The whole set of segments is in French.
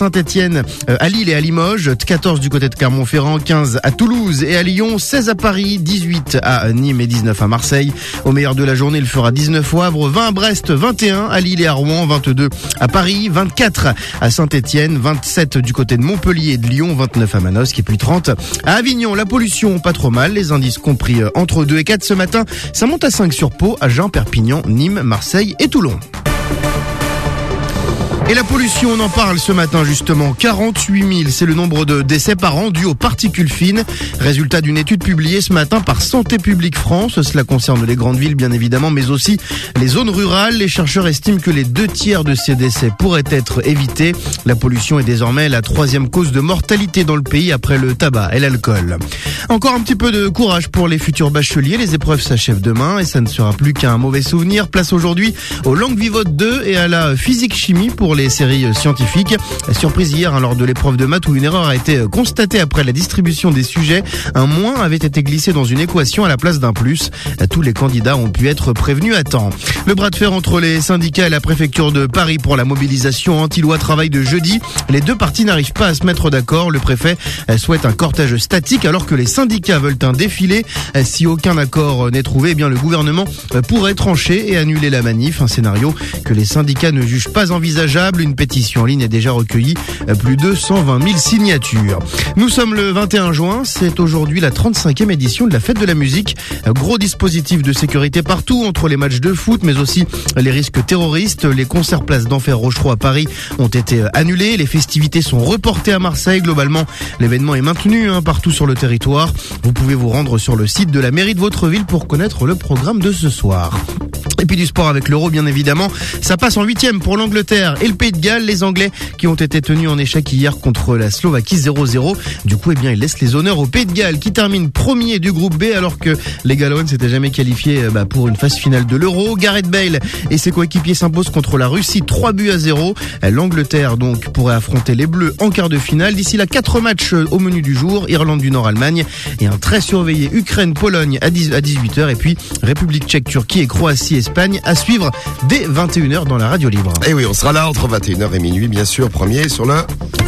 Saint-Etienne, euh, à Lille et à Limoges, 14 du côté de Clermont-Ferrand, 15 à Toulouse et à Lyon, 16 à Paris, 18 à Nîmes et 19 à Marseille. Au meilleur de la journée, il fera 19 au Havre, 20 à Brest, 21 à Lille et à Rouen, 22 à Paris, 24 à Saint-Etienne, 27 du côté de Montpellier et de Lyon, 29 à Manosque et puis 30 à Avignon. La pollution, pas trop mal, les indices compris euh, entre 2 et 4 ce matin. Ça monte à 5 sur Pau, Agen, Perpignan, Nîmes, Marseille et Toulon. Et la pollution, on en parle ce matin justement. 48 000, c'est le nombre de décès par an dus aux particules fines. Résultat d'une étude publiée ce matin par Santé publique France. Cela concerne les grandes villes bien évidemment, mais aussi les zones rurales. Les chercheurs estiment que les deux tiers de ces décès pourraient être évités. La pollution est désormais la troisième cause de mortalité dans le pays après le tabac et l'alcool. Encore un petit peu de courage pour les futurs bacheliers. Les épreuves s'achèvent demain et ça ne sera plus qu'un mauvais souvenir. Place aujourd'hui aux langues vivotes 2 et à la physique-chimie pour les séries scientifiques. Surprise hier hein, lors de l'épreuve de maths où une erreur a été constatée après la distribution des sujets. Un moins avait été glissé dans une équation à la place d'un plus. Tous les candidats ont pu être prévenus à temps. Le bras de fer entre les syndicats et la préfecture de Paris pour la mobilisation anti-loi travail de jeudi. Les deux parties n'arrivent pas à se mettre d'accord. Le préfet souhaite un cortège statique alors que les syndicats veulent un défilé. Si aucun accord n'est trouvé, eh bien le gouvernement pourrait trancher et annuler la manif. Un scénario que les syndicats ne jugent pas envisageable. Une pétition en ligne a déjà recueilli plus de 120 000 signatures. Nous sommes le 21 juin. C'est aujourd'hui la 35e édition de la fête de la musique. Gros dispositif de sécurité partout entre les matchs de foot, mais aussi les risques terroristes. Les concerts place d'Enfer Rochereau à Paris ont été annulés. Les festivités sont reportées à Marseille. Globalement, l'événement est maintenu hein, partout sur le territoire. Vous pouvez vous rendre sur le site de la mairie de votre ville pour connaître le programme de ce soir. Et puis du sport avec l'euro bien évidemment. Ça passe en huitième pour l'Angleterre et le Pays de Galles. Les Anglais qui ont été tenus en échec hier contre la Slovaquie 0-0. Du coup, eh bien, ils laissent les honneurs au Pays de Galles qui termine premier du groupe B alors que les Gallois ne s'étaient jamais qualifiés bah, pour une phase finale de l'euro. Gareth Bale et ses coéquipiers s'imposent contre la Russie 3 buts à 0. L'Angleterre donc pourrait affronter les Bleus en quart de finale. D'ici là, quatre matchs au menu du jour. Irlande du Nord, Allemagne et un très surveillé Ukraine, Pologne à 18h et puis République tchèque, Turquie et Croatie, Espagne à suivre dès 21h dans la radio libre. Et oui, on sera là 21h et minuit, bien sûr, premier sur le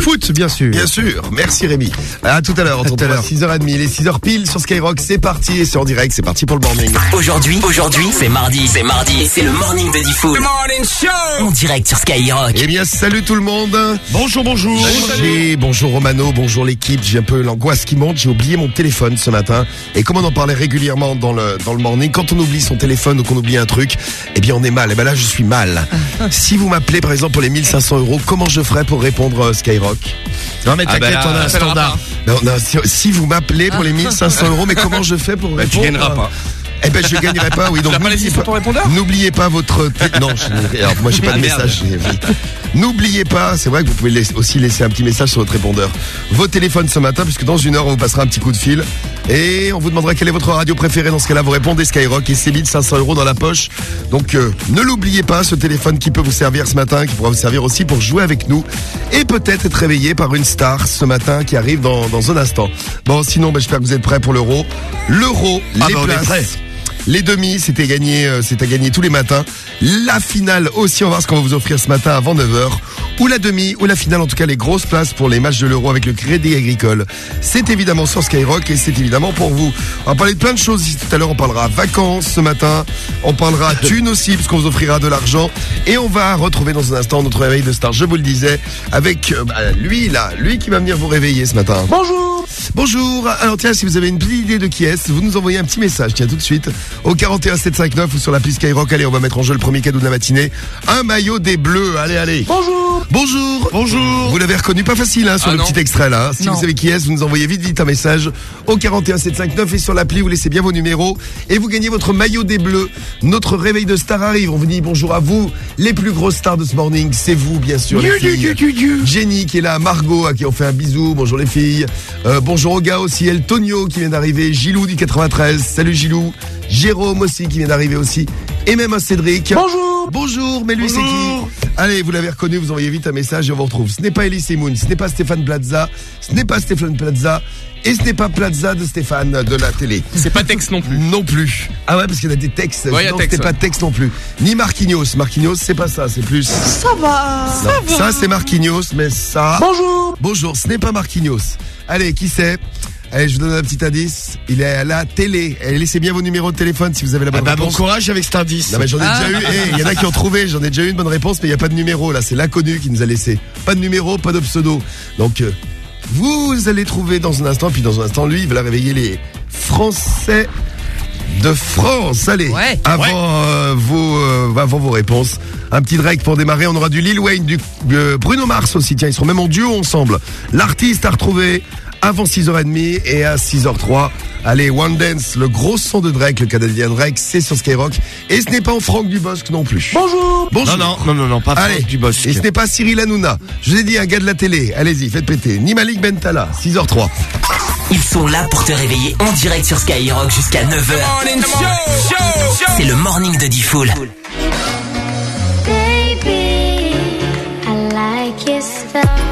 foot, bien sûr. Bien sûr. Merci Rémi. À tout à l'heure, entre 6h30, les 6h pile sur Skyrock. C'est parti et c'est en direct, c'est parti pour le morning. Aujourd'hui, aujourd'hui, c'est mardi, c'est mardi, c'est le morning de Diffoul. Le morning show En direct sur Skyrock. Eh bien, salut tout le monde. Bonjour, bonjour. Salut. Bonjour Romano, bonjour l'équipe. J'ai un peu l'angoisse qui monte. J'ai oublié mon téléphone ce matin. Et comme on en parlait régulièrement dans le, dans le morning, quand on oublie son téléphone ou qu'on oublie un truc, eh bien on est mal. Et ben là, je suis mal. si vous m'appelez par exemple les 1500 euros, comment je ferais pour répondre euh, Skyrock Non mais Ah t'inquiète, bah on a un standard. non, non, si, si vous m'appelez pour les 1500 euros, mais comment je fais pour Bah, répondre tu gagneras pas. Eh ben, je gagnerai pas, oui. Donc, pas n'oubliez sur ton répondeur N'oubliez pas votre. Non, je alors moi, j'ai pas Ah, de merde. message. N'oubliez pas, c'est vrai que vous pouvez aussi laisser un petit message sur votre répondeur. Vos téléphones ce matin, puisque dans une heure, on vous passera un petit coup de fil. Et on vous demandera quelle est votre radio préférée. Dans ce cas-là, vous répondez Skyrock et c'est 1500 euros dans la poche. Donc, euh, ne l'oubliez pas, ce téléphone qui peut vous servir ce matin, qui pourra vous servir aussi pour jouer avec nous. Et peut-être être réveillé par une star ce matin qui arrive dans, dans un instant. Bon, sinon, ben, j'espère que vous êtes prêts pour l'euro. L'euro, Ah les bah, places. Les demi, c'était gagné, euh, c'est à gagner tous les matins. La finale aussi, on va voir ce qu'on va vous offrir ce matin avant 9h. Ou la demi, ou la finale, en tout cas les grosses places pour les matchs de l'Euro avec le Crédit Agricole. C'est évidemment sur Skyrock et c'est évidemment pour vous. On va parler de plein de choses ici tout à l'heure. On parlera vacances ce matin. On parlera thunes aussi, puisqu'on vous offrira de l'argent. Et on va retrouver dans un instant notre réveil de star, je vous le disais, avec euh, bah, lui là, lui qui va venir vous réveiller ce matin. Bonjour. Bonjour. Alors tiens, si vous avez une petite idée de qui est, vous nous envoyez un petit message, tiens tout de suite, au 41 759 ou sur l'appli Skyrock. Allez, on va mettre en jeu le premier cadeau de la matinée. Un maillot des Bleus. Allez, allez. Bonjour. Bonjour. Bonjour. Vous l'avez reconnu pas facile hein, sur Ah le non. petit extrait là. Si Non. vous savez qui est, vous nous envoyez vite vite un message au 41 759 et sur l'appli vous laissez bien vos numéros et vous gagnez votre maillot des Bleus. Notre réveil de star arrive. On vous dit bonjour à vous, les plus grosses stars de ce morning. C'est vous bien sûr les filles. Jenny qui est là, Margot à qui on fait un bisou, bonjour les filles. Euh, bonjour aux gars aussi, El Tonio qui vient d'arriver, Gilou du 93, salut Gilou. Jérôme aussi qui vient d'arriver aussi. Et même un Cédric. Bonjour. Bonjour, mais lui c'est qui Allez, vous l'avez reconnu, vous envoyez vite un message et on vous retrouve. Ce n'est pas Elise Moon, ce n'est pas Stéphane Plaza, ce n'est pas Stéphane Plaza. Et ce n'est pas Plaza de Stéphane de la télé. C'est pas texte non plus. Non plus. Ah ouais, parce qu'il y a des textes. Ouais, il y a non, texte, c'était ouais. pas texte non plus. Ni Marquinhos. Marquinhos, c'est pas ça, c'est plus. Ça va. Ça, c'est Marquinhos, mais ça. Bonjour. Bonjour, ce n'est pas Marquinhos. Allez, qui c'est? Allez, je vous donne un petit indice. Il est à la télé. Allez, laissez bien vos numéros de téléphone si vous avez la bonne Ah bah bon réponse. courage avec cet indice. Non mais j'en ai Ah. déjà eu, Eh, il y en a qui ont trouvé, j'en ai déjà eu une bonne réponse, mais il n'y a pas de numéro là, c'est l'inconnu qui nous a laissé. Pas de numéro, pas de pseudo. Donc euh, vous allez trouver dans un instant, puis dans un instant, lui, il va la réveiller les Français de France. Allez, Ouais. avant, euh, vos, euh, avant vos réponses, un petit Drake pour démarrer, on aura du Lil Wayne, du euh, Bruno Mars aussi, tiens, ils seront même en duo ensemble. L'artiste à retrouver avant 6h30 et à 6h03. Allez, One Dance, le gros son de Drake, le Canadien Drake, c'est sur Skyrock. Et ce n'est pas en Franck Dubosc non plus. Bonjour Bonjour Non, non, non, non, non, pas Allez, Franck Dubosc. et ce n'est pas Cyril Hanouna. Je vous ai dit, un gars de la télé. Allez-y, faites péter. Ni Malik Bentala, 6h03. Ils sont là pour te réveiller en direct sur Skyrock jusqu'à 9h. C'est le morning de Diffoul. Baby, I like your style.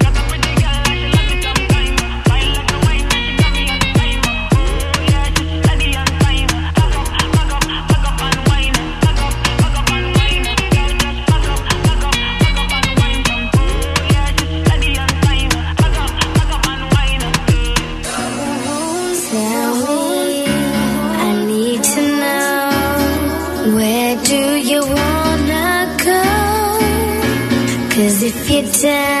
Down,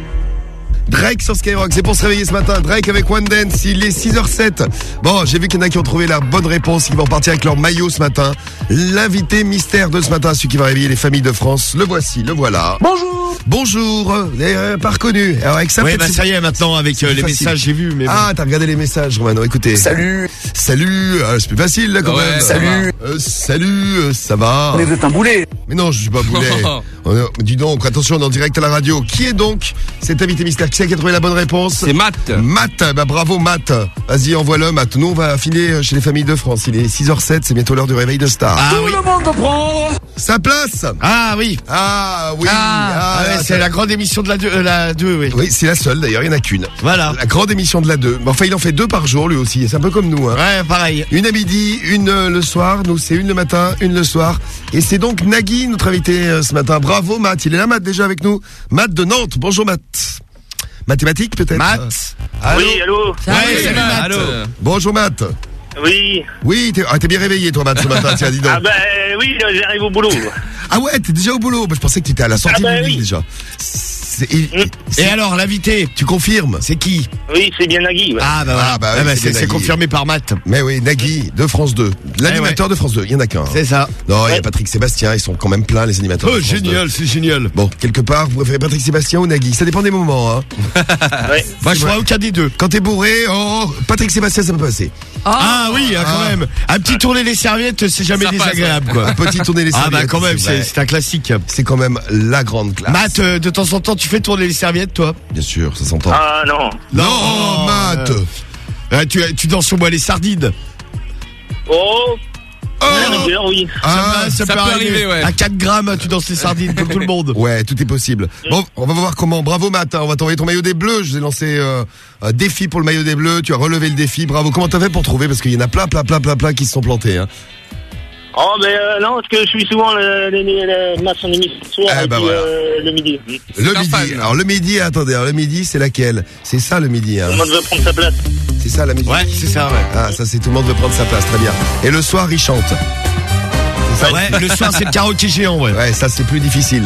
Drake sur Skyrock, c'est pour se réveiller ce matin. Drake avec One Dance, il est 6h07. Bon, j'ai vu qu'il y en a qui ont trouvé la bonne réponse, qui vont partir avec leur maillot ce matin. L'invité mystère de ce matin, celui qui va réveiller les familles de France, le voici, le voilà. Bonjour Bonjour, euh, pas reconnu. Alors avec ça, Ouais, bah c'est- ça y est maintenant avec euh, les facile. messages j'ai vu mais bon. Ah, t'as regardé les messages, Romano, écoutez. Salut Salut, euh, c'est plus facile là quand Ouais, même. Salut euh, Salut, euh, ça va Mais vous êtes un boulet Mais non, je suis pas boulet. On est- Dis donc, attention, on est en direct à la radio. Qui est donc cet invité mystère? Qui qui a trouvé la bonne réponse C'est Matt. Matt, bah bravo Matt. Vas-y, envoie-le Matt. Nous, on va filer chez les familles de France. Il est 6h07, c'est bientôt l'heure du réveil de Star. Ah oui. Sa place Ah oui. Ah oui Ah, ouais, c'est la grande émission de la 2 euh, la 2 oui. Oui, c'est la seule d'ailleurs, il n'y en a qu'une. Voilà. La grande émission de la 2. Enfin, il en fait deux par jour lui aussi. C'est un peu comme nous. Hein. Ouais, pareil. Une à midi, une euh, le soir. Nous, c'est une le matin, une le soir. Et c'est donc Nagui, notre invité euh, ce matin. Bravo, Matt. Il est là, Matt, déjà avec nous. Matt de Nantes. Bonjour, Matt. Mathématiques peut-être Matt. Allô Oui, allô Ouais, salut Matt. Allô Bonjour Matt. Oui. Oui, t'es ah, t'es bien réveillé toi Matt ce matin, tiens, dis donc. Ah ben oui, j'arrive au boulot. Ah ouais, t'es déjà au boulot. Bah, je pensais que t'étais à la sortie Ah bah du lit oui. déjà. Mm. Et alors, l'invité, tu confirmes c'est qui Oui, c'est bien Nagui. ouais. Ah bah voilà. Ah, bah oui, Ah, bah, c'est c'est bien c'est Nagui. confirmé par Matt. Mais oui, Nagui de France 2. L'animateur de France 2, il y en a qu'un. hein. C'est ça. Non, il y a. Patrick Sébastien, ils sont quand même pleins les animateurs. de France 2. Oh, c'est génial. Bon, quelque part, vous préférez Patrick Sébastien ou Nagui? Ça dépend des moments. Hein. Ouais. Bah, je vois aucun des deux. Quand t'es bourré, oh, Patrick Sébastien, ça peut passer. Ah, oui, hein, quand Ah. même. Un petit tourner les serviettes, c'est jamais Ça passe, désagréable, quoi. Un petit tourner les Ah serviettes. bah quand même, vrai. c'est un classique. C'est quand même la grande classe. Matt, euh, de temps en temps, tu fais tourner les serviettes, toi Bien sûr, ça s'entend. Ah non. non, Matt euh, tu, tu danses sur moi les sardines. Oh, Oh rigueur, oui. Ah, ça, ça peut arriver, ouais. À 4 grammes, tu danses les sardines comme tout le monde. Ouais, tout est possible. Bon, on va voir comment. Bravo Matt, hein. on va t'envoyer ton maillot des Bleus. Je vous ai lancé euh, un défi pour le maillot des Bleus. Tu as relevé le défi. Bravo. Comment t'as fait pour trouver? Parce qu'il y en a plein, plein, plein, plein, plein qui se sont plantés. Hein. Oh, ben euh, non, parce que je suis souvent le, le, le, le match en émission le soir Ah, et bah puis voilà. euh, le midi. Le midi. fan. Alors le midi, attendez. Alors, le midi, c'est laquelle? C'est ça le midi. Hein. Tout le monde veut prendre sa place. C'est ça la midi? Ouais, c'est ça, ouais. Ah, ça c'est tout le monde veut prendre sa place. Très bien. Et le soir, il chante. C'est ça? Ouais, le soir, c'est le karaoké géant, ouais. Ouais, ça c'est plus difficile.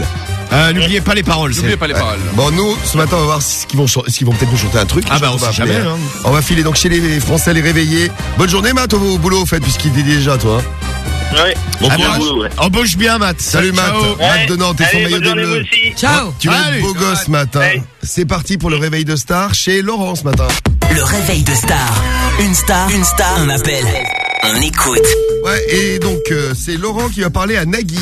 Euh, N'oubliez pas les paroles. c'est- N'oubliez pas les paroles. Bon, nous, ce matin, on va voir ce qu'ils vont, chan- ce qu'ils vont peut-être nous chanter un truc. Ah bah, on va sait jamais, hein. On va filer donc chez les Français, les réveiller. Bonne journée, Matt, au, boulot, au fait, puisqu'il dit déjà, toi. hein. Ouais. Bon Ah, courage. boulot, ouais. Embauche bien, Matt. Salut, Matt. Ciao. Matt de Nantes et son Allez, maillot bonne des journée, vous Bleus. aussi. Ciao. Tu vas Allez. être beau gosse ce matin. Ouais. C'est parti pour le réveil de star chez Laurent ce matin. Le réveil de star. Une star, une star, un appel. On écoute. Ouais, et donc euh, c'est Laurent qui va parler à Nagui.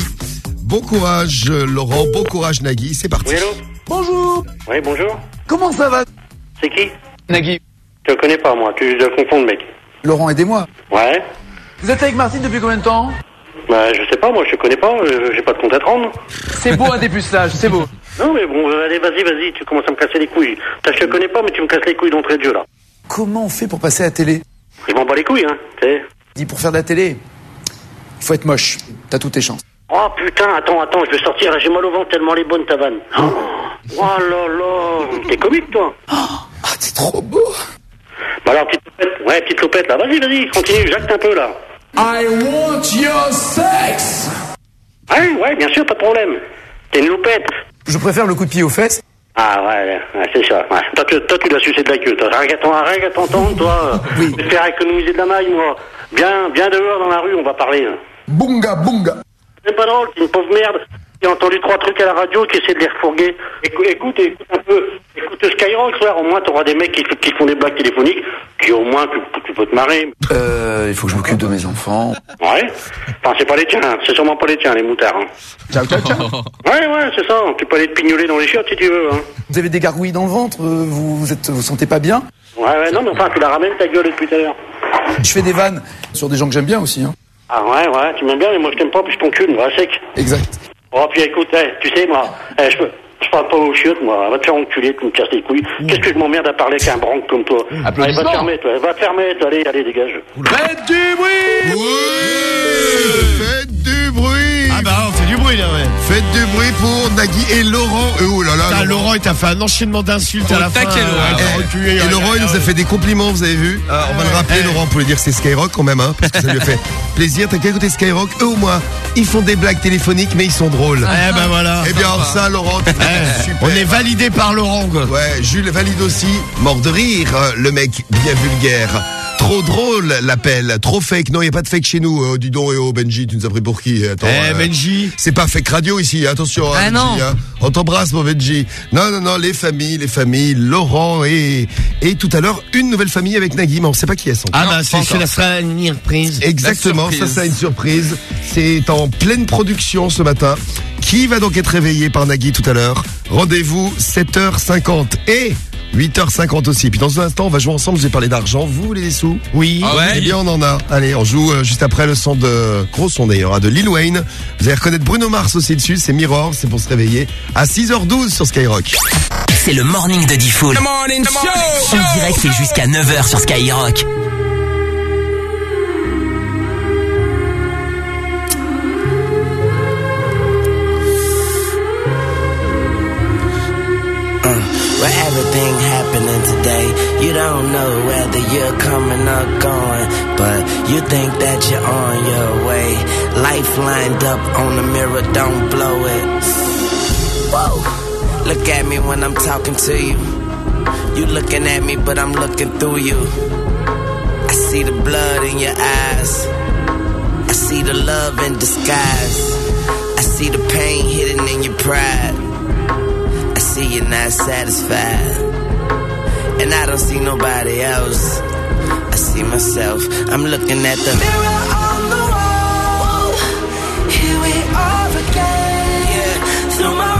Bon courage, euh, Laurent. Bon courage, Nagui. C'est parti. Oui, allô Bonjour, Oui, bonjour. comment ça va? C'est qui? Nagui. Je te connais pas, moi. Tu dois confondre, mec. Laurent, aidez-moi. Ouais. Vous êtes avec Martine depuis combien de temps Bah, je sais pas, moi, je te connais pas. J'ai pas de compte à te rendre. C'est beau un dépucelage, c'est beau. Non, mais bon, euh, allez, vas-y, vas-y. Tu commences à me casser les couilles. Putain, je te connais pas, mais tu me casses les couilles d'entrée de jeu, là. Comment on fait pour passer à la télé Il m'en bat les couilles, hein. Tu sais. Dis pour faire de la télé, il faut être moche. T'as toutes tes chances. Oh putain, attends, attends, je vais sortir, j'ai mal au ventre tellement les bonnes ta vanne. Oh, oh là là, t'es comique toi Ah, t'es trop beau. Bah alors, petite lopette, ouais, petite lopette là, vas-y, vas-y, continue, jacte un peu là. I want your sex. Ouais, ouais, bien sûr, pas de problème. T'es une loupette. Je préfère le coup de pied aux fesses. Ah ouais, ouais, c'est ça. Ouais. Toi, tu, toi, tu dois sucer de la queue, toi. Rien qu'à t'entendre, toi. Oui. Je vais te faire économiser de la maille, moi. Bien, bien dehors dans la rue, on va parler. hein. Bunga, bunga. C'est pas drôle, t'es une pauvre merde. J'ai entendu trois trucs à la radio, tu essaies de les refourguer. Écoute, écoute, écoute un peu. Écoute Skyrock, frère, au moins t'auras des mecs qui, qui font des blagues téléphoniques, qui au moins tu, tu peux te marrer. Euh, il faut que je m'occupe de mes enfants. Ouais. Enfin, c'est pas les tiens, hein. c'est sûrement pas les tiens, les moutards. Hein. Ciao, ciao, ciao. Ouais, ouais, c'est ça. Tu peux aller te pignoler dans les chiottes si tu veux. Hein. Vous avez des gargouilles dans le ventre, euh, vous vous êtes, vous sentez pas bien? Ouais, ouais, non, mais enfin, tu la ramènes ta gueule depuis tout à l'heure. Je fais des vannes sur des gens que j'aime bien aussi. Hein. Ah ouais, ouais, tu m'aimes bien, mais moi je t'aime pas, puis je ton cul, moi, à sec. Exact. Oh, puis écoute, eh, tu sais, moi, eh, je, peux- je parle pas aux chiottes, moi. Va te faire enculer, tu me casses les couilles. Qu'est-ce que je m'emmerde à parler avec un branque comme toi? Allez, va te fermer, toi. Va te fermer, toi. Allez, allez, dégage. Faites du bruit Oui Faites du bruit Ah bah, on fait du bruit, là, ouais. Faites du bruit pour Nagui et Laurent. Euh, Oh là là Putain, Laurent. Laurent, il t'a fait un enchaînement d'insultes à Au la fin. Laurent. Ah, Eh, reculé, et ah, Laurent, il ah, nous a fait des compliments, vous avez vu Ah, On va le rappeler, Eh. Laurent, pour lui dire que c'est Skyrock quand même, hein, parce que ça lui a fait plaisir. T'as qu'à écouter Skyrock, eux ou moi. Ils font des blagues téléphoniques, mais ils sont drôles. Eh ben voilà. Eh bien, ça, Laurent, tu fais Eh, super. on est validé par Laurent, quoi. Ouais, Jules valide aussi. Mort de rire, euh, le mec bien vulgaire. Trop drôle l'appel, trop fake. Non, il y a pas de fake chez nous. Euh, dis donc, eh oh, Benji, tu nous as pris pour qui? Attends, Eh, euh, Benji. C'est pas fake radio ici, attention. hein, Ah, Benji, non. hein. On t'embrasse, mon Benji. Non, non, non, les familles, les familles, Laurent et et tout à l'heure une nouvelle famille avec Nagui, mais on sait pas qui est son. Ah Non, bah, c'est sera une surprise. Exactement, La ça surprise. c'est une surprise. C'est en pleine production ce matin. Qui va donc être réveillé par Nagui tout à l'heure? Rendez-vous 7h50 et 8h50 aussi. Puis dans un instant, on va jouer ensemble. J'ai parlé d'argent. Vous voulez des sous? Oui. Ah ouais? Eh bien, on en a. Allez, on joue euh, juste après le son de gros son d'ailleurs, hein, de Lil Wayne. Vous allez reconnaître Bruno Mars aussi dessus. C'est Mirror. C'est pour se réveiller à 6h12 sur Skyrock. C'est le morning de Diffoul. En direct et jusqu'à 9h sur Skyrock. Happening today. You don't know whether you're coming or going, but you think that you're on your way. Life lined up on the mirror, don't blow it. Whoa. Look at me when I'm talking to you. You looking at me, but I'm looking through you. I see the blood in your eyes. I see the love in disguise. I see the pain hidden in your pride. I see you're not satisfied. And I don't see nobody else. I see myself. I'm looking at the mirror on the wall. Here we are again. Yeah. Through my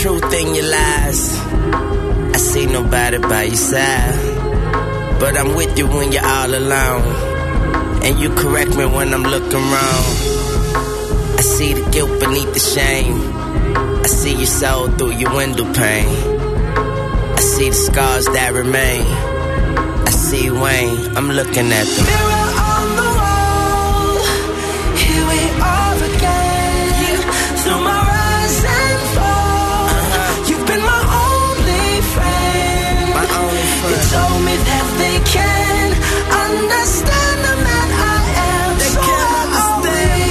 truth in your lies. I see nobody by your side. But I'm with you when you're all alone. And you correct me when I'm looking wrong. I see the guilt beneath the shame. I see your soul through your window pane. I see the scars that remain. I see Wayne, I'm looking at them. Understand the man I am. They so can understand.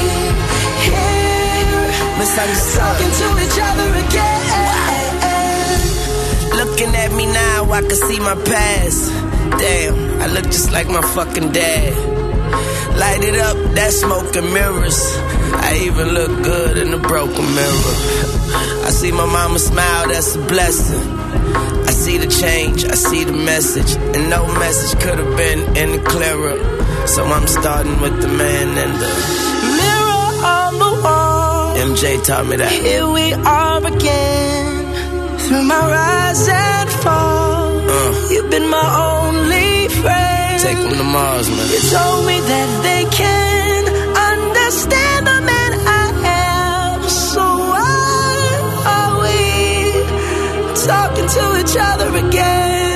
Here, talking to each other again. Looking at me now, I can see my past. Damn, I look just like my fucking dad. Light it up, that smoke and mirrors. I even look good in the broken mirror. I see my mama smile, that's a blessing. I see the change, I see the message, and no message could have been any clearer. So I'm starting with the man and the mirror on the wall. MJ taught me that. Here we are again, through my rise and fall. Uh. You've been my only friend. Take them to Mars, man. You told me that they can to each other again?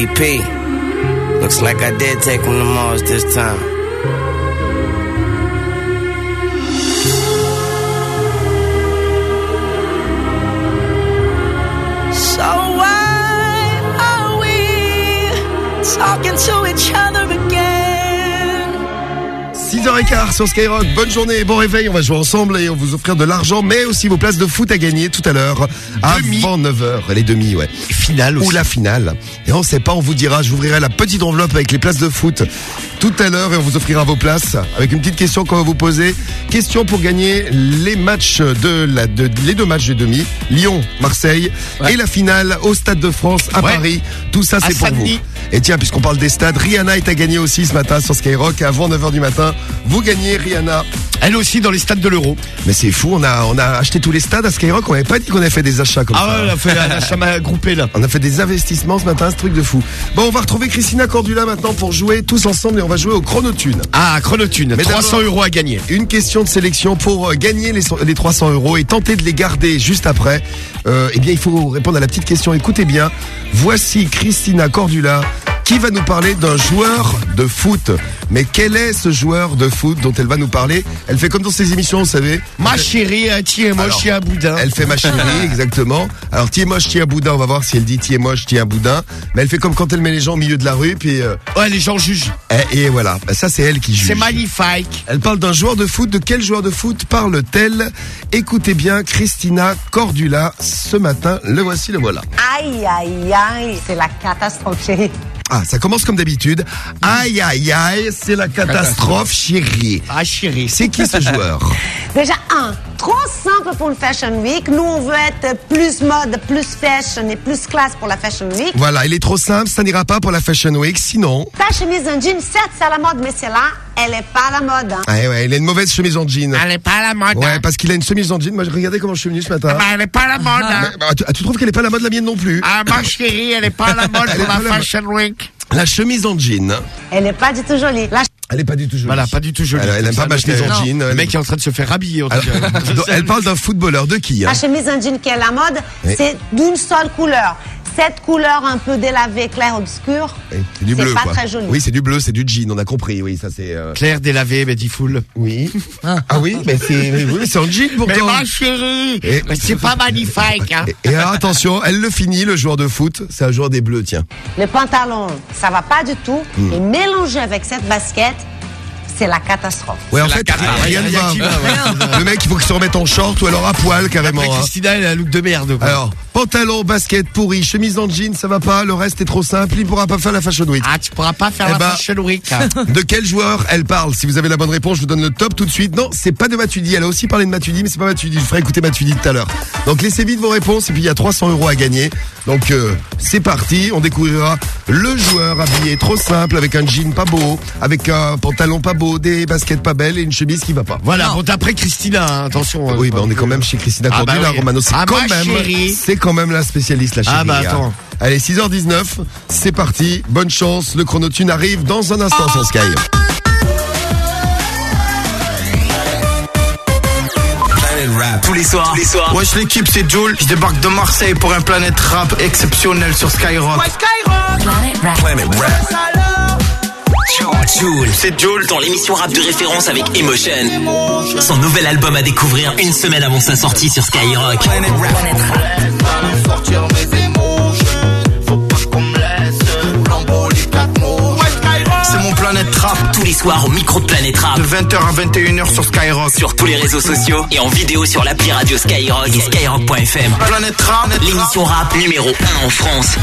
Looks like I did take him to Mars this time. So why are we talking to each other again? 6h15 sur Skyrock. Bonne journée, bon réveil. On va jouer ensemble et on va vous offrir de l'argent, mais aussi vos places de foot à gagner tout à l'heure. Avant 9h. Les demi, ouais. Finale aussi. Ou la finale. Et on sait pas, on vous dira, j'ouvrirai la petite enveloppe avec les places de foot tout à l'heure et on vous offrira vos places avec une petite question qu'on va vous poser. Question pour gagner les matchs de la, de, les deux matchs des demi. Lyon, Marseille et la finale au Stade de France à Ouais. Paris. Tout ça, c'est pour vous. Et tiens, puisqu'on parle des stades, Rihanna est à gagner aussi ce matin sur Skyrock avant 9h du matin. Vous gagnez Rihanna. Elle aussi dans les stades de l'Euro. Mais c'est fou, on a, on a acheté tous les stades à Skyrock, on n'avait pas dit qu'on avait fait des achats comme Ah ça. ouais, elle a fait un achat ma- groupé là. On a fait des investissements ce matin, ce truc de fou. Bon, on va retrouver Christina Cordula maintenant pour jouer tous ensemble et on va jouer au chronotune. Ah, chronotune. Mais 300 d'abord- euros à gagner. Une question de sélection pour euh, gagner les, les 300 euros et tenter de les garder juste après. Euh, eh bien, il faut répondre à la petite question. Écoutez bien. Voici Christina Cordula qui va nous parler d'un joueur de foot? Mais quel est ce joueur de foot dont elle va nous parler? Elle fait comme dans ses émissions, vous savez. Ma chérie, un tiens moche, tiens un boudin. Elle fait ma chérie, exactement. Alors, tiens moche, tiens boudin, on va voir si elle dit tiens moche, tiens boudin. Mais elle fait comme quand elle met les gens au milieu de la rue, puis... euh, Ouais, les gens jugent. et, et voilà, Bah, ça c'est elle qui juge. C'est magnifique. Elle parle d'un joueur de foot. De quel joueur de foot parle-t-elle? Écoutez bien Christina Cordula ce matin. Le voici, le voilà. Aïe, aïe, aïe, c'est la catastrophe, chérie. Ah, ça commence comme d'habitude. Aïe, aïe, aïe, c'est la catastrophe, chérie. Ah chérie. C'est qui ce joueur? Déjà, un, trop simple pour le Fashion Week. Nous, on veut être plus mode, plus fashion et plus classe pour la Fashion Week. Voilà, il est trop simple, ça n'ira pas pour la Fashion Week. Sinon, Ta chemise en jean, certes, c'est à la mode, mais c'est là, elle est pas à la mode. hein. ah ouais, il a une mauvaise chemise en jean. Elle est pas à la mode. Ouais, hein. parce qu'il a une chemise en jean. Moi, regardez comment je suis venu ce matin. Bah, elle est pas à la mode. hein. Bah, tu, ah, tu trouves qu'elle est pas la mode la mienne non plus? Ah ma chérie, elle est pas à la mode pour la la Fashion Week. La chemise en jean, Elle est pas du tout jolie. La elle est pas du tout jolie. Voilà, pas du tout jolie. Elle, elle aime pas ma chemise en jean. Le mec est en train de se faire tout Alors, elle parle d'un footballeur de qui hein? La chemise en jean qui est la mode, Oui. c'est d'une seule couleur. Cette couleur un peu délavée, clair obscur, Oui, C'est du bleu, pas quoi. très joli. Oui, c'est du bleu, c'est du jean. On a compris. Oui, ça c'est. euh, Claire délavé, mais dit full. Oui. Ah oui, mais c'est mais oui, c'est en jean Mais pourtant. ma chérie, Et- mais c'est pas magnifique. Hein. Et, et alors attention, elle le finit, le joueur de foot, c'est un joueur des Bleus, tiens. le pantalon, ça va pas du tout. Hmm. Et mélangé avec cette basket, c'est la catastrophe. Ouais, en fait, cata, rien ne va. Le mec, il faut qu'il se remette en short ou alors à poil carrément. Après, hein. Christina, elle a un look de merde. quoi. Alors, pantalon, basket pourri, chemise en jean, ça va pas, le reste est trop simple, il pourra pas faire la Fashion Week. Ah, tu pourras pas faire Eh la ben, Fashion Week. De quel joueur elle parle Si vous avez la bonne réponse, je vous donne le top tout de suite. Non, c'est pas de Matuidi. Elle a aussi parlé de Matuidi, mais c'est pas Matuidi. Je ferai écouter Matuidi tout à l'heure. Donc laissez vite vos réponses et puis il y a 300 euros à gagner. Donc euh, c'est parti. On découvrira le joueur habillé trop simple avec un jean pas beau, avec un pantalon pas beau, des baskets pas belles et une chemise qui va pas. Voilà, bon, d'après Christina, hein, attention. Oui, bah on est quand même chez Christina Ah, bah là, oui. Romano. C'est Ah, quand même, chérie. c'est quand même la spécialiste, la chérie. Ah, bah, hein. attends. Allez, 6h19, c'est parti. Bonne chance. Le chronotune arrive dans un instant sur Sky. Tous les soirs. Tous les soirs. Wesh l'équipe c'est Joel, je débarque de Marseille pour un planète rap exceptionnel sur Skyrock. Planet Rap. Joule. C'est Joel. Dans l'émission rap de référence avec Emotion. Son nouvel album à découvrir une semaine avant sa sortie sur Skyrock. C'est mon planète rap Tous les soirs au micro de Planet Rap. de 20h à 21h sur Skyrock. Sur tous les réseaux sociaux et en vidéo sur l'appli radio Skyrock et Skyrock.fm. Planète rap, L'émission rap numéro 1 en France.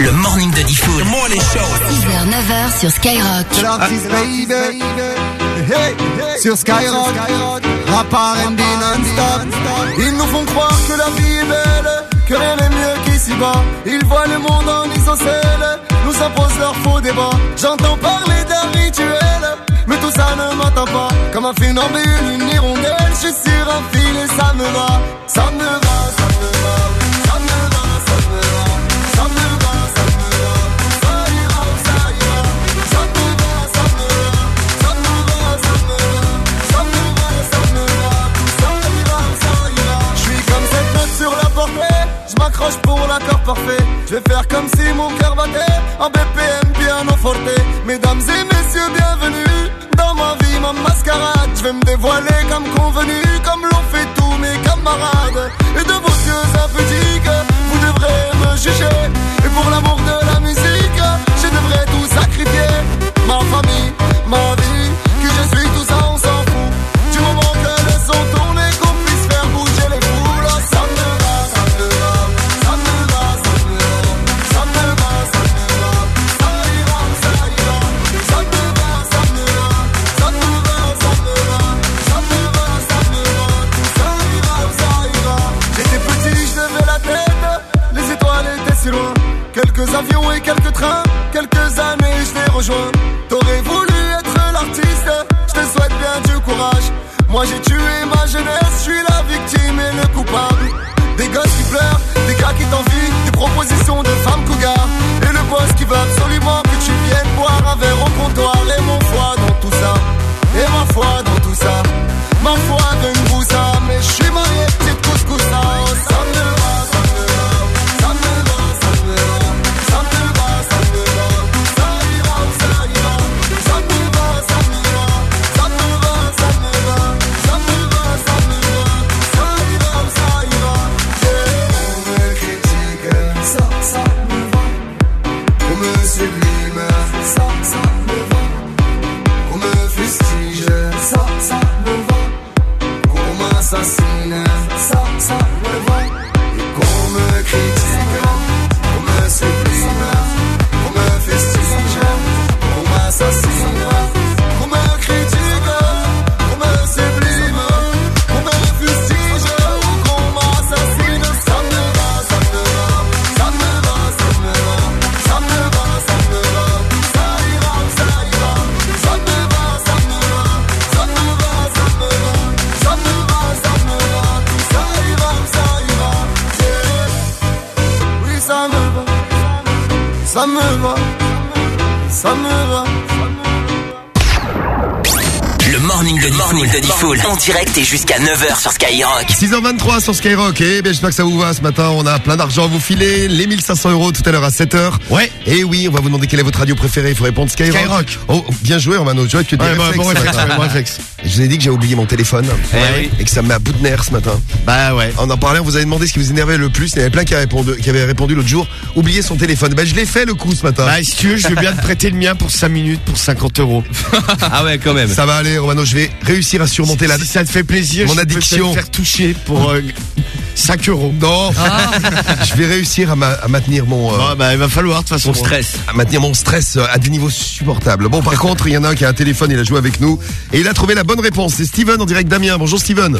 Le morning de Diffoul. 6h, 9h sur Skyrock. L'artiste baby, hey, sur Skyrock, rap R&B non-stop. Ils nous font croire que la vie est belle, que rien n'est mieux qu'ici-bas. Ils voient le monde en isocèle, nous imposent leur faux débat. J'entends parler d'un rituel, mais tout ça ne m'attend pas. Comme un funambule, une hirondelle, je suis sur un fil et ça me va. Ça me va, ça me va, Je vais faire comme si mon cœur battait en BPM piano forte. Mesdames et messieurs, bienvenue dans ma vie, ma mascarade. Je vais me dévoiler comme convenu, comme l'ont fait tous mes camarades. Et de vos yeux impudiques, vous devrez me juger. Et pour l'amour de la musique, T'aurais voulu être l'artiste, je te souhaite bien du courage. Moi j'ai tué ma jeunesse, je suis la victime et le coupable. Des gosses qui pleurent, des gars qui t'envient, des propositions de femmes cougars. Et le boss qui veut absolument que tu viennes boire un verre au comptoir. Et mon foi dans tout ça, et ma foi dans tout ça. Ma foi de ça, mais je direct et jusqu'à 9h sur Skyrock. 6h23 sur Skyrock. Eh bien, j'espère que ça vous va ce matin. On a plein d'argent à vous filer. Les 1500 euros tout à l'heure à 7h. Ouais. Et oui, on va vous demander quelle est votre radio préférée. Il faut répondre Skyrock. Skyrock. Oh, bien joué, Romano. Tu vois tu as Ouais, des bah, bon réflexe, ouais, bon réflexe. Je vous ai dit que j'ai oublié mon téléphone. Eh oui. Et que ça me met à bout de nerfs ce matin. Bah ouais. On en parlait, on vous avait demandé ce qui vous énervait le plus. Il y avait plein qui avaient répondu, qui avaient répondu l'autre jour. Oublier son téléphone. Ben, je l'ai fait le coup ce matin. Bah si tu veux, je veux bien te prêter le mien pour 5 minutes pour 50 euros. Ah ouais, quand même. Ça va aller, Romano. Je vais réussir à surmonter la. Si ça te fait plaisir, Mon je peux te addiction. faire toucher pour euh, 5 euros. Non. je vais réussir à, ma- à maintenir mon. euh, Ah, bah il va falloir de toute façon. Stress. à maintenir mon stress euh, à des niveaux supportables. Bon, par contre, il y en a un qui a un téléphone, il a joué avec nous et il a trouvé la bonne réponse. C'est Steven en direct d'Amiens. Bonjour Steven.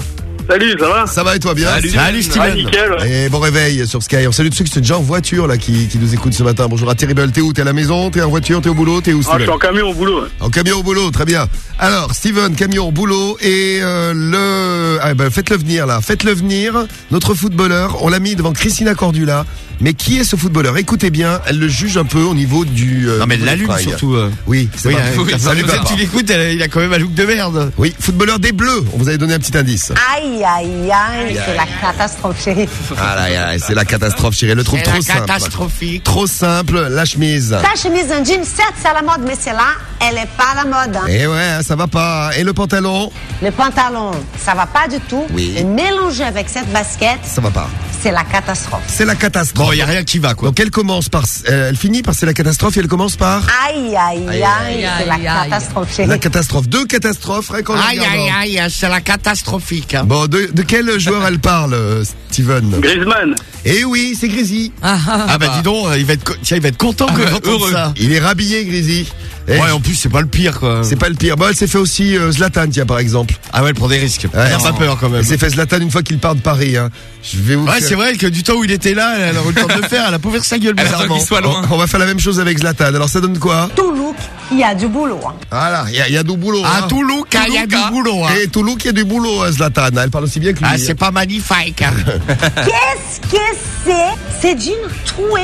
Salut, ça va Ça va et toi bien Salut. Salut Ah, Steven. nickel. ouais. Et bon réveil sur Sky. On salue tous ceux qui sont déjà en voiture là, qui, qui nous écoutent ce matin. Bonjour à Terrible. T'es où? T'es à la maison? T'es en voiture? T'es au boulot? T'es où Ah, je Steven? suis en camion au boulot. ouais. En camion au boulot, très bien. Alors, Steven, camion au boulot et euh, le... Ah, ben, faites-le venir là, faites-le venir. Notre footballeur, on l'a mis devant Christina Cordula. Mais qui est ce footballeur Écoutez bien, elle le juge un peu au niveau du... euh, Non mais du l'allume fringue. surtout. euh. Oui, c'est Oui, pas- euh, oui, ça lui tu l'écoutes, il a quand même un look de merde. Oui, footballeur des Bleus. On vous avait donné un petit indice. Aïe, aïe, aïe, c'est la catastrophe, chérie. Ah là, là, c'est la catastrophe, chérie. Elle le trouve trop la simple. catastrophique. Trop simple, la chemise. Ta chemise en jean, certes, c'est à la mode, mais c'est là, elle est pas à la mode. hein. Et ouais, ça va pas. Et le pantalon? Le pantalon, ça va pas du tout. Oui. Et mélangé avec cette basket, Ça va pas. c'est la catastrophe. C'est la catastrophe. Bon, il y a rien qui va quoi. Donc elle commence par, euh, elle finit par c'est la catastrophe et elle commence par Aïe, aïe, aïe, Aïe, c'est la catastrophe, chérie. la catastrophe. Deux catastrophes, rien qu'en les Aïe aïe aïe, c'est la catastrophique. hein. Bon, de, de quel joueur elle parle, euh, Steven Griezmann. Eh oui, c'est Grisi. Ah bah dis donc, euh, il va être, co- tiens, il va être content que d'entendre Heureux. ça. Il est rhabillé, Grisi. Eh, Ouais, en plus c'est pas le pire quoi. C'est pas le pire. Bon, elle s'est fait aussi euh, Zlatan, tiens, par exemple. Ah ouais, elle prend des risques. Ouais, Elle a pas peur quand même. Elle s'est fait Zlatan une fois qu'il part de Paris. Hein. Je vais vous Ouais, faire- c'est vrai que du temps où il était là, elle a temps de faire, elle a ouvert sa gueule Elle attend bizarrement. qu'il soit loin. On, on va faire la même chose avec Zlatan. Alors ça donne quoi Tout look, il y a du boulot. hein. Voilà, il y, a- il y a du boulot. À hein. Toulouse, il y a du boulot. hein. Et Toulouse, il y a du boulot, hein, Zlatan. Elle parle aussi bien que lui. Ah, c'est pas magnifique. hein. Qu'est-ce que c'est C'est jean troué,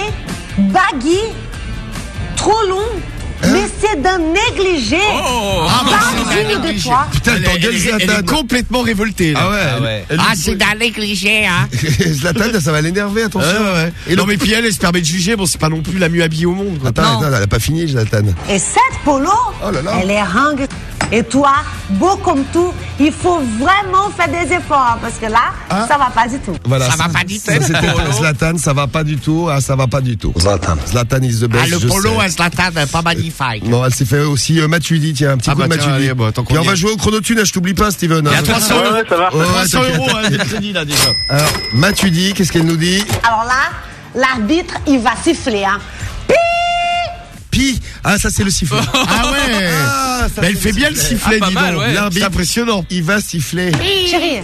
baggy, trop long, Hein mais c'est d'un négligé. Ah, bah, digne un de toi. Putain, elle est- elle Zlatan. est complètement révoltée. là. Ah ouais. Ah ouais. elle- Ah, elle- c'est d'un négligé, hein. Zlatan, ça va l'énerver, attention. ouais, ouais. Et non, mais puis elle, elle se permet de juger. Bon, c'est pas non plus la mieux habillée au monde. Quoi. Attends, attends, elle a pas fini, Zlatan. Et cette polo, Oh là là. elle est ringue. Et toi, beau comme tout, il faut vraiment faire des efforts parce que là, Ah. ça va pas du tout. Voilà. Ça va pas du tout. Ça, C'était pour Zlatan, ça va pas du tout. Ah, ça va pas du tout. Zlatan. Zlatan is the best. Ah, le je polo, sais. à Zlatan, pas magnifique. Bon, elle s'est fait aussi euh, Matuidi, tiens, un petit Ah coup bah de Matuidi. allez, bah, Puis on va jouer au chronotune, hein, je t'oublie pas, Steven. Il y a hein. 300 Ouais, euros. ouais, ça va. Ouais, ouais, 300 t'inquiète. euros hein, de crédit là déjà. Alors, Matuidi, qu'est-ce qu'elle nous dit? Alors là, l'arbitre, il va siffler. Hein. Pi Ah, ça c'est le sifflet. Ah ouais Ah, ça, Mais elle fait bien le sifflet, Ah, pas dis mal, donc. ouais. C'est impressionnant. Il va siffler. Chérie,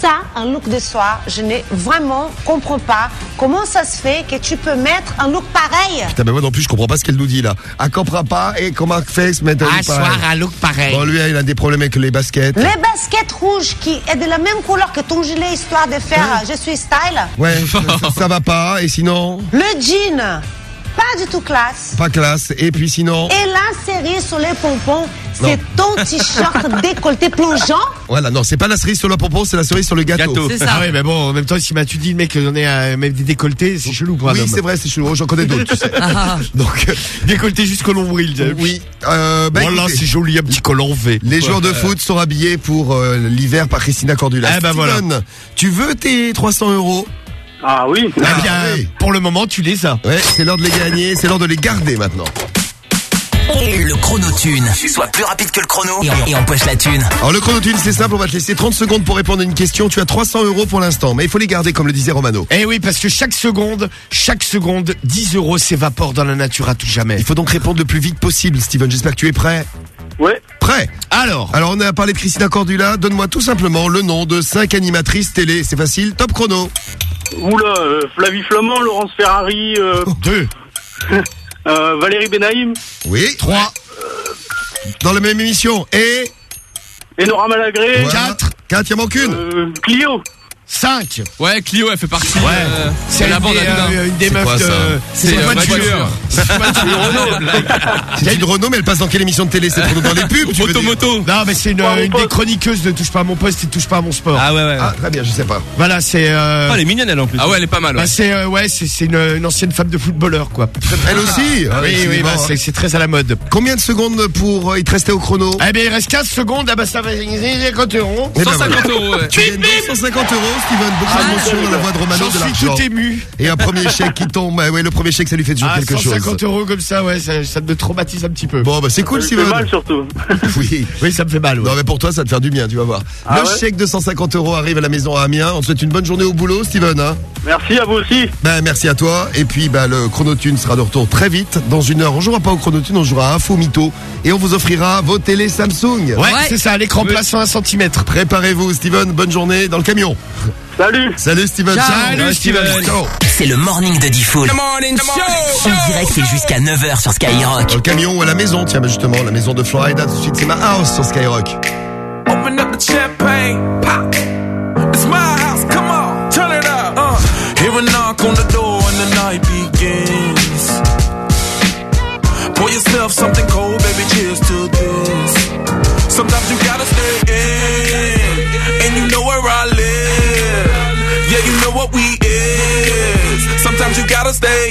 ça, un look de soir, je ne vraiment comprends pas comment ça se fait que tu peux mettre un look pareil. Putain, mais moi non plus, je comprends pas ce qu'elle nous dit là. À comprend pas et comment fait se mettre un soir, pareil. un look pareil. Bon, lui, il a des problèmes avec les baskets. Les baskets rouges qui est de la même couleur que ton gilet, histoire de faire Hein euh, je suis style. Ouais, ça, ça va pas. Et sinon, Le jean, pas du tout classe. pas classe. Et puis sinon, Et la série sur les pompons, c'est ton t-shirt décolleté plongeant. voilà, non, c'est pas la cerise sur le pompon, c'est la cerise sur le gâteau. Gâteau. C'est ça. Ah ouais, mais bon, en même temps, si tu dis le mec en est à même des décolletés, c'est chelou pour un Oui, homme. c'est vrai, c'est chelou. J'en connais d'autres, tu sais. Ah, Donc, euh, Décolleté jusqu'au nombril. oui. Euh, bah, Voilà, écoutez, c'est joli, un petit col en V. les joueurs de foot sont habillés pour euh, l'hiver par Christina Cordula. Eh ben Steven, tu veux tes 300 euros Ah oui. Eh bien, oui. pour le moment, tu les as. Ouais, c'est l'heure de les gagner, c'est l'heure de les garder maintenant. Le chronotune. Sois plus rapide que le chrono et, et empoche la thune. Alors le chronotune, c'est simple, on va te laisser 30 secondes pour répondre à une question. Tu as 300 euros pour l'instant, mais il faut les garder comme le disait Romano. Eh oui, parce que chaque seconde, chaque seconde, 10 euros s'évaporent dans la nature à tout jamais. Il faut donc répondre le plus vite possible, Steven. J'espère que tu es prêt. Ouais. Prêt Alors, Alors on a parlé de Christina Cordula. Donne-moi tout simplement le nom de 5 animatrices télé. C'est facile. Top chrono. Oula, euh, Flavie Flamand, Laurence Ferrari, euh, deux, euh, Valérie Benaïm Oui. 3, Dans la même émission. Et et Nora Malagré. voilà. 4. 4, il en manque une. Euh, Clio. 5 Ouais, Clio, elle fait partie. Ouais. euh, C'est la une bande des, à euh, une des C'est meufs quoi, de... C'est une euh, voiture. C'est une voiture. C'est une Renault, mais elle passe dans quelle émission de télé C'est pour nous dans les pubs tu Moto moto. Non, mais c'est une, des chroniqueuses de Touche pas à mon poste et Touche pas à mon sport. Ah ouais, ouais. Ah, très bien, je sais pas. Voilà, c'est... euh, Oh, elle est mignonne, elle en plus. Ah ouais, elle est pas mal. bah, Ouais. c'est euh, ouais, c'est une, une ancienne femme de footballeur quoi. Elle aussi Ah, oui, oui, bah, hein. c'est très à la mode. Combien de secondes pour euh, il te restait au chrono Eh bien, il reste 15 secondes, ah bah ça va 50 euros. Eh ben, 150 voilà. euros, ouais. Tu gagnes donc 150 euros, Steven. Beaucoup Ah, d'émotion dans la voix de Romano de suis l'argent. tout ému. Et un premier chèque qui tombe. Ouais, le premier chèque, ça lui fait toujours Ah, quelque chose. 150 euros comme ça, ouais, ça, ça me traumatise un petit peu. Bon, bah c'est cool, Ça me fait Steven. mal surtout. Oui. Oui, ça me fait mal. ouais. Non, mais pour toi, ça va te faire du bien, tu vas voir. Ah le ouais chèque de 150 euros arrive à la maison à Amiens. On te souhaite une bonne journée au boulot, Steven. Hein Merci à vous aussi. ben, merci à toi. Et puis, bah, le chronotune sera de retour très vite. Dans une heure, on jouera pas au chronotune, on jouera à Info Mytho. Et on vous offrira vos télé Samsung. Ouais, c'est ça, l'écran plaçant 1 cm. Préparez-vous, Steven. Bonne journée dans le camion. Salut. Salut, Steven. Salut, Ouais, Steven. Ciao. C'est le morning de Diffoul. En direct, c'est jusqu'à 9h sur Skyrock. Dans le camion ou à la maison, tiens, bah, justement, la maison de Florida. Tout de suite, c'est ma house sur Skyrock. Open up the champagne, pop. It's my house, come on, turn it up. Uh. Hear a knock on the door and the night begins. Pour yourself something cold, baby, cheers to this. Sometimes you gotta stay what we is. Sometimes you gotta stay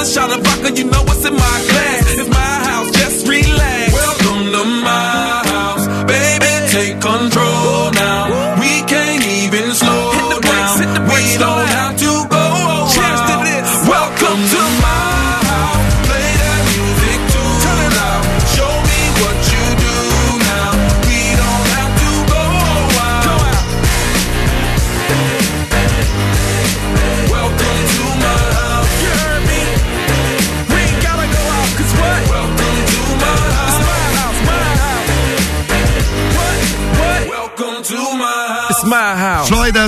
Another shot of vodka, you know what's in my glass. It's my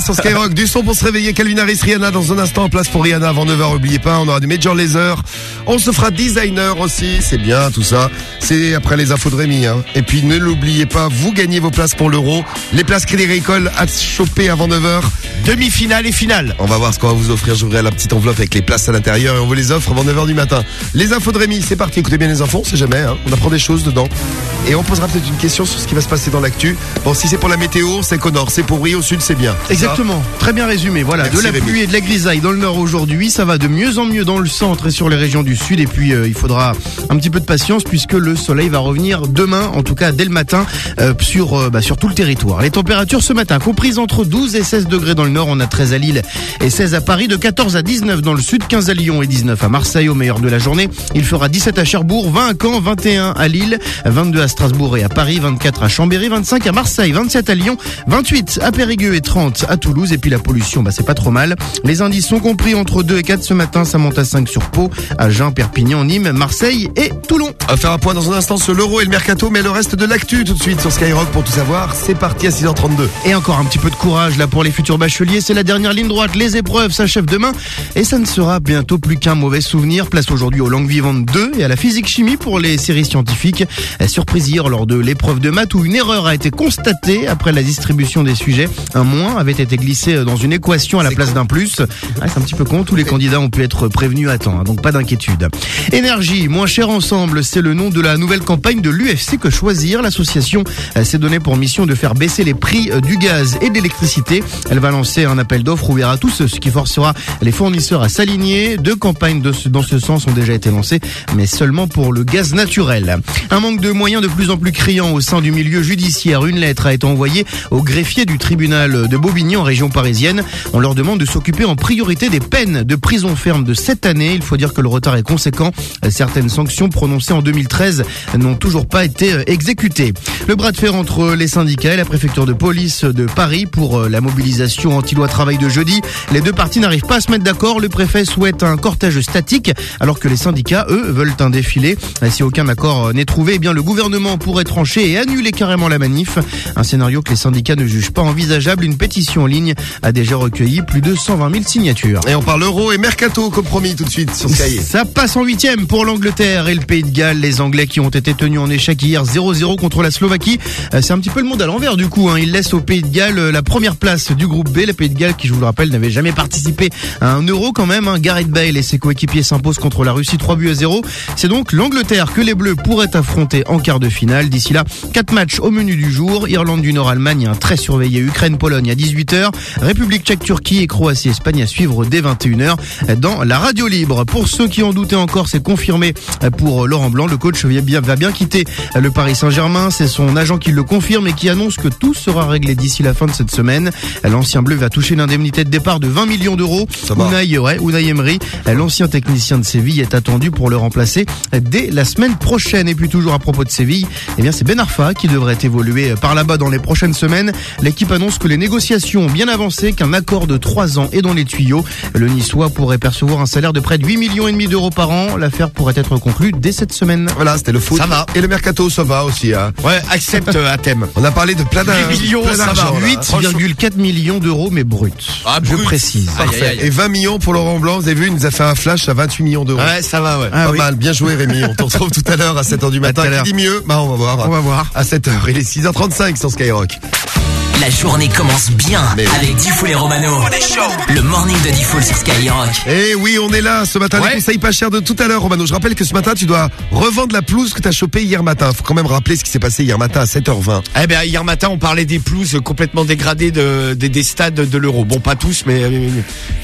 sur Skyrock, du son pour se réveiller. Calvin Harris, Rihanna dans un instant. Place pour Rihanna avant 9h. Oubliez pas, on aura du Major Laser. On se fera designer aussi. C'est bien tout ça. C'est après les infos de Rémi. Hein. Et puis ne l'oubliez pas, vous gagnez vos places pour l'euro. Les places Crédit Agricole à choper avant 9h. Demi-finale et finale. On va voir ce qu'on va vous offrir. J'ouvrirai la petite enveloppe avec les places à l'intérieur et on vous les offre avant 9h du matin. Les infos de Rémi, c'est parti. Écoutez bien les infos, on sait jamais. Hein. On apprend des choses dedans. Et on posera peut-être une question sur ce qui va se passer dans l'actu. Bon, si c'est pour la météo, c'est nord. C'est pour au sud, c'est bien. Exactement, très bien résumé. Voilà, Merci, de la Rémi. pluie et de la grisaille dans le nord aujourd'hui, ça va de mieux en mieux dans le centre et sur les régions du sud. Et puis euh, il faudra un petit peu de patience puisque le soleil va revenir demain, en tout cas dès le matin, euh, sur euh, bah, sur tout le territoire. Les températures ce matin comprises entre 12 et 16 degrés dans le nord, on a 13 à Lille et 16 à Paris, de 14 à 19 dans le sud, 15 à Lyon et 19 à Marseille au meilleur de la journée. Il fera 17 à Cherbourg, 20 à Caen, 21 à Lille, 22 à Strasbourg et à Paris, 24 à Chambéry, 25 à Marseille, 27 à Lyon, 28 à. Périgueux et 30 à Toulouse. Et puis la pollution, bah, c'est pas trop mal. Les indices sont compris entre 2 et 4 ce matin. Ça monte à 5 sur Pau, Agen, Perpignan, Nîmes, Marseille et Toulon. On va faire un point dans un instant sur l'euro et le mercato, mais le reste de l'actu tout de suite sur Skyrock pour tout savoir. C'est parti à 6h32. Et encore un petit peu de courage là pour les futurs bacheliers. C'est la dernière ligne droite. Les épreuves s'achèvent demain et ça ne sera bientôt plus qu'un mauvais souvenir. Place aujourd'hui aux langues vivantes 2 et à la physique chimie pour les séries scientifiques. Euh, Surprise hier lors de l'épreuve de maths où une erreur a été constatée après la distribution des sujets. Un moins avait été glissé dans une équation à la place d'un plus. Ah, c'est un petit peu con. Tous les candidats ont pu être prévenus à temps, hein, donc pas d'inquiétude. Énergie, moins cher ensemble, c'est le nom de la nouvelle campagne de l'UFC que choisir. L'association euh, s'est donnée pour mission de faire baisser les prix euh, du gaz et de l'électricité. Elle va lancer un appel d'offres ouvert à tous, ce qui forcera les fournisseurs à s'aligner. Deux campagnes de ce- dans ce sens ont déjà été lancées, mais seulement pour le gaz naturel. Un manque de moyens de plus en plus criant au sein du milieu judiciaire. Une lettre a été envoyée au greffier du tribunal de Bobigny en région parisienne. On leur demande de s'occuper en priorité des peines de prison ferme de cette année. Il faut dire que le retard est conséquent. Certaines sanctions prononcées en 2013 n'ont toujours pas été euh, exécutées. Le bras de fer entre les syndicats et la préfecture de police de Paris pour euh, la mobilisation anti-loi travail de jeudi. Les deux parties n'arrivent pas à se mettre d'accord. Le préfet souhaite un cortège statique alors que les syndicats, eux, veulent un défilé. Euh, Si aucun accord n'est trouvé, eh bien le gouvernement pourrait trancher et annuler carrément la manif. Un scénario que les syndicats ne jugent pas envisageable. Une pétition en ligne a déjà recueilli plus de 120 000 signatures. Et on parle euro et mercato, comme promis tout de suite sur Sky. Ça passe en huitième pour l'Angleterre et le Pays de Galles. Les Anglais qui ont été tenus en échec hier 0-0 contre la Slovaquie. Euh, C'est un petit peu le monde à l'envers du coup. Hein. Ils laissent au Pays de Galles euh, la première place du groupe B. Le Pays de Galles qui, je vous le rappelle, n'avait jamais participé à un euro quand même. Hein. Gareth Bale et ses coéquipiers s'imposent contre la Russie 3 buts à 0. C'est donc l'Angleterre que les Bleus pourraient affronter en quart de finale. D'ici là, quatre matchs au menu du jour. Irlande du Nord, Allemagne, un très surveillé. Ukraine, Pologne à 18h. République tchèque, Turquie et Croatie, Espagne à suivre dès 21h dans la radio libre. Pour ceux qui en doutaient encore, c'est confirmé pour Laurent Blanc. Le coach va bien, quitter le Paris Saint-Germain. C'est son agent qui le confirme et qui annonce que tout sera réglé d'ici la fin de cette semaine. L'ancien bleu va toucher une indemnité de départ de 20 millions d'euros. Unai, ouais, Unai Emery, l'ancien technicien de Séville, est attendu pour le remplacer dès la semaine prochaine. Et puis toujours à propos de Séville, eh bien c'est Ben Arfa qui devrait évoluer par là-bas dans les prochaines semaines. L'équipe annonce que les négociations ont bien avancé, qu'un accord de 3 ans est dans les tuyaux. Le Niçois pourrait percevoir un salaire de près de 8 millions et demi d'euros par an. L'affaire pourrait être conclue dès cette semaine. Voilà, c'était le foot. Ça va. Et le mercato, ça va aussi. Hein. Ouais, accepte euh, à thème. On a parlé de plein d'un- 8 millions, ça d'argent, va. là. 8,4 millions d'euros, mais brut. Ah, Je brut. précise. Aïe, Parfait. aïe, aïe. Et 20 millions pour Laurent Blanc. Vous avez vu, il nous a fait un flash à 28 millions d'euros. Ouais, ça va, ouais. Ah Pas oui. mal, bien joué Rémi. On te retrouve tout à l'heure à 7h du matin. Qui dit mieux? Bah on va voir. On va voir. À 7h. Il est 6h35 sur Skyrock. La journée commence bien Mais oui. avec Diffoul et Romano. Le morning de Diffoul sur Skyrock. Et oui, on est là ce matin. Ouais. Les conseils pas chers de tout à l'heure, Romano. Je rappelle que ce matin, tu dois revendre la pelouse que tu as chopée hier matin. Faut quand même rappeler ce qui s'est passé hier matin à 7h20. Eh ben hier matin on parlait des pelouses complètement dégradées de, des, des stades de l'Euro. Bon pas tous mais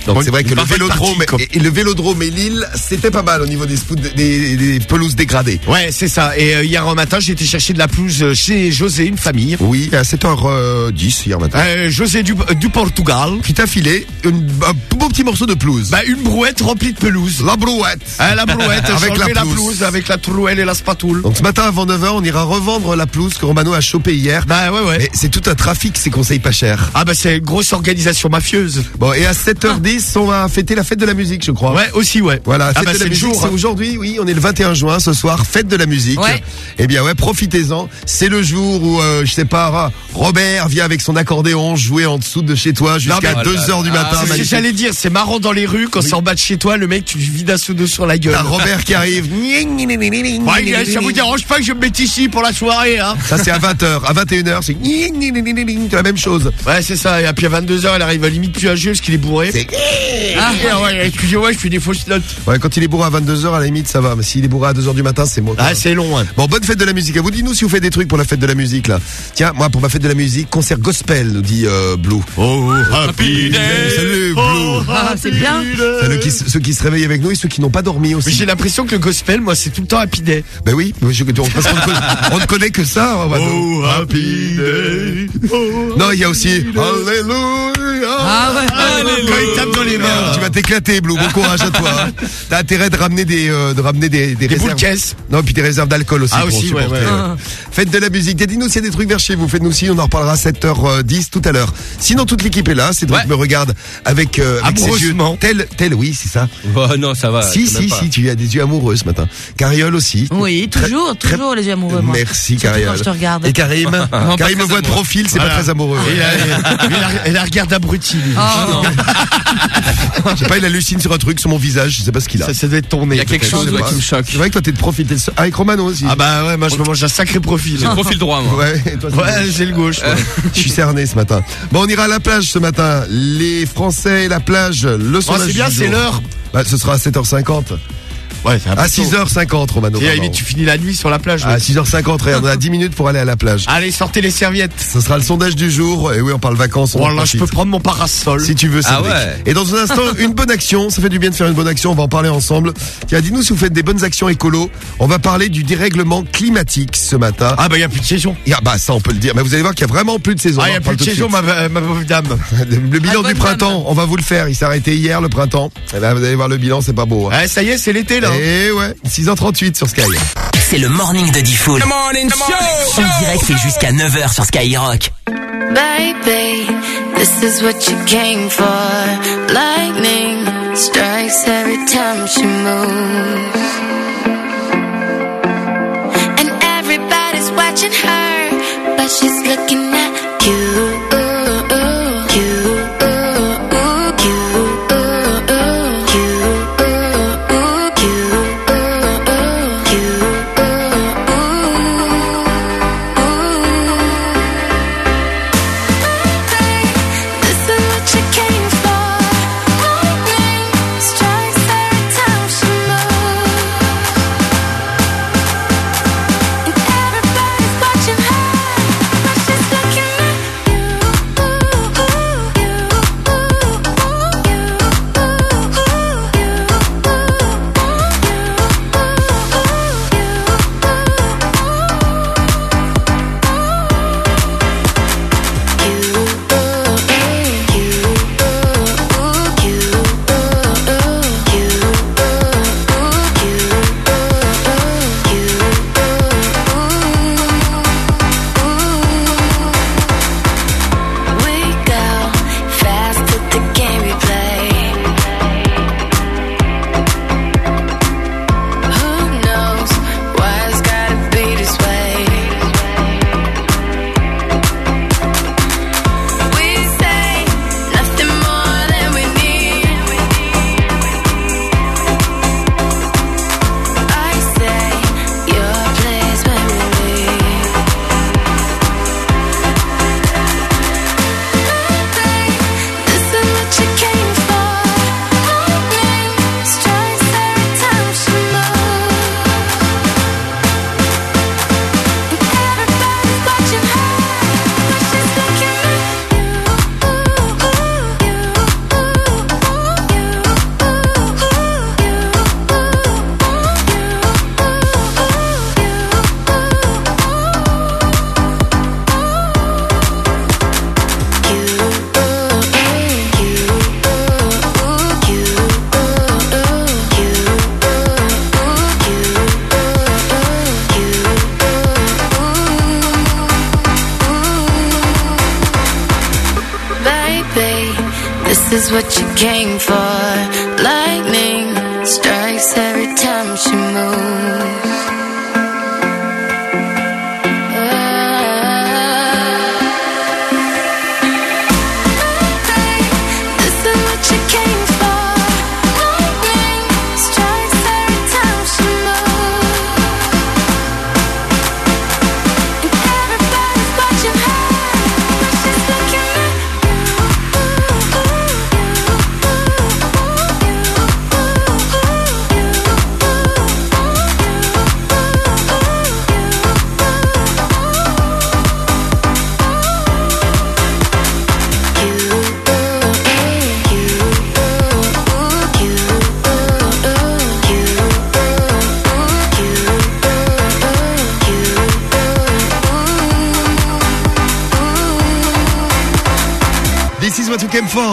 Donc bon, c'est vrai que le parfaite vélodrome, partie, quoi. et, et le vélodrome et Lille, c'était pas mal au niveau des, spou- des, des pelouses dégradées. Ouais c'est ça. Et euh, hier matin j'ai été chercher de la pelouse chez José une famille. Oui, à 7h10 hier matin. Euh, José du, du Portugal. Qui t'a filé une- un beau petit morceau de pelouse. Bah une brouette remplie de pelouse. la brouette. Ah, la brouette, Avec j'ai la enlevé la pelouse. pelouse avec la trouelle et la spatule. Donc ce matin avant 9h, on ira revendre la pelouse que Romano a chopée hier. Bah ouais ouais. Mais c'est tout un trafic, ces conseils pas chers. Ah bah c'est une grosse organisation mafieuse. Bon, et à 7h10, on va fêter la fête de la musique, je crois. Ouais aussi ouais. Voilà, ah fête bah de la c'est le musique, jour. c'est aujourd'hui, oui, on est le 21 juin ce soir, fête de la musique. Ouais. Eh bien ouais, profitez-en. C'est le jour où, euh, je sais pas, Robert vient avec son accordéon jouer en dessous de chez toi jusqu'à mais- 2h du matin. Ah, j'allais dire, c'est marrant dans les rues quand c'est en bas de chez toi, le mec tu lui vides un seau sur la gueule. T'as Robert qui arrive. Ouais, ça vous dérange pas que je me mette ici pour la soirée, hein Ça c'est à 20h. À 21h, c'est la même chose. Ouais, c'est ça. Et puis à 22h, elle arrive à limite plus à jeu parce qu'il est bourré. C'est- Ah, ouais, excusez-moi, je fais des fausses notes. Ouais, quand il est bourré à 22h, à la limite, ça va. Mais s'il est bourré à 2h du matin, c'est moi. Ah, c'est long, hein. Bon, bonne fête de la musique. À vous, dites-nous si vous faites des trucs pour la fête de la musique, là. Tiens, moi, pour ma fête de la musique, concert gospel, nous dit euh, Blue. Oh, happy Salut, Blue. Ah, c'est bien. Salut qui- ceux qui se réveillent avec nous et ceux qui n'ont pas dormi Mais aussi. j'ai l'impression que le gospel, moi, c'est tout le temps happy day. Ben oui, je- on, parce qu'on ne connaît, connaît que ça. hein. Oh, happy day. Non, il y a aussi Alléluia. Ah ouais. Quand il tape dans les mains. Tu vas t'éclater, Blue. Bon courage à toi. hein. T'as intérêt de ramener des, euh, de ramener des, des Des réserves. caisses. Non, et puis des réserves d'alcool aussi. Ah, pour aussi, ouais, ouais. euh. Faites de la musique. Dites-nous s'il y a des trucs vers chez vous. Faites-nous aussi. On en reparlera 7h. 7h10 tout à l'heure. Sinon, toute l'équipe est là. Cédric me regarde avec, euh, avec ses yeux. Amoureusement. Tel, tel, oui, c'est ça. Oh, non, ça va. si, si, si, tu as des yeux amoureux ce matin. Cariole aussi. Oui, toujours, toujours les yeux amoureux, moi. Merci, Cariole. quand je te regarde. Et Karim Non, Karim me très voit de profil, c'est Voilà. pas très amoureux. Et et la regarde abruti. lui. Oh. Je sais pas, il hallucine sur un truc, sur mon visage, je sais pas ce qu'il a. Ça, ça doit être ton nez. Il y a quelque chose ouais, qui me choque. C'est vrai que toi t'es de profil, Ah, avec Romano aussi. Ah bah ouais, moi je me mange un sacré profil. J'ai le profil droit, moi. Ouais, c'est Ouais, j'ai le gauche. Je suis cerné ce matin. Bon, on ira à la plage ce matin. Les Français et la plage, le Oh, sondage c'est bien, c'est l'heure. Bah, ce sera à 7h50. Ouais, c'est un peu À tôt. 6h50, Romano. Et à la limite, tu finis la nuit sur la plage. À ouais. 6h50, regarde, on a 10 minutes pour aller à la plage. Allez, sortez les serviettes. Ce sera le sondage du jour. Et oui, on parle vacances. On Voilà, je peux prendre mon parasol. Si tu veux, Ah ouais. Et dans un instant, une bonne action. Ça fait du bien de faire une bonne action. On va en parler ensemble. Tiens, dis-nous si vous faites des bonnes actions écolo. On va parler du dérèglement climatique ce matin. Ah bah il y a plus de saison. Et ah bah ça, on peut le dire. Mais vous allez voir qu'il y a vraiment plus de saison. Ah, il y On a plus de saison, ma, ma pauvre dame. Le bilan Ah, du printemps, on va vous le faire. Il s'est arrêté hier, le printemps. Et là, vous allez voir le bilan, c'est pas beau. Hein. Ouais, ça y est, c'est l'été là. Et ouais, 6h38 sur Sky. C'est le morning de Diffoul. morning show. En direct, c'est jusqu'à 9h sur Skyrock. Baby, this is what you came for. Lightning strikes every time she moves. And everybody's watching her, but she's looking at you.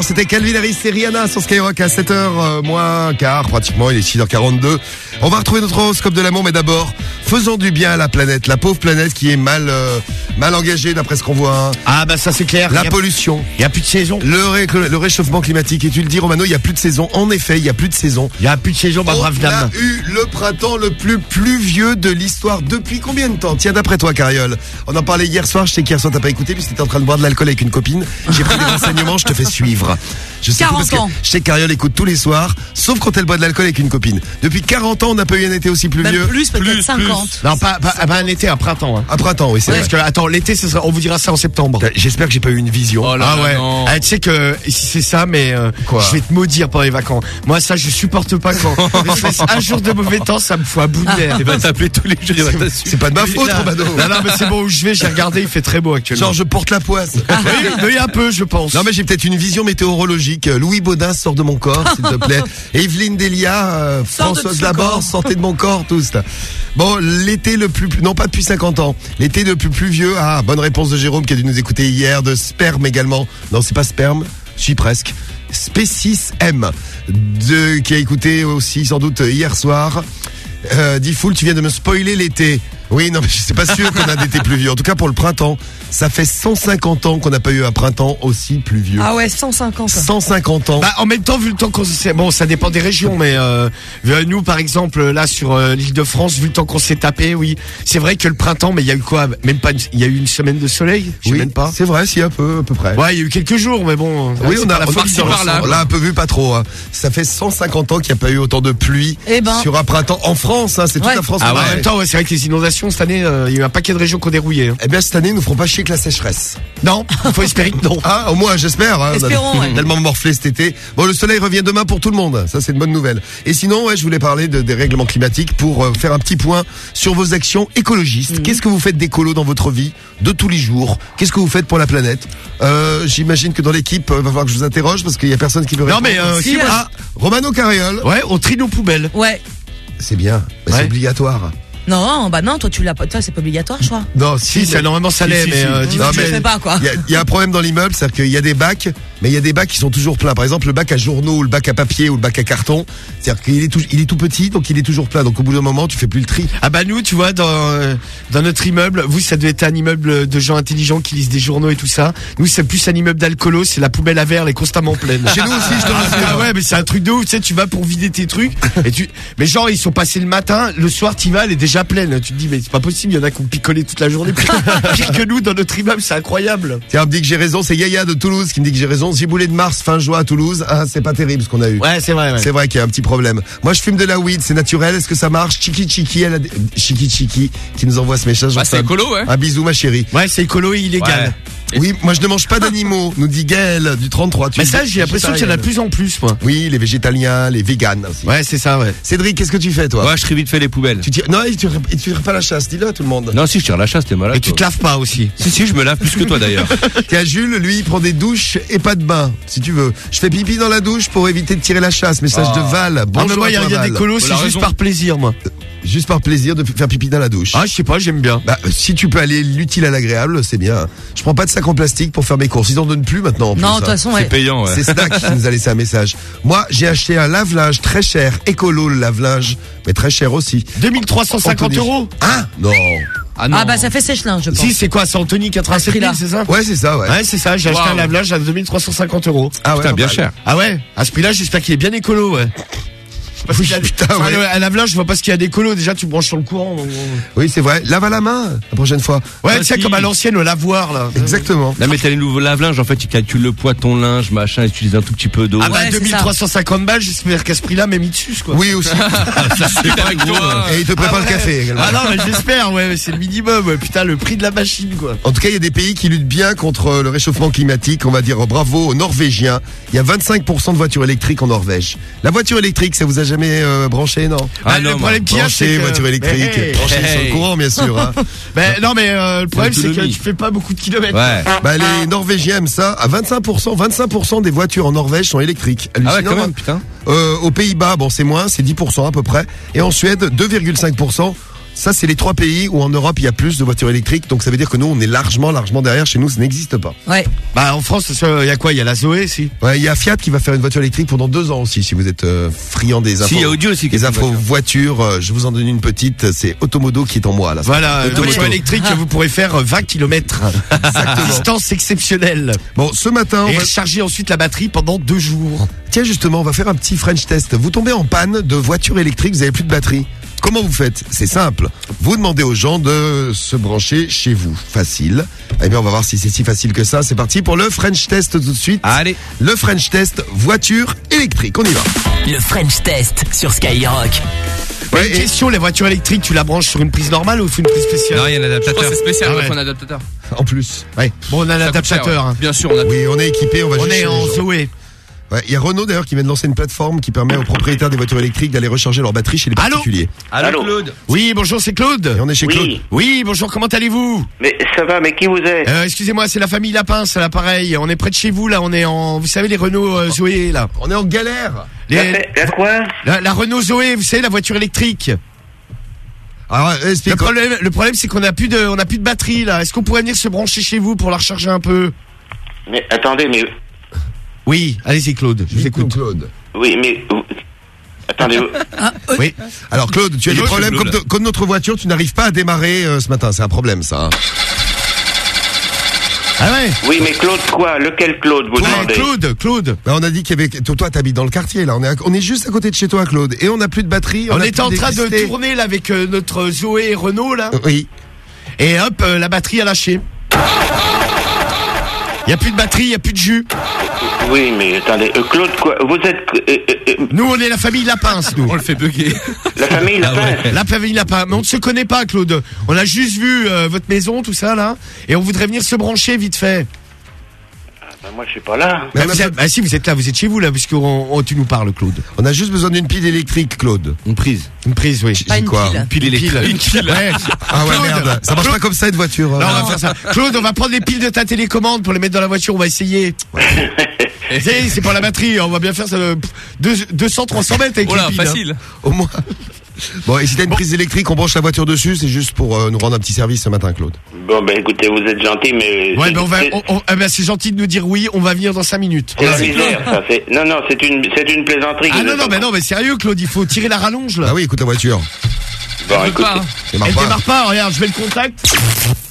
C'était Calvin Harris et Rihanna sur Skyrock à 7h moins quart, pratiquement. Il est 6h42. On va retrouver notre horoscope de l'amour, mais d'abord, faisant du bien à la planète, la pauvre planète qui est mal euh, mal engagée d'après ce qu'on voit. hein. Ah bah ça c'est clair. La Y a- pollution. Il y a plus de saison. Le, ré- le réchauffement climatique, et tu le dis Romano, il y a plus de saison. En effet, il y a plus de saison. Il y a plus de saison, ma On brave a dame. eu le printemps le plus pluvieux de l'histoire depuis combien de temps? Tiens, d'après toi, Cariole. On en parlait hier soir. Je sais qu'hier soir t'as pas écouté puisque t'étais en train de boire de l'alcool avec une copine. J'ai pris des renseignements. Je te fais suivre. Je sais tout 40 parce que ans. je sais que Cariole écoute tous les soirs, sauf quand elle boit de l'alcool avec une copine. Depuis 40 ans, on n'a pas eu un été aussi pluvieux. Même plus, peut-être 50. Non, pas, pas, pas un été, un printemps. Hein. Un printemps, oui, c'est Parce vrai. que, attends, l'été, ce sera- on vous dira ça en septembre. J'espère que j'ai pas eu une vision. Oh là ah là, ouais. non. Ah, tu sais que si c'est ça, mais euh, Quoi je vais te maudire pendant les vacances. Moi, ça, je supporte pas quand un jour de mauvais temps, ça me fout un bout d'air. Il va t'appeler tous les jours. C'est pas de ma faute, Romano. Non, non, mais c'est bon où je vais. J'ai regardé, il fait très beau actuellement. Genre, je porte la poisse. oui, oui, un peu, je pense. Non mais j'ai peut-être une vision météorologique. Euh, Louis Baudin sort de mon corps, s'il te plaît. Evelyne Delia, euh, de Françoise son Laborde, sortez de mon corps tous. là. Bon, l'été le plus, non pas depuis 50 ans, l'été le plus pluvieux. Ah, bonne réponse de Jérôme qui a dû nous écouter hier, de sperme également. Non, c'est pas sperme, je suis presque. Spécis M, de, qui a écouté aussi sans doute hier soir. Euh, Diffoul, tu viens de me spoiler l'été. Oui, non, mais c'est pas sûr qu'on a d'été pluvieux. En tout cas, pour le printemps, ça fait 150 ans qu'on n'a pas eu un printemps aussi pluvieux. Ah ouais, 150. 150 ans. Bah, en même temps, vu le temps qu'on s'est, bon, ça dépend des régions, mais euh, euh, nous, par exemple, là sur euh, l'île de France, vu le temps qu'on s'est tapé, oui, c'est vrai que le printemps, mais il y a eu quoi? Même pas, une- il y a eu une semaine de soleil, je sais oui, même pas. c'est vrai, si un peu, à peu près. Ouais, il y a eu quelques jours, mais bon. Oui, c'est on a, la on, folie par là. on l'a un peu vu, pas trop. hein. Ça fait 150 ans qu'il n'y a pas eu autant de pluie Eh ben. sur un printemps en France. Hein, c'est toute la France. Ah ouais, a. en même temps, ouais, c'est vrai que les inondations cette année, euh, il y a eu un paquet de régions qui ont dérouillé. hein. Eh bien, cette année, nous ferons pas chier que la sécheresse. Non, il faut espérer que non. Ah, au moins, j'espère. Hein, Espérons, ouais. Tellement morflé cet été. Bon, le soleil revient demain pour tout le monde. Ça, c'est une bonne nouvelle. Et sinon, ouais, je voulais parler de- des règlements climatiques pour euh, faire un petit point sur vos actions écologistes. Qu'est-ce que vous faites d'écolo dans votre vie de tous les jours? Qu'est-ce que vous faites pour la planète? Euh, J'imagine que dans l'équipe, euh, va falloir que je vous interroge parce qu'il y a personne qui veut Non, répondre. mais euh, Si, ah, Romano Carriole. ouais, on trie nos poubelles. Ouais. C'est bien. Mais Ouais. C'est obligatoire. Non, bah non, toi tu l'as pas, toi c'est pas obligatoire, je crois. Non, Si, ça normalement ça l'est, si, mais si. euh, Non, dis- Non, je mais- le fais pas quoi. Il y, a, il y a un problème dans l'immeuble, c'est-à-dire qu'il y a des bacs, mais il y a des bacs qui sont toujours pleins. Par exemple, le bac à journaux, ou le bac à papier ou le bac à carton, c'est-à-dire qu'il est tout, il est tout petit, donc il est toujours plein. Donc au bout d'un moment, tu fais plus le tri. Ah bah nous, tu vois, dans euh, dans notre immeuble, vous ça devait être un immeuble de gens intelligents qui lisent des journaux et tout ça. Nous c'est plus un immeuble d'alcoolos, c'est la poubelle à verre, elle est constamment pleine. Chez nous aussi, je te Ah, ah ouais, mais c'est un truc de ouf, tu sais, tu vas pour vider tes trucs et tu mais genre ils sont passés le matin, le soir tu vas, elle est déjà pleine. Tu te dis mais c'est pas possible, il y en a qui ont picolé toute la journée. Pire, que nous dans notre immeuble, c'est incroyable. Tiens, on me dit que j'ai raison, c'est Yaya de Toulouse qui me dit que j'ai raison. Giboulé de Mars, fin juin à Toulouse. Ah, c'est pas terrible ce qu'on a eu. Ouais, c'est vrai. ouais. C'est vrai qu'il y a un petit problème. Moi, je fume de la weed, c'est naturel. Est-ce que ça marche? Chiki Chiki, elle a des- Chiki Chiki, qui nous envoie ce message. Bah, c'est écolo, ouais. Un bisou, ma chérie. Ouais, c'est écolo et illégal. Oui, moi, je ne mange pas d'animaux, nous dit Gaël du 33. Tu Mais ça, j'ai l'impression qu'il y en a de plus en plus, moi. Oui, les végétaliens, les véganes aussi. Ouais, c'est ça, ouais. Cédric, qu'est-ce que tu fais, toi Ouais, je trie vite fait les poubelles. Tu tires... Non, tu tires, tu tires pas la chasse, dis-le à tout le monde. Non, si, je tire la chasse, t'es malade. Et tu te laves pas aussi. Si, si, je me lave plus que toi d'ailleurs. Tiens, Jules, lui, il prend des douches et pas de bain, si tu veux. Je fais pipi dans la douche pour éviter de tirer la chasse. Message Ah. de Val. Ah, Bonjour mais moi, il y a d'écolo, Voilà, c'est juste par plaisir, moi. Juste par plaisir de faire pipi dans la douche. Ah, je sais pas, j'aime bien. Bah, si tu peux aller l'utile à l'agréable, c'est bien. Je prends pas de sac en plastique pour faire mes courses. Ils en donnent plus maintenant. En plus, Non, de hein. toute façon, C'est ouais. payant, ouais. C'est Snack qui nous a laissé un message. Moi, j'ai acheté un lave-linge très cher, écolo le lave-linge, mais très cher aussi. 2350 Anthony. euros Ah Non. Ah non. Ah bah ça fait sèche-linge, je pense. Si, c'est quoi C'est Anthony 87 000, prix-là. c'est ça Ouais, c'est ça, ouais. Ouais, c'est ça, j'ai acheté un lave-linge à 2350 euros. Ah ouais, Putain, bien mal. cher. Ah ouais À ce prix-là, j'espère qu'il est bien écolo, ouais. Parce Oui, qu'il y a- putain, Enfin, ouais. le- Un lave-linge, je vois pas ce qu'il y a d'écolo. Déjà, tu branches sur le courant. donc- Oui, c'est vrai. Lave à la main la prochaine fois. Ouais, Ah, tu sais, si. comme à l'ancienne, au lavoir, là. Exactement. Là, mais t'as les nouveaux lave-linge, en fait, tu calcules le poids de ton linge, machin, et tu utilises un tout petit peu d'eau. Ah bah, Ouais, c'est 2350 balles, j'espère qu'à ce prix-là, même Mitsus, quoi. Oui, aussi. c'est pas gros. Et il te prépare Ah le ouais. café également. Ah non, mais j'espère, ouais, mais c'est le minimum. ouais. Putain, le prix de la machine, quoi. En tout cas, il y a des pays qui luttent bien contre le réchauffement climatique. On va dire bravo aux Norvégiens. Il y a 25% de voitures électriques en Norvège. La voiture électrique, ça vous a jamais euh, branché, non Ah Bah, le non, problème qu'il y a, Branché, c'est que... voiture électrique, Hey, hey. branché sur le hey. courant, bien sûr. hein. Ben, non, mais euh, le problème, c'est que L'autonomie. tu fais pas beaucoup de kilomètres. Ouais. Bah, les Norvégiens aiment ça. À 25%, 25% des voitures en Norvège sont électriques. Ah ouais, Hallucinant, quand hein. même, putain. Euh, aux Pays-Bas, bon, c'est moins, c'est 10% à peu près. Et en Suède, 2,5%. Ça, c'est les trois pays où en Europe il y a plus de voitures électriques. Donc ça veut dire que nous, on est largement, largement derrière. Chez nous, ça n'existe pas. Ouais. Bah en France, il y a quoi? Il y a la Zoé, si? Ouais, il y a Fiat qui va faire une voiture électrique pendant deux ans aussi. Si vous êtes euh, friand des infos, Si, il y a Audio aussi qui des infos voitures. euh, je vous en donne une petite. C'est Automodo qui est en moi là. Voilà, une Automodo. voiture électrique, vous pourrez faire euh, 20 km. Distance exceptionnelle. Bon, ce matin, on Et va- recharger ensuite la batterie pendant deux jours. Tiens, justement, on va faire un petit French test. Vous tombez en panne de voiture électrique, vous avez plus de batterie. Comment vous faites C'est simple. Vous demandez aux gens de se brancher chez vous. Facile. Eh bien, on va voir si c'est si facile que ça. C'est parti pour le French test tout de suite. Allez. Le French test voiture électrique. On y va. Le French Test sur Skyrock. Ouais, et- question, les voitures électriques, tu la branches sur une prise normale ou sur une prise spéciale Non, il y a un Je crois adaptateur. que c'est spécial, Ah il ouais. faut un adaptateur. En plus. Ouais. Bon, on a l'adaptateur. hein. Bien sûr, on a Oui, on est équipé. On va On est en les Ouais, Il y a Renault d'ailleurs qui vient de lancer une plateforme qui permet aux propriétaires des voitures électriques d'aller recharger leur batterie chez les Allô particuliers. Allô, Claude Oui, bonjour, c'est Claude. Et on est chez Claude. Oui, Oui, bonjour, comment allez-vous mais ça va, mais qui vous êtes? Euh, Excusez-moi, c'est la famille Lapin, c'est l'appareil. On est près de chez vous, là. On est en, vous savez, les Renault euh, Zoé, là. On est en galère. Les- La quoi? La, la Renault Zoé, vous savez, la voiture électrique. Alors, Le explique. problème, le problème, c'est qu'on a plus de, on a plus de batterie, là. Est-ce qu'on pourrait venir se brancher chez vous pour la recharger un peu? Mais attendez, mais Oui, allez-y, Claude, je vous écoute. Claude. oui, mais attendez, vous- Oui. Alors Claude, tu as des problèmes comme, Claude. de- comme notre voiture, tu n'arrives pas à démarrer euh, ce matin, c'est un problème ça. hein. Ah ouais. oui, mais Claude quoi Lequel Claude vous Ouais, demandez Claude, Claude. Bah, on a dit qu'il y avait toi, toi t'habites dans le quartier là, on est à- on est juste à côté de chez toi Claude et on n'a plus de batterie, On, plus en train de tourner là avec euh, notre Zoé Renault là, Oui. et hop, euh, la batterie a lâché. Il y a plus de batterie, il y a plus de jus. Oui, mais attendez, euh, Claude quoi Vous êtes euh, euh, euh, Nous, on est la famille Lapin, nous. On le fait bugger. la famille Ah Lapin La famille Lapin. Mais on ne se connaît pas, Claude. On a juste vu euh, votre maison, tout ça là, et on voudrait venir se brancher vite fait. Ben, Moi, je suis pas là. Mais Bah, on, a, vous êtes- bah, si, vous êtes là, vous êtes chez vous là, puisque on- on- tu nous parles, Claude. on a juste besoin d'une pile électrique Claude. Une prise. Une prise, oui. J'ai quoi Pile électrique. Ouais. Ah ouais Claude, merde, ça marche pas comme ça une voiture. Non, euh. on va faire ça. Claude, on va prendre les piles de ta télécommande pour les mettre dans la voiture. On va essayer. C'est c'est pour la batterie. On va bien faire ça. euh, pff, deux- 200, 300 mètres avec Oh là, les piles. hein. facile. Au moins. Bon, et si t'as une prise électrique, on branche la voiture dessus, c'est juste pour euh, nous rendre un petit service ce matin Claude. Bon, ben écoutez, vous êtes gentil, mais. Ouais, ben on va. c'est- on- on- eh ben, c'est gentil de nous dire oui. On va venir dans 5 minutes. C'est la misère, ça. c'est- Non, non, c'est une, c'est une plaisanterie. Ah vous non, êtes non, en- mais non, mais sérieux, Claude, il faut tirer la rallonge là. Ah oui, écoute la voiture. Bon, Je veux écoutez. pas, hein. Démarre Elle pas. démarre pas, regarde, je vais le contact.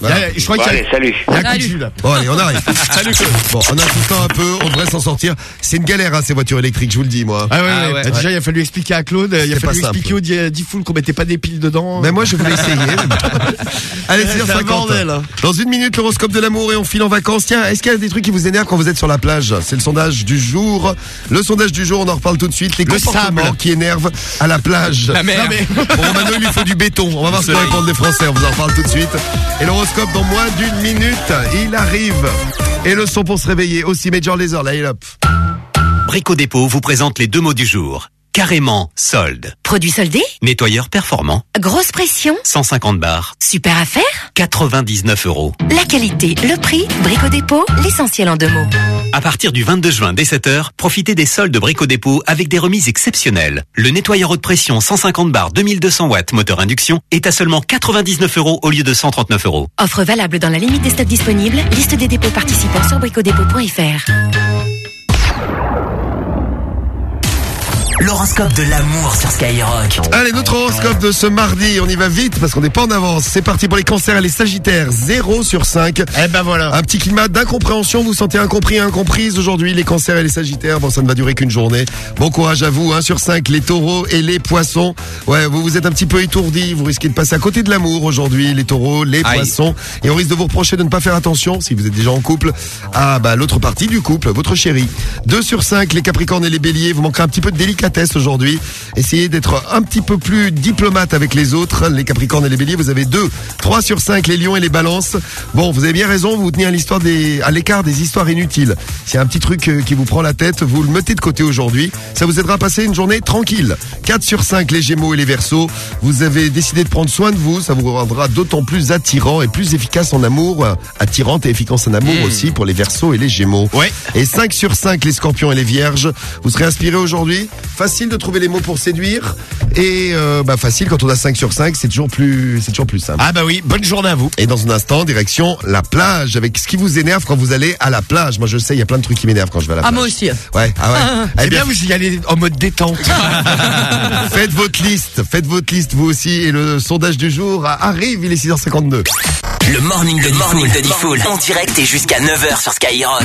Voilà. A- Je crois Bon, qu'il y a, allez, salut. il y a un coup de jus là. Bon allez, on arrive. Salut Claude. Bon, en insistant un peu, on devrait s'en sortir. C'est une galère hein, ces voitures électriques, je vous le dis moi. Ah ouais, Ah ouais. ouais. Bah, Déjà, il a fallu expliquer à Claude, il a fallu expliquer simple. au Di- Diffoul qu'on mettait pas des piles dedans. Mais moi je voulais essayer. Allez, c'est C'est un 50. bordel, hein. Dans une minute, l'horoscope de l'amour et on file en vacances. Tiens, est-ce qu'il y a des trucs qui vous énervent quand vous êtes sur la plage? C'est le sondage du jour. Le sondage du jour, on en reparle tout de suite. Les Le comportements sable. qui énervent à la plage. La mer. Non, mais- Bon, Romano, faut du béton. On va voir ce que répondent les Français. On vous en reparle tout de suite. Et l'horoscope dans moins d'une minute, il arrive. Et le son pour se réveiller aussi. Major Laser, là, il est up. Brico Dépôt vous présente les deux mots du jour. Carrément solde. Produit soldé Nettoyeur performant. Grosse pression 150 bars. Super affaire 99 euros. La qualité, le prix, Brico Dépôt, l'essentiel en deux mots. À partir du 22 juin dès 7h, profitez des soldes Brico Dépôt avec des remises exceptionnelles. Le nettoyeur haute pression 150 bars 2200 watts moteur induction est à seulement 99 euros au lieu de 139 euros. Offre valable dans la limite des stocks disponibles. Liste des dépôts participants sur bricodépôt.fr. L'horoscope de l'amour sur Skyrock. Allez, notre horoscope de ce mardi, on y va vite parce qu'on n'est pas en avance. C'est parti pour les cancers et les sagittaires, 0 sur 5. Eh ben voilà. Un petit climat d'incompréhension, vous vous sentez incompris et incomprise aujourd'hui, les cancers et les sagittaires. Bon, ça ne va durer qu'une journée. Bon courage à vous, 1 sur 5, les taureaux et les poissons. Ouais, vous vous êtes un petit peu étourdis, vous risquez de passer à côté de l'amour aujourd'hui, les taureaux, les Aïe. poissons. Et on risque de vous reprocher de ne pas faire attention, si vous êtes déjà en couple, à bah, l'autre partie du couple, votre chérie. 2 sur 5, les capricornes et les béliers, vous manquerez un petit peu de délicatesse aujourd'hui. Essayez d'être un petit peu plus diplomate avec les autres. Les capricornes et les béliers, vous avez 2. 3 sur 5, les lions et les balances. Bon, vous avez bien raison, vous vous tenez à l'histoire des, à l'écart des histoires inutiles. A un petit truc euh, qui vous prend la tête, vous le mettez de côté aujourd'hui. Ça vous aidera à passer une journée tranquille. 4 sur 5, les gémeaux et les versos. Vous avez décidé de prendre soin de vous. Ça vous rendra d'autant plus attirant et plus efficace en amour. Euh, Attirante et efficace en amour aussi pour les versos et les gémeaux. Ouais. Et 5 sur 5, les scorpions et les vierges. Vous serez inspiré aujourd'hui facile de trouver les mots pour séduire et euh, bah facile quand on a 5 sur 5, c'est toujours plus c'est toujours plus simple. Ah bah oui, bonne journée à vous. Et dans un instant, direction la plage avec ce qui vous énerve quand vous allez à la plage. Moi je sais, il y a plein de trucs qui m'énervent quand je vais à la Ah, plage. moi aussi. Ouais, ah ouais. Eh Eh bien, bien, vous y allez en mode détente. faites votre liste, faites votre liste vous aussi et le sondage du jour arrive, il est 6h52. Le morning de morning de Diffoul en direct et jusqu'à 9h sur Skyrock.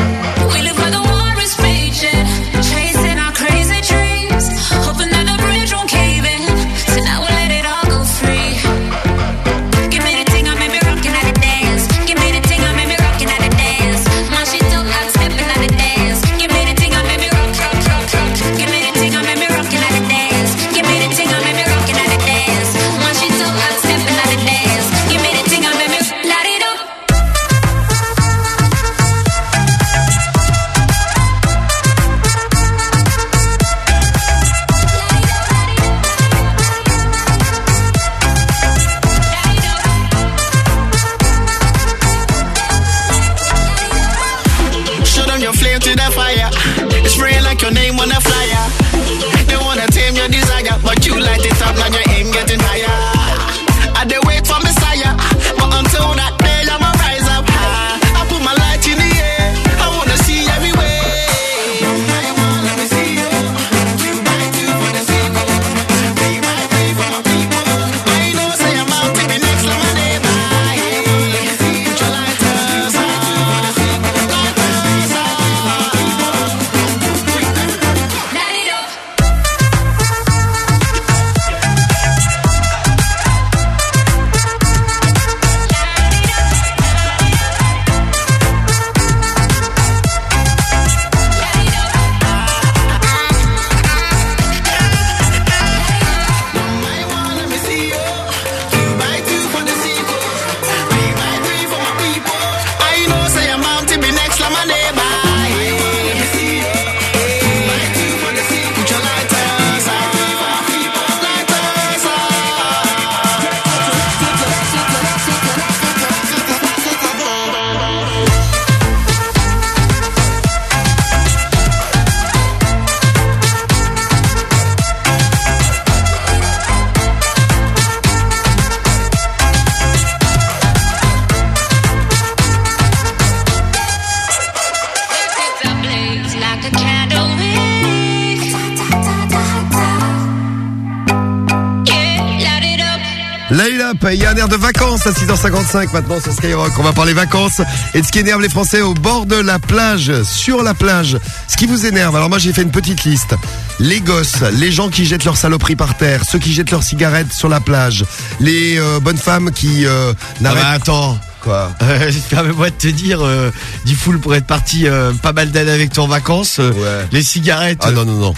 il y a un air de vacances à 6h55 maintenant sur Skyrock. On va parler vacances et de ce qui énerve les Français au bord de la plage, sur la plage. Ce qui vous énerve, alors moi j'ai fait une petite liste. Les gosses, les gens qui jettent leurs saloperies par terre, ceux qui jettent leurs cigarettes sur la plage, les euh, bonnes femmes qui euh, Ah n'arrêtent... bah attends. Quoi Euh, Permets-moi de te dire, euh, Diffoul pour être parti euh, pas mal d'années avec toi en vacances. euh, Ouais. Les cigarettes. Ah non, non, non.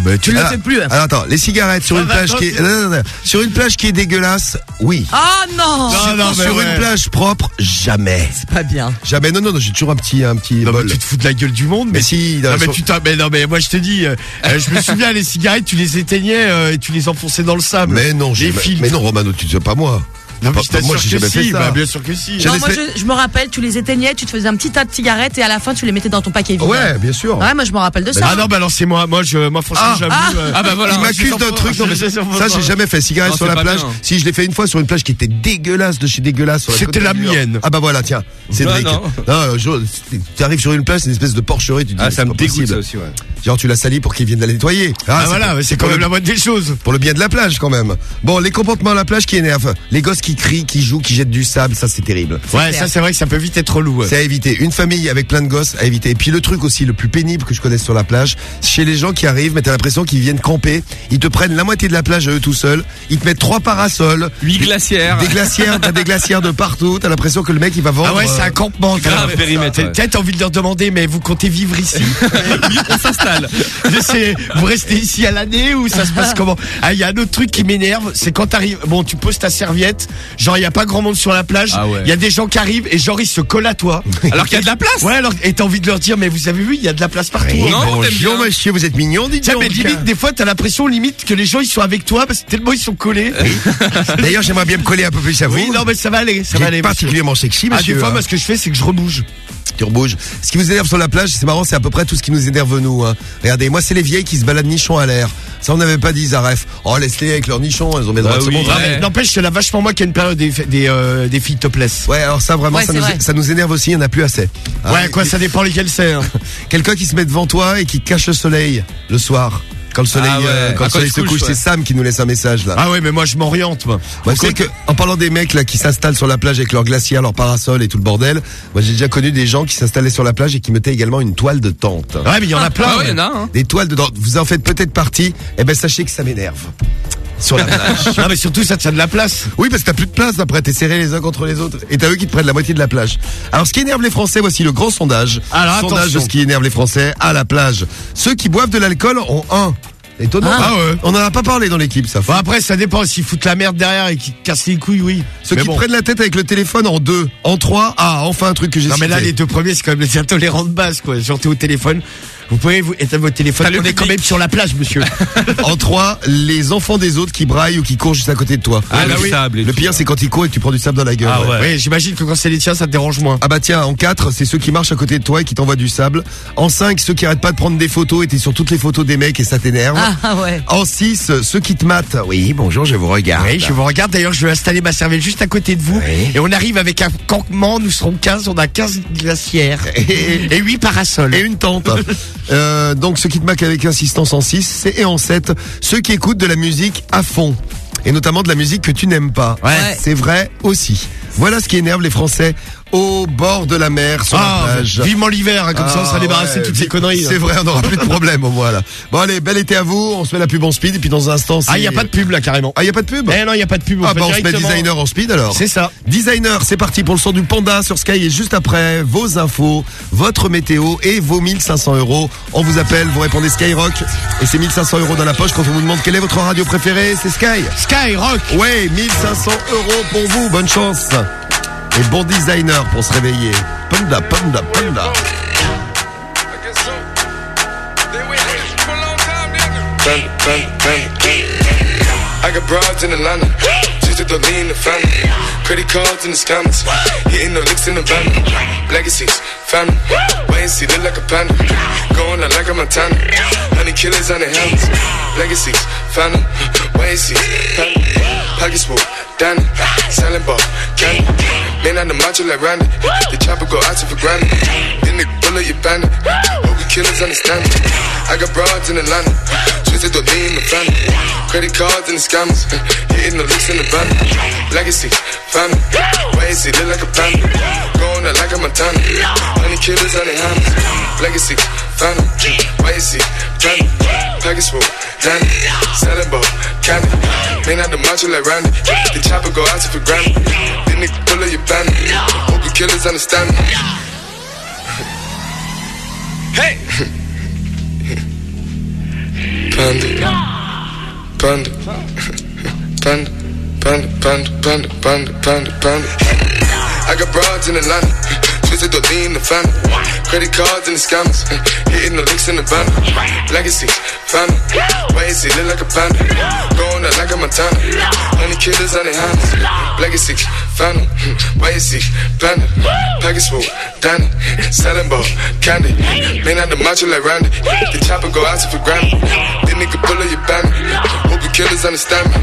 Bah, tu le Alors- fais plus. hein. Alors attends, les cigarettes sur Ah une bah, plage qui est... attends, non, non, non. Sur une plage qui est dégueulasse, oui. Ah non, Non, non, mais sur ouais. une plage propre, jamais. C'est pas bien. Jamais, non, non, non, j'ai toujours un petit, un petit Non, mais bol. tu te fous de la gueule du monde, mais, Mais si, non, dans- mais sur- tu mais non, mais moi je te dis, euh, euh, je me souviens les cigarettes, tu les éteignais euh, et tu les enfonçais dans le sable. Mais non, j'ai les mais, mais non, Romano, tu ne sais pas moi. Non, mais Pas- je t'assure moi, j'ai que jamais fait ça. bah, bien sûr que si. Non, moi je, je me rappelle, tu les éteignais, tu te faisais un petit tas de cigarettes et à la fin tu les mettais dans ton paquet vide. Ouais, bien sûr. Ouais, moi je me rappelle de ça. Ah non, bah alors c'est moi, moi je, moi franchement Ah. j'avoue. Ah. euh, Ah bah voilà. il m'accuse d'un truc, non mais ça j'ai jamais fait. Cigarette Non, sur c'est la pas plage. bien. Si je l'ai fait une fois sur une plage qui était dégueulasse de chez dégueulasse. sur la C'était Côte la d'Azur. mienne. Ah bah voilà, tiens, Cédric. non. Non, je- tu arrives sur une plage, c'est une espèce de porcherie, tu te dis Ah, c'est ça me pas dégoûte possible. aussi, ouais. Genre tu l'as sali pour qu'il vienne la nettoyer. Ah, c'est voilà, pour- c'est quand pour même le- la moindre des choses. pour le bien de la plage quand même. Bon, les comportements à la plage qui énervent. Les gosses qui crient, qui jouent, qui jettent du sable, ça c'est terrible. Ouais, clair. ça c'est vrai que ça peut vite être relou. ouais. C'est à éviter. Une famille avec plein de gosses à éviter. Et puis le truc aussi le plus pénible que je connaisse sur la plage, chez les gens qui arrivent, mais t'as l'impression qu'ils viennent camper, ils te prennent la moitié de la plage à eux tout seuls, ils te mettent trois parasols, Huit glacières. des glacières, t'as des glacières de partout, t'as l'impression que le mec il va vendre. Ah ouais, c'est euh, un campement. t'as grave l'impression. périmètre, T'as ouais. peut-être envie de leur demander, mais vous comptez vivre ici On s'installe. Je sais, Vous restez ici à l'année ou ça se passe comment? Ah, il y a un autre truc qui m'énerve, c'est quand t'arrives. Bon, tu poses ta serviette Genre, il y a pas grand monde sur la plage. Il Ah ouais. y a des gens qui arrivent et genre, ils se collent à toi. Alors qu'il y a de la place. Ouais, alors, et t'as envie de leur dire, mais vous avez vu, il y a de la place partout. Eh, Non, t'aimes bonjour bien. monsieur, vous êtes mignon, dites Tiens, donc. mais limite, des fois, t'as l'impression limite que les gens ils sont avec toi parce que tellement ils sont collés. D'ailleurs, j'aimerais bien me coller un peu plus à vous. Oui, non, mais ça va aller, ça va aller. monsieur. particulièrement sexy, Ah, monsieur. des fois, hein. moi, ce que je fais, c'est que je rebouge. Tu rebouges. Ce qui vous énerve sur la plage, c'est marrant, c'est à peu près tout ce qui nous énerve nous. Hein. Regardez, moi, c'est les vieilles qui se baladent nichons à l'air. Ça, on n'avait pas dit, Zaref. Oh, laisse-les avec leurs nichons, elles ont bien le droit Bah de se oui, montrer. Ah, N'empêche, c'est là vachement moi qu'il y a une période des, des, euh, des filles topless. Ouais, alors ça, vraiment, Ouais, ça, c'est nous, vrai. ça nous énerve aussi, il n'y en a plus assez. Ah, ouais, quoi, ça dépend lesquels c'est. hein. Quelqu'un qui se met devant toi et qui cache le soleil le soir. Quand le soleil, Ah ouais. euh, quand Ah, le quand soleil il se couche, c'est. Sam qui nous laisse un message là. Ah ouais, mais moi, je m'oriente, moi. Moi, tu sais que, en parlant des mecs là qui s'installent sur la plage avec leur glacière, leur parasol et tout le bordel, moi j'ai déjà connu des gens qui s'installaient sur la plage et qui mettaient également une toile de tente. Ouais, mais il y en a plein. Ah ouais, il y en a, hein. Des toiles de tente. Vous en faites peut-être partie. Eh ben sachez que ça m'énerve. Sur la plage. Non, mais surtout, ça tient de la place. Oui, parce que t'as plus de place après, t'es serrés les uns contre les autres. Et t'as eux qui te prennent la moitié de la plage. Alors, ce qui énerve les Français, voici le grand sondage. Alors, sondage attention. de ce qui énerve les Français à la plage. Ceux qui boivent de l'alcool ont un. Étonnant. Ah ouais. On en a pas parlé dans l'équipe, ça. Bon, après, ça dépend. S'ils foutent la merde derrière et qu'ils cassent les couilles, oui. Ceux Mais qui bon. prennent la tête avec le téléphone en deux, en trois. Ah, enfin un truc que j'ai Non, mais là, les deux premiers, c'est quand même les intolérants de base, quoi. Genre, t'es au téléphone. Vous pouvez vous éteindre votre téléphone. On est quand même sur la plage, monsieur. En trois, les enfants des autres qui braillent ou qui courent juste à côté de toi. Ah, bah le oui. sable Le pire, c'est quand ils courent et que tu prends du sable dans la gueule. Ah ouais. Oui, j'imagine que quand c'est les tiens, ça te dérange moins. Ah bah tiens, en 4, c'est ceux qui marchent à côté de toi et qui t'envoient du sable. En 5, ceux qui arrêtent pas de prendre des photos et t'es sur toutes les photos des mecs et ça t'énerve. Ah ouais. En 6, ceux qui te matent. Oui, bonjour, je vous regarde. Oui, je vous regarde. D'ailleurs, je vais installer ma cervelle juste à côté de vous. Oui. Et on arrive avec un campement. Nous serons 15. On a 15 glacières. Et- Et 8 parasols. Et une tente. euh, donc ceux qui te maquent avec insistance en 6, c'est et en 7, ceux qui écoutent de la musique à fond. Et notamment de la musique que tu n'aimes pas. Ouais. C'est vrai aussi. Voilà ce qui énerve les Français au bord de la mer, sur Ah, la plage. vivement l'hiver, hein, comme ça on sera Ah, débarrassé de ouais, toutes ces conneries. hein. C'est vrai, on n'aura plus de problème au moins là. Bon allez, bel été à vous, on se met la pub en speed et puis dans un instant Ah, il y a pas de pub là carrément. Ah, il y a pas de pub Eh non, il y a pas de pub. Ah fait bah on se met designer en speed alors. C'est ça. Designer, c'est parti pour le son du panda sur Sky et juste après vos infos, votre météo et vos 1500 euros. On vous appelle, vous répondez Skyrock et c'est 1500 euros dans la poche quand on vous demande quelle est votre radio préférée, c'est Sky. Skyrock. Ouais, 1500 euros pour vous, bonne chance. Et bon designer pour se réveiller. Panda, panda, panda. I got broads in Atlanta, just to the lean the family. Credit cards in the scammers, hitting the licks in the van. Legacies, family, wait and see, look like a panda. Going out like a Montana, honey killers on their hands. Legacies, family, wait see, family. Pockets full, Danny, selling ball. Man on the macho like Randy, the chopper go out for granted. Then the bullet your bandit, hope you killers understand me. I got broads in Atlanta, twisted to lean the family. Credit cards and the scammers, hitting the licks in the van. Legacy, family, wait and see, look like a panda. Going out like a Montana, honey killers on their hands. Legacy, family, wait and see, family. Package full, Danny, selling ball, candy. Man out the macho like Randy, the chopper go out for granted nigga pull up your band. Hope you killers understand me. Hey! Panda. Panda. Panda. Panda, panda, panda, panda, panda, panda. I got broads in Atlanta. Twisted to lean the family. Credit cards and the scammers. Hitting the licks in the van. Legacy. Family. Wait and see, look like a panda. Going out like a Montana. Honey killers on their hands. Legacy. Family. Wait and see. Panda. Package full. Danny. Selling ball. Candy. Man out the macho like Randy. The chopper go out for granted. Then nigga bullet your bandit. Hope you killers understand me.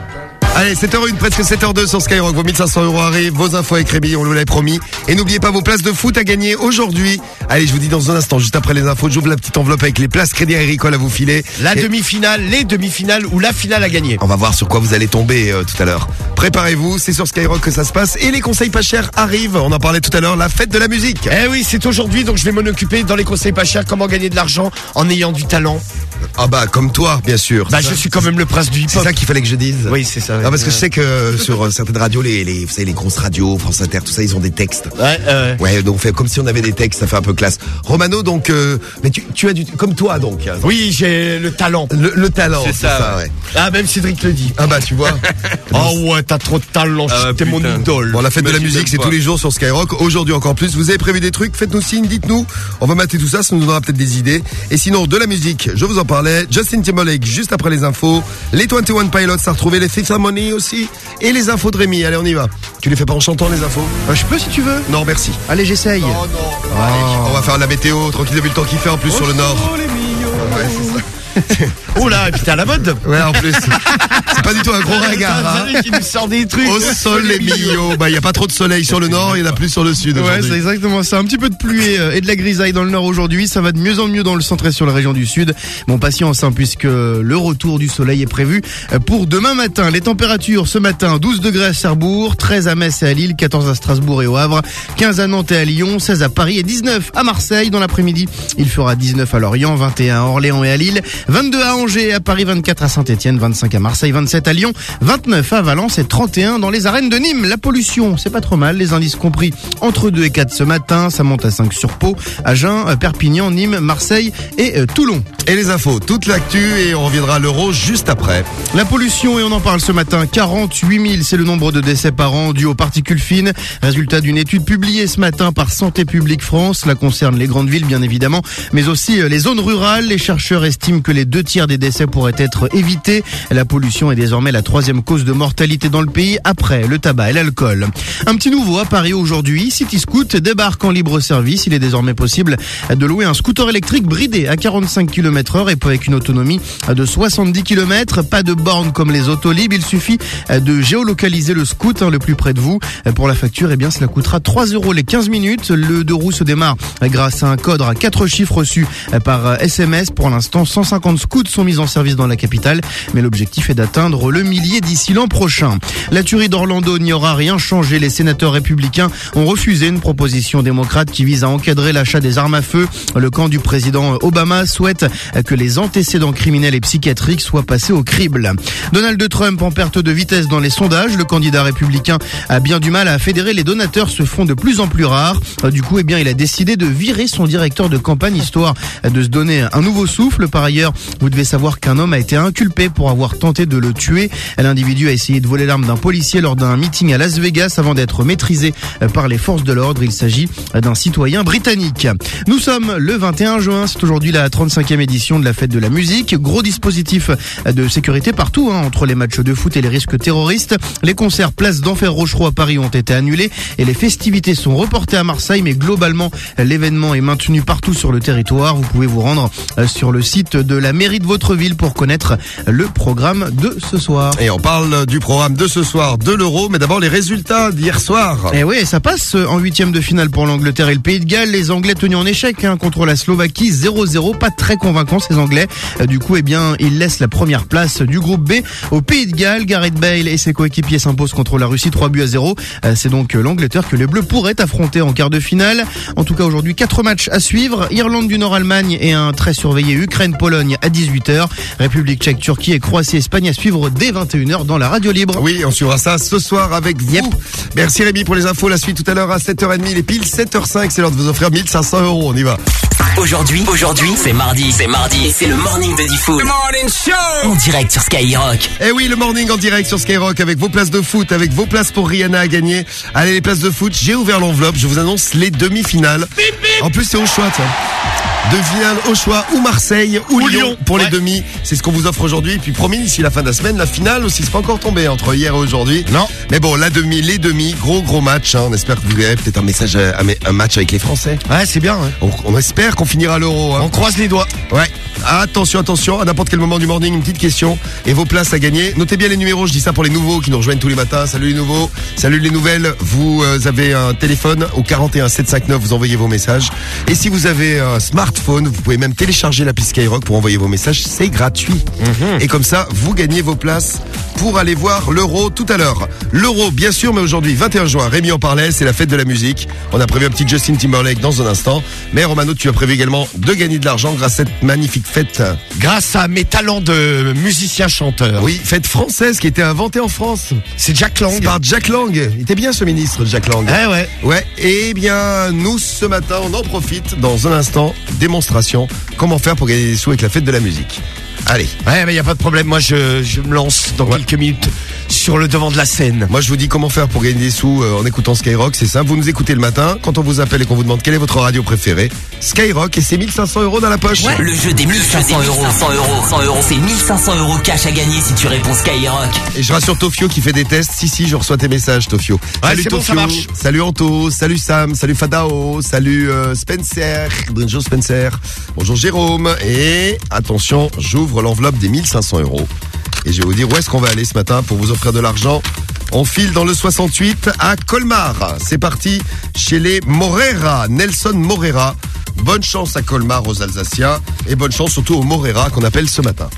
Allez, 7h01, presque 7h02 sur Skyrock. Vos 1500 euros arrivent, vos infos avec Rémi, on vous l'avait promis. Et n'oubliez pas vos places de foot à gagner aujourd'hui. Allez, je vous dis dans un instant, juste après les infos, j'ouvre la petite enveloppe avec les places Crédit Agricole à vous filer. La Et demi-finale, les demi-finales ou la finale à gagner. On va voir sur quoi vous allez tomber euh, tout à l'heure. Préparez-vous, c'est sur Skyrock que ça se passe. Et les conseils pas chers arrivent. On en parlait tout à l'heure, la fête de la musique. Eh oui, c'est aujourd'hui, donc je vais m'en occuper dans les conseils pas chers, comment gagner de l'argent en ayant du talent. Ah bah, comme toi, bien sûr. Bah, C'est je suis quand même le prince du C'est hip-hop. ça qu'il fallait que je dise. Oui, c'est ça. Ouais. Ah parce que je sais que sur euh, certaines radios, les, les, vous savez, les grosses radios, France Inter, tout ça, ils ont des textes. Ouais, ouais. Ouais, donc on fait comme si on avait des textes, ça fait un peu classe. Romano, donc, euh, mais tu, tu as du, comme toi donc. hein. Oui, j'ai le talent. Le, le talent, C'est ça, ça, ouais. Ah, même Cédric le dit. Ah bah tu vois. Oh ouais, t'as trop de talent, Ah, t'es mon idole. Bon, la fête de la musique, c'est tous les jours sur Skyrock. Aujourd'hui encore plus. Vous avez prévu des trucs? Faites-nous signe, dites-nous. On va mater tout ça, ça nous donnera peut-être des idées. Et sinon, de la musique, je vous en parlais. Justin Timberlake, juste après les infos. Les 21 Pilots à retrouver. Les Fifth Harmony aussi. Et les infos de Rémi. Allez, on y va. Tu les fais pas en chantant, les infos Bah, je peux si tu veux. Non, merci. Allez, j'essaye. Allez, on va faire la météo. Tranquille, vu le temps qu'il fait en plus sur le nord. Ouais, c'est ça. Oh là, et puis t'es à la mode. Ouais, en plus. c'est pas du tout un gros regard. Hein. Qui nous sort des trucs. Au sol, les millions. Bah, il y a pas trop de soleil sur le nord, il y en a plus sur le sud. Ouais, aujourd'hui. c'est exactement ça. Un petit peu de pluie et, euh, et de la grisaille dans le nord aujourd'hui. Ça va de mieux en mieux dans le centre et sur la région du sud. Bon, patience, hein, puisque le retour du soleil est prévu euh, pour demain matin. Les températures ce matin, 12 degrés à Cherbourg, 13 à Metz et à Lille, 14 à Strasbourg et au Havre, 15 à Nantes et à Lyon, 16 à Paris et 19 à Marseille. Dans l'après-midi, il fera 19 à Lorient, 21 à Orléans et à Lille, 22 à Angers à Paris, 24 à Saint-Etienne, 25 à Marseille, 27 à Lyon, 29 à Valence et 31 dans les arènes de Nîmes. La pollution, c'est pas trop mal. Les indices compris entre 2 et 4 ce matin. Ça monte à 5 sur Pau, Agen, Perpignan, Nîmes, Marseille et euh, Toulon. Et les infos, toute l'actu et on reviendra à l'euro juste après. La pollution, et on en parle ce matin, 48 000, c'est le nombre de décès par an dû aux particules fines. Résultat d'une étude publiée ce matin par Santé publique France. Cela concerne les grandes villes, bien évidemment, mais aussi euh, les zones rurales. Les chercheurs estiment que les deux tiers des décès pourraient être évités. La pollution est désormais la troisième cause de mortalité dans le pays, après le tabac et l'alcool. Un petit nouveau à Paris aujourd'hui, City Scoot débarque en libre service. Il est désormais possible de louer un scooter électrique bridé à 45 km heure et avec une autonomie de 70 km. Pas de borne comme les autolibres. Il suffit de géolocaliser le scoot hein, le plus près de vous. Pour la facture, eh bien, cela coûtera 3 euros les 15 minutes. Le deux roues se démarre grâce à un code à quatre chiffres reçus par SMS. Pour l'instant, 150 scouts sont mis en service dans la capitale, mais l'objectif est d'atteindre le millier d'ici l'an prochain. La tuerie d'Orlando n'y aura rien changé. Les sénateurs républicains ont refusé une proposition démocrate qui vise à encadrer l'achat des armes à feu. Le camp du président Obama souhaite que les antécédents criminels et psychiatriques soient passés au crible. Donald Trump en perte de vitesse dans les sondages. Le candidat républicain a bien du mal à fédérer. Les donateurs se font de plus en plus rares. Du coup, eh bien, il a décidé de virer son directeur de campagne histoire de se donner un nouveau souffle. Par ailleurs, vous devez savoir qu'un homme a été inculpé pour avoir tenté de le tuer. L'individu a essayé de voler l'arme d'un policier lors d'un meeting à Las Vegas avant d'être maîtrisé par les forces de l'ordre. Il s'agit d'un citoyen britannique. Nous sommes le 21 juin. C'est aujourd'hui la 35e édition de la fête de la musique. Gros dispositif de sécurité partout, hein, entre les matchs de foot et les risques terroristes. Les concerts Place d'Enfer Rochereau à Paris ont été annulés et les festivités sont reportées à Marseille. Mais globalement, l'événement est maintenu partout sur le territoire. Vous pouvez vous rendre euh, sur le site de la mairie de votre ville pour connaître le programme de ce soir. Et on parle du programme de ce soir de l'euro, mais d'abord les résultats d'hier soir. Et oui, ça passe en huitième de finale pour l'Angleterre et le Pays de Galles. Les Anglais tenus en échec hein, contre la Slovaquie 0-0, pas très convaincant ces Anglais. Euh, Du coup, eh bien, ils laissent la première place du groupe B au Pays de Galles. Gareth Bale et ses coéquipiers s'imposent contre la Russie 3 buts à 0. Euh, C'est donc euh, l'Angleterre que les Bleus pourraient affronter en quart de finale. En tout cas, aujourd'hui, quatre matchs à suivre. Irlande du Nord-Allemagne et un très surveillé Ukraine-Pologne à 18h. République tchèque, Turquie et Croatie-Espagne à suivre dès 21h dans la radio libre. Oui, on suivra ça ce soir avec vous. Merci Rémi pour les infos. La suite tout à l'heure à 7h30. Il est pile 7h05. C'est l'heure de vous offrir 1500 euros. On y va. Aujourd'hui, aujourd'hui, c'est mardi, c'est mardi, et c'est le morning de Diffoul. morning show En direct sur Skyrock. Eh oui, le morning en direct sur Skyrock avec vos places de foot, avec vos places pour Rihanna à gagner. Allez, les places de foot, j'ai ouvert l'enveloppe. Je vous annonce les demi-finales. En plus, c'est au choix, tiens. Deux finales au choix, ou Marseille, ou, Lyon, pour les demi. C'est ce qu'on vous offre aujourd'hui. Et puis promis, d'ici la fin de la semaine, la finale aussi, c'est pas encore tombé entre hier et aujourd'hui. Non. Mais bon, la demi, les demi, gros gros match. hein. On espère que vous verrez peut-être un message, euh, un, match avec les Français. Ouais, c'est bien. On, on espère qu'on finira l'euro. hein. On croise les doigts. Ouais. Attention, attention, à n'importe quel moment du morning, une petite question et vos places à gagner. Notez bien les numéros, je dis ça pour les nouveaux qui nous rejoignent tous les matins. Salut les nouveaux, salut les nouvelles. Vous euh, avez un téléphone au 41 759, vous envoyez vos messages. Et si vous avez un smartphone, vous pouvez même télécharger l'appli Skyrock pour envoyer vos messages, c'est gratuit. Et comme ça, vous gagnez vos places pour aller voir l'Euro tout à l'heure. L'Euro, bien sûr, mais aujourd'hui, 21 juin, Rémi en parlait, c'est la fête de la musique. On a prévu un petit Justin Timberlake dans un instant. Mais Romano, tu as prévu également de gagner de l'argent grâce à cette magnifique fête. Grâce à mes talents de musicien chanteur. Oui, fête française qui a été inventée en France. C'est Jack Lang. Par Jack Lang. Il était bien ce ministre, Jack Lang. Eh ouais. Ouais, et bien, nous, ce matin, on en profite dans un instant. Démonstration. Comment faire pour gagner des sous avec la fête de la musique? Allez. Ouais, mais y a pas de problème. Moi, je, je me lance dans quelques minutes sur le devant de la scène. Moi, je vous dis comment faire pour gagner des sous euh, en écoutant Skyrock. C'est simple. Vous nous écoutez le matin. Quand on vous appelle et qu'on vous demande quelle est votre radio préférée, Skyrock et c'est 1500 euros dans la poche. Le jeu des 1500 euros, 100 euros, 100 euros, c'est 1500 euros cash à gagner si tu réponds Skyrock. Et je rassure Tofio qui fait des tests. Si, si, je reçois tes messages, Tofio. salut bon, Tofio. ça marche. Salut Anto. Salut Sam. Salut Fadao. Salut euh, Spencer. Bonjour Spencer. Bonjour Jérôme. Et attention, j'ouvre l'enveloppe des 1500 euros. Et je vais vous dire où est-ce qu'on va aller ce matin pour vous offrir de l'argent. On file dans le 68 à Colmar. C'est parti chez les Morera. Nelson Morera. Bonne chance à Colmar aux Alsaciens. Et bonne chance surtout aux Morera qu'on appelle ce matin.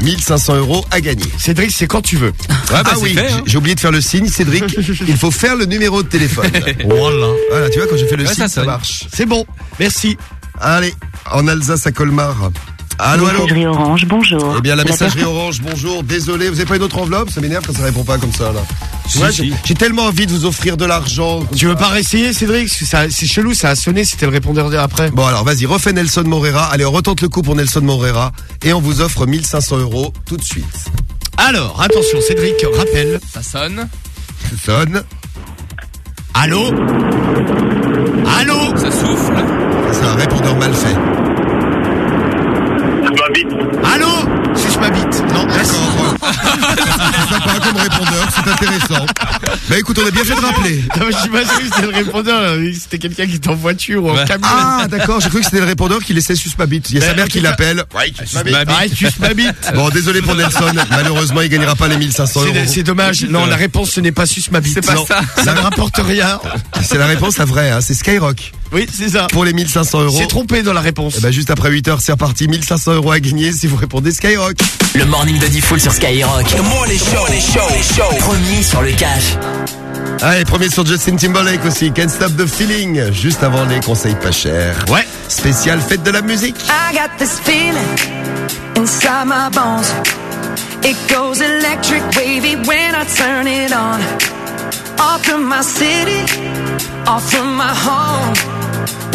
1500 euros à gagner. Cédric, c'est quand tu veux. ah oui, j'ai- j'ai oublié de faire le signe, Cédric. il faut faire le numéro de téléphone. Voilà. Voilà, tu vois, quand j'ai fait le Ouais, signe, ça marche. C'est bon. Merci. Allez, en Alsace à Colmar. Allô, allô Messagerie Orange, bonjour. Eh bien, la La messagerie personne- Orange, bonjour, désolé, vous avez pas une autre enveloppe? Ça m'énerve quand ça répond pas comme ça, là. Si, Ouais, si. j'ai- tellement envie de vous offrir de l'argent. Tu veux pas réessayer, Cédric? C'est chelou, ça a sonné, c'était le répondeur après. Bon, alors, vas-y, refais Nelson Morera. Allez, on retente le coup pour Nelson Morera. Et on vous offre 1500 euros tout de suite. Alors, attention, Cédric, rappelle. Ça sonne. Ça sonne. Allô? Allô? Ça souffle. C'est un répondeur mal fait. Allô Suce ma bite. Non. C'est sympa comme répondeur, c'est intéressant. Bah écoute, on a bien fait de rappeler. Non, mais je suis pas sûr que c'était le répondeur, c'était quelqu'un qui était en voiture ou en camion. Ah, d'accord, j'ai cru que c'était le répondeur qui laissait sus ma bite. Il y a Ben, sa mère qui tout cas- l'appelle. Ouais, suce ma bite. Ouais, suce ma bite. Bon, désolé pour Nelson. Malheureusement, il gagnera pas les 1500 euros. C'est c'est dommage. Non, la réponse, ce n'est pas suce ma bite. C'est pas ça. Ça ne rapporte rien. C'est la réponse, la vraie, hein. c'est Skyrock. Oui, c'est ça. Pour les 1500 euros. C'est trompé dans la réponse. Eh ben, juste après 8 heures, c'est reparti. 1500 euros à gagner si vous répondez Skyrock. Le morning de Diffoul sur Skyrock. Premier sur le cash. Allez, premier sur Justin Timberlake aussi. Can't Stop the Feeling. Juste avant les conseils pas chers. Ouais. Spécial fête de la musique. I got this feeling inside my bones. It goes electric wavy when I turn it on. Off from my city, off from my home.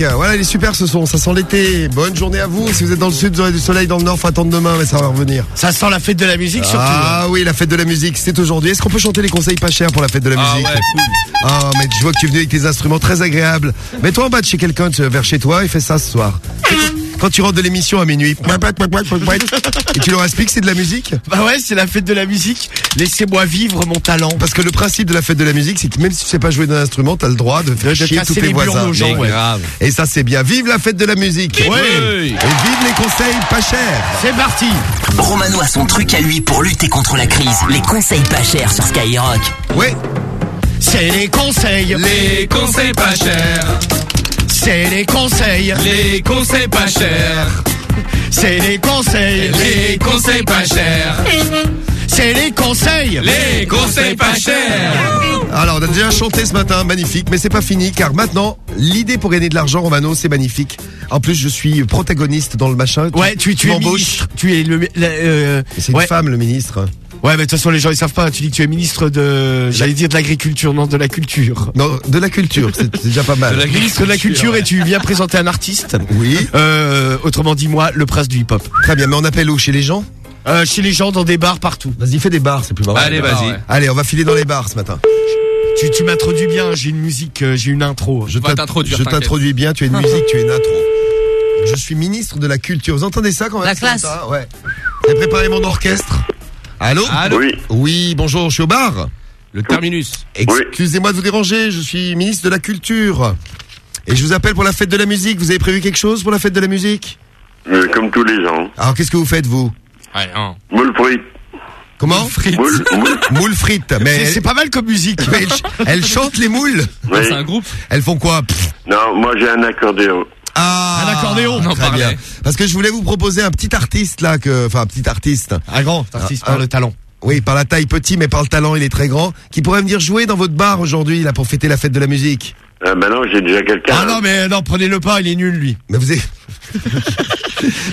Voilà, il est super ce son, ça sent l'été. Bonne journée à vous. Si vous êtes dans le sud, vous aurez du soleil, dans le nord, faut attendre demain, mais ça va revenir. Ça sent la fête de la musique surtout. Ah oui, la fête de la musique, c'est aujourd'hui. Est-ce qu'on peut chanter les conseils pas chers pour la fête de la Ah musique ouais, cool. Ah, mais je vois que tu es venu avec tes instruments très agréables. Mets-toi en bas de chez quelqu'un, tu- vers chez toi, et fais ça ce soir. Quand tu rentres de l'émission à minuit, et tu leur expliques que c'est de la musique Bah ouais, c'est la fête de la musique. Laissez-moi vivre mon talent. Parce que le principe de la fête de la musique, c'est que même si tu sais pas jouer d'un instrument, t'as le droit de faire De chier tous les les murs voisins. aux gens, ouais. Et ça, c'est bien. Vive la fête de la musique. Oui. Et vive les conseils pas chers. C'est parti. Romano a son truc à lui pour lutter contre la crise. Les conseils pas chers sur Skyrock. Ouais. C'est les conseils. Les conseils pas chers. C'est les conseils. Les conseils pas chers. C'est les conseils. Les conseils pas chers. C'est les conseils. Les conseils pas chers. Alors, on a déjà chanté ce matin, magnifique, mais c'est pas fini, car maintenant, l'idée pour gagner de l'argent, Romano, c'est magnifique. En plus, je suis protagoniste dans le machin. Ouais, tu, tu es m'embauches. ministre. Tu es le. la- euh, C'est une ouais. femme, le ministre. Ouais, mais de toute façon, les gens ils savent pas. Tu dis que tu es ministre de. J'allais dire de l'agriculture, non de la culture. Non, de la culture, c'est déjà pas mal. De la- Ministre de la culture et tu viens présenter un artiste. Oui. Euh, autrement dit, moi, le prince du hip-hop. Très bien, mais on appelle où? Chez les gens? Euh, chez les gens, dans des bars, partout. Vas-y, fais des bars, c'est plus marrant. Allez, vas-y. Allez, on va filer dans les bars ce matin. Tu, tu m'introduis bien. J'ai une musique, euh, j'ai une intro. Je va t'int- t'introduire, je t'introduis bien, tu as une musique, tu es une intro. Je suis ministre de la culture. Vous entendez ça quand même? La classe. Ouais. J'ai préparé mon orchestre. Allô Allô Oui, Oui, bonjour, je suis au bar. Le terminus. Excusez-moi de vous déranger, je suis ministre de la culture. Et je vous appelle pour la fête de la musique. Vous avez prévu quelque chose pour la fête de la musique? Euh, comme tous les ans. Alors qu'est-ce que vous faites vous? Non. Moule frites. Comment? Moule, moule. Moules frites. Mais C'est pas mal comme musique. mais elles ch- elles chantent les moules? Oui. C'est un groupe. Elles font quoi? Pff, Non, moi j'ai un accordéon. Ah, Un accordéon. Très bien. Parce que je voulais vous proposer un petit artiste là, que, enfin un petit artiste. Un grand artiste Ah, par le talent. Oui, par la taille petit, mais par le talent, il est très grand. Qui pourrait venir jouer dans votre bar aujourd'hui là pour fêter la fête de la musique. Ah ben non, j'ai déjà quelqu'un. Ah non, mais non, prenez-le pas, il est nul lui. Mais vous avez...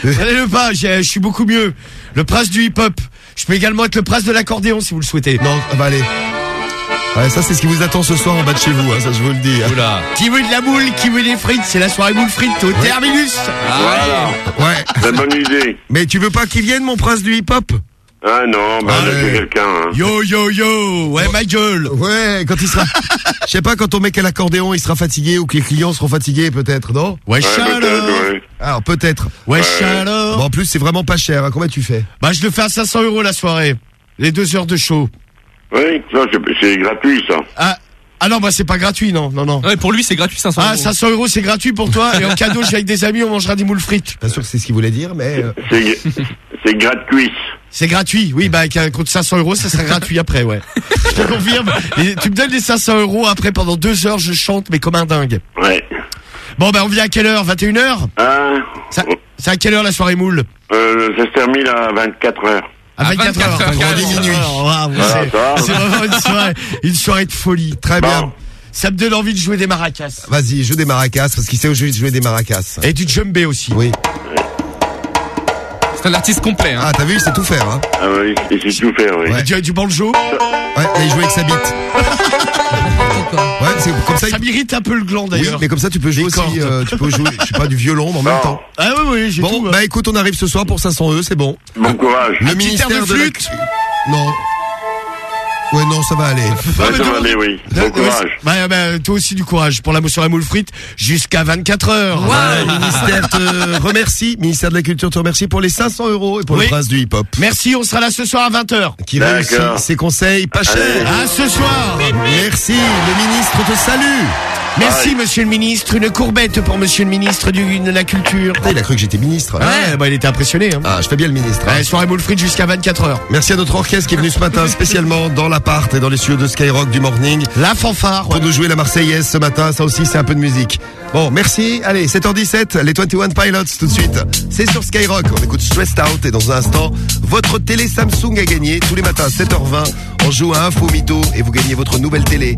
Prenez-le pas, j'ai- je suis beaucoup mieux. Le prince du hip-hop. Je peux également être le prince de l'accordéon si vous le souhaitez. Non, ah bah allez. Ouais, ça c'est ce qui vous attend ce soir en bas de chez vous, hein, ça je vous le dis. hein. Oula. Qui veut de la moule, qui veut des frites, c'est la soirée moule frites au terminus. Voilà. Ouais. Très bonne idée. Mais tu veux pas qu'il vienne mon prince du hip-hop? Ah non, Ah, là j'ai ouais. quelqu'un. Hein. Yo yo yo, ouais ma gueule. Ouais, quand il sera... Je sais pas, quand on met quel accordéon, il sera fatigué ou que les clients seront fatigués peut-être, non? Ouais, Ouais. Alors peut-être. Ouais, chaleur. Bon, en plus c'est vraiment pas cher, hein. combien tu fais? Bah je le fais à 500 euros la soirée. Les deux heures de show. Oui, ça c'est- c'est gratuit ça. Ah, ah non, bah c'est pas gratuit, non, non, non. Ouais, pour lui, c'est gratuit 500 Ah, euros. 500 euros c'est gratuit pour toi et en cadeau, j'ai avec des amis, on mangera des moules frites. Pas sûr que c'est ce qu'il voulait dire, mais... euh, C'est c'est gratuit. C'est gratuit, oui, bah avec un compte 500 euros, ça sera gratuit après, ouais. Je te confirme. Et tu me donnes les 500 euros, après pendant deux heures, je chante, mais comme un dingue. Ouais. Bon, bah on vient à quelle heure? 21h Ah, Ça- C'est à quelle heure la soirée moule? Euh, ça se termine à 24 heures. À À 24 24 heures. heures, minuit. Waouh, Voilà, c'est-. C'est vraiment une soirée, une soirée de folie. Très bien. Bon. Ça me donne envie de jouer des maracas. Vas-y, joue des maracas, parce qu'il sait où jouer jouer des maracas. Et du djembé aussi. Oui. C'est un artiste complet, hein. Ah, t'as vu, il sait tout faire, hein Ah oui, il sait tout faire, oui. Ouais. Et du, du banjo. Ouais, il joue avec sa bite. Ouais, c'est comme ça. Ça il- m'irrite un peu le gland Oui, d'ailleurs. mais comme ça, tu peux jouer aussi, euh, tu peux jouer, je sais pas, du violon, mais en même temps. Ah oui, oui, j'ai Bon, tout. hein. bah écoute, on arrive ce soir pour 500 euros, c'est bon. Bon courage. Le ministère de la flûte. Non. Ouais, non, ça va aller. Ouais, ça va aller, oui. Bon courage. Bah, bah, toi aussi du courage pour la sur la moule frite jusqu'à 24 heures. Ouais, le ministère te remercie, ministère de la Culture te remercie pour les 500 euros et pour Oui. le prince du hip-hop. Merci, on sera là ce soir à 20h. Qui réussit ses conseils pas chers. À ce soir. Merci, le ministre te salue. Merci, monsieur le ministre. Une courbette pour monsieur le ministre du, de la Culture. Il a cru que j'étais ministre. Ouais, bah, il était impressionné. Hein. Ah, je fais bien le ministre. hein. Ouais, soirée moule frite jusqu'à 24 heures. Merci à notre orchestre qui est venu ce matin spécialement dans l'appart et dans les studios de Skyrock du Morning. La fanfare. Pour nous jouer la Marseillaise ce matin, ça aussi c'est un peu de musique. Bon, merci. Allez, 7h17, les 21 Pilots tout de suite. C'est sur Skyrock, on écoute Stressed Out et dans un instant, votre télé Samsung a gagné tous les matins à 7h20. On joue à Info Mytho et vous gagnez votre nouvelle télé.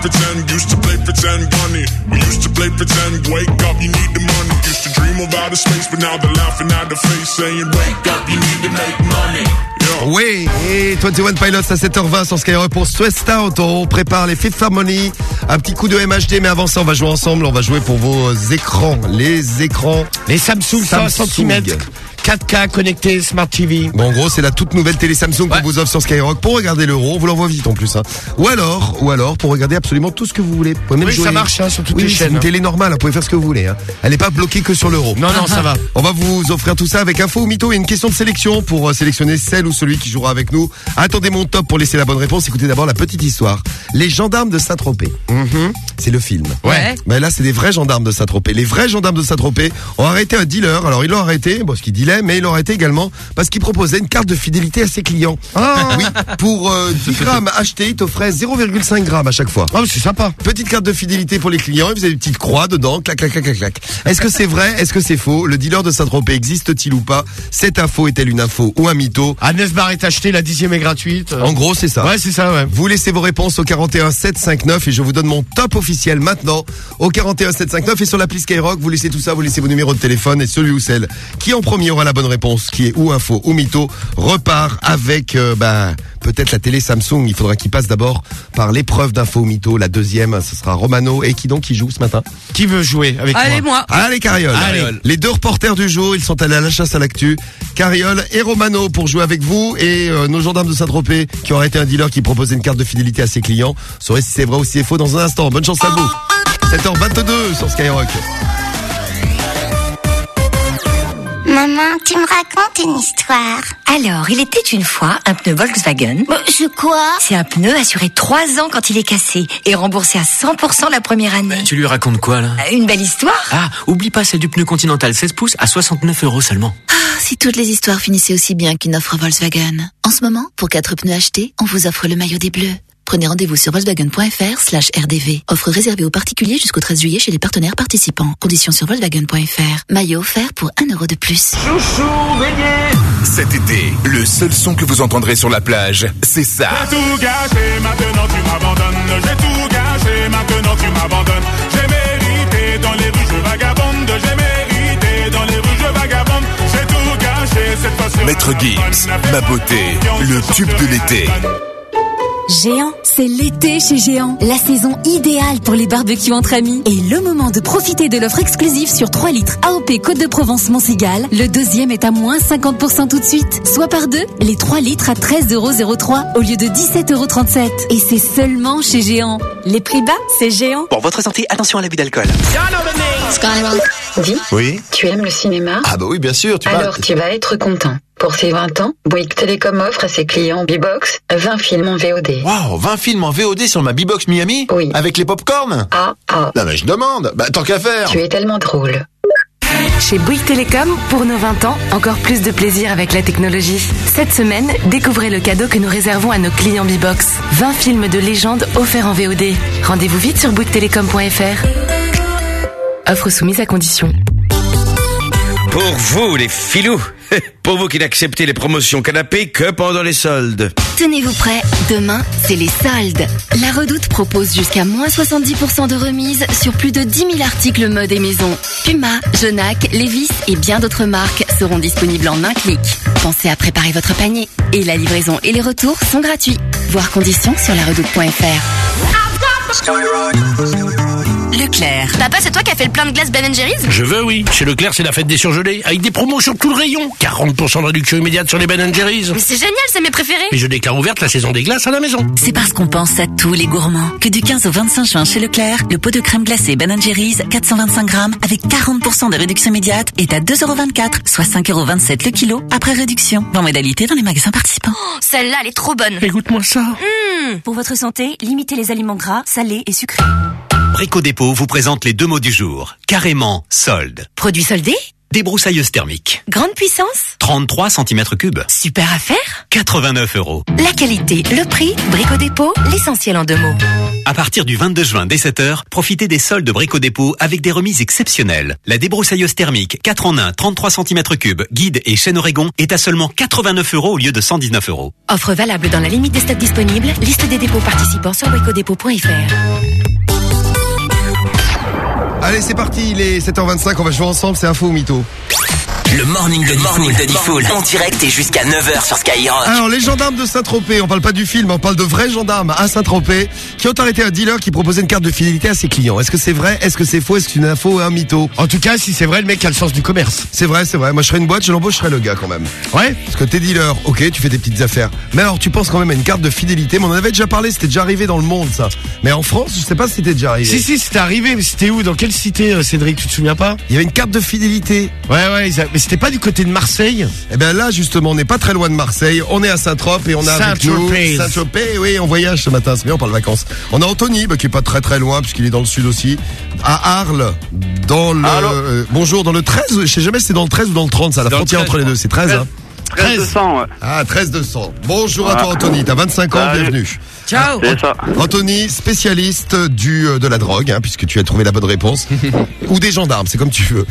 pretend, used to play pretend bunny. We used to play pretend, wake up, you need the money. Used to dream of outer space, but now they're laughing at the face, saying, wake up, you need to make money. Oui, et 21 Pilots à 7h20 sur Skyrock pour Stressed Out. On prépare les Fifth Harmony. Un petit coup de MHD, mais avant ça, on va jouer ensemble. On va jouer pour vos écrans. Les écrans. Les Samsung 100 cm. 4K connecté Smart TV. Bon, en gros, c'est la toute nouvelle télé Samsung qu'on vous offre sur Skyrock pour regarder l'euro. On vous l'envoie vite en plus. Hein. Ou alors, ou alors, pour regarder absolument tout ce que vous voulez. Vous pouvez même Oui, jouer- ça marche, hein, sur toutes Oui, les c'est chaînes, une hein. télé normale. Vous pouvez faire ce que vous voulez. Hein. Elle n'est pas bloquée que sur l'euro. Non, non, ça va. On va vous offrir tout ça avec info ou mytho et une question de sélection pour euh, sélectionner celle ou celui qui jouera avec nous. Attendez mon top pour laisser la bonne réponse. Écoutez d'abord la petite histoire. Les gendarmes de Saint-Tropez. C'est le film. Ouais. Mais là, c'est des vrais gendarmes de Saint-Tropez. Les vrais gendarmes de Saint-Tropez ont arrêté un dealer. Alors, ils l'ont arrêté, parce qu'il dealait, mais ils l'ont arrêté également parce qu'il proposait une carte de fidélité à ses clients. Oui, pour euh, 10 grammes achetés, il t'offrait 0,5 grammes à chaque fois. Oh, c'est sympa. Petite carte de fidélité pour les clients, il faisait des petites croix dedans, clac, clac, clac, clac, clac. Est-ce que c'est vrai? Est-ce que c'est faux? Le dealer de Saint-Tropez existe-t-il ou pas? Cette info est-elle une info ou un mytho? À 9 barres est acheté, la dixième est gratuite. En gros, c'est ça. Ouais, c'est ça, ouais. Vous laissez vos réponses au 41 759 et je vous donne mon top officiel maintenant au 41 759 et sur l'appli Skyrock, vous laissez tout ça, vous laissez vos numéros de téléphone et celui ou celle qui en premier aura envoie la bonne réponse, qui est ou info ou mytho, repart avec euh, bah, peut-être la télé Samsung. Il faudra qu'il passe d'abord par l'épreuve d'info ou mytho. La deuxième, ce sera Romano. Et qui donc qui joue ce matin? Qui veut jouer avec Allez, moi? Allez, Cariole. Allez. Les deux reporters du jour, ils sont allés à la chasse à l'actu. Cariole et Romano pour jouer avec vous. Et euh, nos gendarmes de Saint-Tropez, qui auraient été un dealer qui proposait une carte de fidélité à ses clients, sauraient si c'est vrai ou si c'est faux dans un instant. Bonne chance à vous. 7h22 sur Skyrock. Maman, tu me racontes une histoire. Alors, il était une fois un pneu Volkswagen. Je quoi C'est un pneu assuré 3 ans quand il est cassé et remboursé à 100% la première année. Tu lui racontes quoi là? Une belle histoire Ah, oublie pas celle du pneu Continental 16 pouces à 69 euros seulement. Ah, si toutes les histoires finissaient aussi bien qu'une offre Volkswagen. En ce moment, pour 4 pneus achetés, on vous offre le maillot des bleus. Prenez rendez-vous sur volkswagen.fr slash RDV. Offre réservée aux particuliers jusqu'au 13 juillet chez les partenaires participants. Conditions sur volkswagen.fr. Maillot offert pour 1 euro de plus. Chouchou, Cet été, le seul son que vous entendrez sur la plage, c'est ça. J'ai tout gâché, maintenant tu m'abandonnes. J'ai tout gâché, maintenant tu m'abandonnes. J'ai mérité dans les rues, je vagabonde. J'ai mérité dans les rues, je vagabonde. J'ai tout gâché cette fois Maître Gims, ma beauté, le tube de l'été. Géant, c'est l'été chez Géant. La saison idéale pour les barbecues entre amis. Et le moment de profiter de l'offre exclusive sur 3 litres AOP Côte de Provence Montségal. Le deuxième est à moins 50% tout de suite. Soit par deux, les 3 litres à 13,03€ au lieu de 17,37€. Et c'est seulement chez Géant. Les prix bas, c'est Géant. Pour votre santé, attention à l'abus d'alcool. Skyrock. Dis, Oui. tu aimes le cinéma? Ah bah oui, bien sûr. Tu vas- Alors tu vas être content. Pour ses 20 ans, Bouygues Telecom offre à ses clients B-Box 20 films en VOD. Waouh, 20 films en VOD sur ma B-Box Miami? Oui. Avec les popcorn? Ah, ah. Non mais je demande, bah tant qu'à faire Tu es tellement drôle. Chez Bouygues Télécom, pour nos 20 ans, encore plus de plaisir avec la technologie. Cette semaine, découvrez le cadeau que nous réservons à nos clients B-Box. 20 films de légende offerts en VOD. Rendez-vous vite sur bouyguestelecom.fr. Offre soumise à condition. Pour vous, les filous, pour vous qui n'acceptez les promotions canapé que pendant les soldes. Tenez-vous prêts, demain, c'est les soldes. La Redoute propose jusqu'à moins 70% de remise sur plus de 10 000 articles mode et maison. Puma, Genac, Levis et bien d'autres marques seront disponibles en un clic. Pensez à préparer votre panier. Et la livraison et les retours sont gratuits. Voir conditions sur laredoute.fr. Leclerc. Papa, c'est toi qui as fait le plein de glace Ben Jerry's? Je veux, oui. Chez Leclerc, c'est la fête des surgelés, avec des promos sur tout le rayon. 40% de réduction immédiate sur les Ben Jerry's. Mais c'est génial, c'est mes préférés. Et je déclare ouverte la saison des glaces à la maison. C'est parce qu'on pense à tous les gourmands que du 15 au 25 juin chez Leclerc, le pot de crème glacée Ben Jerry's 425 grammes avec 40% de réduction immédiate est à 2,24€, soit 5,27€ le kilo après réduction. Dans modalité dans les magasins participants. Oh, Celle-là, elle est trop bonne. Écoute-moi ça. Pour votre santé, limitez les aliments gras, salés et sucrés. Brico Dépôt vous présente les deux mots du jour. Carrément solde. Produit soldé? Débroussailleuse thermique. Grande puissance? 33 cm3. Super affaire 89 euros. La qualité, le prix, Brico Dépôt, l'essentiel en deux mots. À partir du 22 juin dès 7h, profitez des soldes Brico Dépôt avec des remises exceptionnelles. La débroussailleuse thermique 4 en 1, 33 cm3, guide et chaîne Oregon est à seulement 89 euros au lieu de 119 euros. Offre valable dans la limite des stocks disponibles. Liste des dépôts participants sur bricodépôt.fr. Allez, c'est parti, il est 7h25, on va jouer ensemble, c'est info ou mytho? Le morning de morning de Diffoul en direct et jusqu'à 9h sur Skyrock. Alors, les gendarmes de Saint-Tropez, on parle pas du film, on parle de vrais gendarmes à Saint-Tropez qui ont arrêté un dealer qui proposait une carte de fidélité à ses clients. Est-ce que c'est vrai? Est-ce que c'est faux? Est-ce que c'est une info ou un mytho? En tout cas, si c'est vrai, le mec a le sens du commerce. C'est vrai, c'est vrai. Moi, je serais une boîte, je l'embaucherais le gars quand même. Ouais. Parce que t'es dealer, ok, tu fais des petites affaires. Mais alors, tu penses quand même à une carte de fidélité? Mais on en avait déjà parlé, c'était déjà arrivé dans le monde, ça. Mais en France, je sais pas si c'était déjà arrivé. Si, si, c'était arrivé, mais c'était où? Dans quelle cité, euh, Cédric? Tu te souviens pas? Il y avait une carte de fidélité. Ouais, ouais, ils a- mais c'était pas du côté de Marseille? Eh bien là, justement, on n'est pas très loin de Marseille. On est à Saint-Tropez et on a avec nous Saint-Tropez. Saint-Tropez. Oui, on voyage ce matin. C'est bien, on parle vacances. On a Anthony, bah, qui est pas très très loin puisqu'il est dans le sud aussi. À Arles, dans le euh, bonjour, dans le 13. Je sais jamais si c'est dans le 13 ou dans le 30. Ça, la frontière 13, entre les deux, c'est 13. hein 13 200, ouais. Ah, 13 200. Bonjour à Ah. toi Anthony, t'as 25 ans, Salut. bienvenue. Ciao. C'est ça. Anthony, spécialiste du euh, de la drogue, hein, puisque tu as trouvé la bonne réponse, ou des gendarmes, c'est comme tu veux.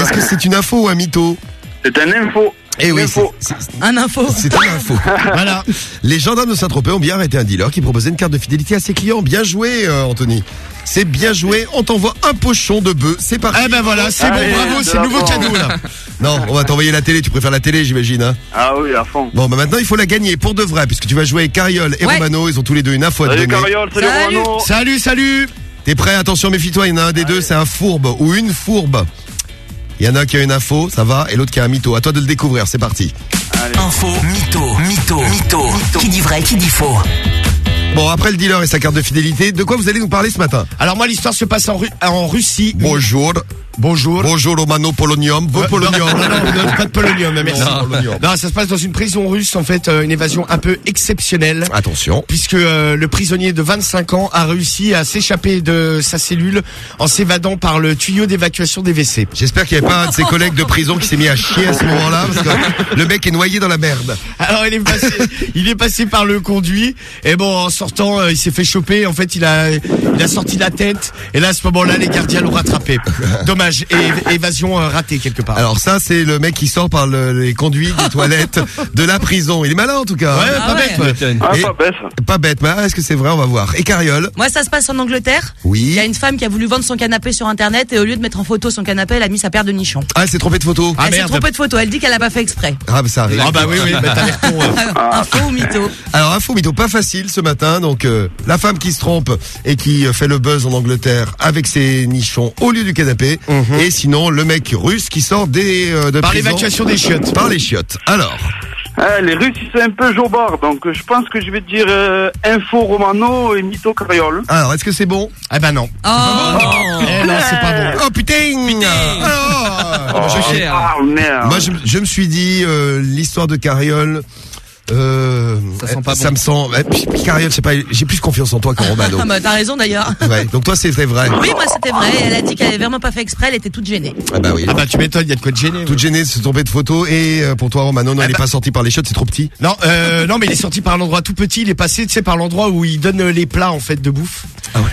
Est-ce que c'est une info ou un mytho? C'est un info. Eh oui, c'est- Un info. c'est une info. voilà. Les gendarmes de Saint-Tropez ont bien arrêté un dealer qui proposait une carte de fidélité à ses clients. Bien joué, euh, Anthony. C'est bien joué. On t'envoie un pochon de bœuf. C'est parti. Eh ben voilà, c'est bon, bravo, c'est le nouveau cadeau là. Non, on va t'envoyer la télé. Tu préfères la télé, j'imagine. Hein Ah oui, à fond. bon, bah maintenant, il faut la gagner pour de vrai, puisque tu vas jouer avec Cariole et Ouais. Romano. Ils ont tous les deux une info à te Salut donner. Cariole, salut, Salut. Romano. Salut, salut. T'es prêt? Attention, méfie-toi. Il y en a un des deux, c'est un fourbe ou une fourbe. Il y en a un qui a une info, ça va, et l'autre qui a un mytho. À toi de le découvrir. C'est parti. Info, mytho, mytho, mytho. Qui dit vrai, qui dit faux Bon, après le dealer et sa carte de fidélité, de quoi vous allez nous parler ce matin Alors moi, l'histoire se passe en, Ru- en Russie. Bonjour. Bonjour. Bonjour Romano Polonium. Bon Ouais, Polonium. Non, non, non, pas de polonium, merci. Non, ça se passe dans une prison russe, en fait, euh, une évasion un peu exceptionnelle. Attention. Puisque euh, le prisonnier de 25 ans a réussi à s'échapper de sa cellule en s'évadant par le tuyau d'évacuation des WC. J'espère qu'il n'y avait pas un de ses collègues de prison qui s'est mis à chier à ce moment-là, parce que le mec est noyé dans la merde. Alors il est passé, il est passé par le conduit et bon en sortant euh, il s'est fait choper. En fait il a, il a sorti la tête et là à ce moment-là les gardiens l'ont rattrapé. Dommage et évasion euh, ratée quelque part. Alors ça, c'est le mec qui sort par le- les conduits des toilettes de la prison. Il est malin en tout cas. Ouais, hein. pas Ah bête. ouais. Ah, Et- pas bête. Pas bête, mais ah, est-ce que c'est vrai On va voir. Et Cariole Moi, ça se passe en Angleterre. Oui. Il y a une femme qui a voulu vendre son canapé sur internet et au lieu de mettre en photo son canapé, elle a mis sa paire de nichons. Ah, elle s'est trompée de photo. Ah, elle s'est merde. trompée de photo. Elle dit qu'elle a pas fait exprès. Ah, bah, ça arrive. Ah bah oui oui, bah, t'as l'air con. euh. Info ou mytho Alors, info mytho pas facile ce matin. Donc, euh, la femme qui se trompe et qui euh, fait le buzz en Angleterre avec ses nichons au lieu du canapé. Et sinon, le mec russe qui sort des euh, de Par prison l'évacuation des chiottes. Par les chiottes. Alors, Ah, les Russes, ils sont un peu jobards, donc euh, je pense que je vais dire euh, info Romano et mytho Cariole. alors, est-ce que c'est bon? Eh ben non. Oh Eh non c'est pas bon. Oh putain, Alors, Oh, ah, merde. Moi, je, je me suis dit, euh, l'histoire de Cariole. Euh, Ça sent pas ça bon. me sent. eh, puis- puis Cariole, je sais pas, j'ai plus confiance en toi qu'en Romano. Ah bah t'as raison d'ailleurs. Ouais, donc toi, c'est vrai, vrai. Oui, moi c'était vrai. Elle a dit qu'elle avait vraiment pas fait exprès. Elle était toute gênée. Ah bah oui. Ah bah tu m'étonnes, il y a de quoi te gêner. Toute gênée de se tromper de photo et euh, pour toi Romano non Ah il est bah- pas sorti par les shots c'est trop petit Non, euh, non, mais il est sorti par l'endroit tout petit. Il est passé, tu sais, par l'endroit où il donne euh, les plats en fait de bouffe.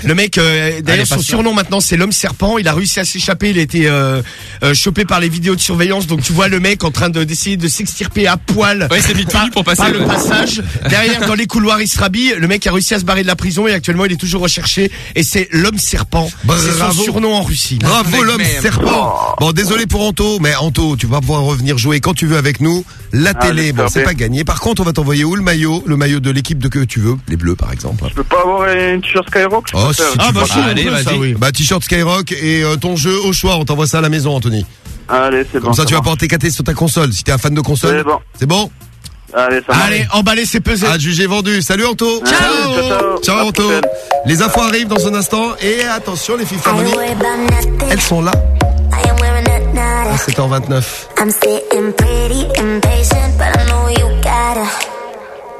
Le mec, euh, Elle d'ailleurs, son surnom maintenant, c'est l'homme serpent. Il a réussi à s'échapper. Il a été euh, euh, chopé par les vidéos de surveillance. Donc tu vois le mec en train de d'essayer de s'extirper à poil. Ouais, c'est vite fini pour passer, par le passage. Derrière, dans les couloirs, il se rhabille. Le mec a réussi à se barrer de la prison et actuellement, il est toujours recherché. Et c'est l'homme serpent. C'est son Bravo. surnom en Russie. Bravo l'homme serpent Bon désolé pour Anto mais Anto tu vas pouvoir revenir jouer quand tu veux avec nous La Ah, télé bon c'est pas gagné Par contre on va t'envoyer où le maillot Le maillot de l'équipe de que tu veux Les bleus par exemple? Je peux pas avoir un t-shirt Skyrock je Oh si Ah bah allez, vas-y. oui. Bah t-shirt Skyrock et euh, ton jeu au choix On t'envoie ça à la maison Anthony Allez, c'est bon. Comme ça tu vas pouvoir t'écater sur ta console Si t'es un fan de console C'est bon. C'est bon? Allez, ça. Allez, emballez, c'est pesé. À juger vendu Salut Anto Ciao. Ciao, ciao. Ciao Anto. Les infos arrivent dans un instant Et attention les filles Harmony Elles sont là à 7h29 I'm sitting pretty impatient, but I know you gotta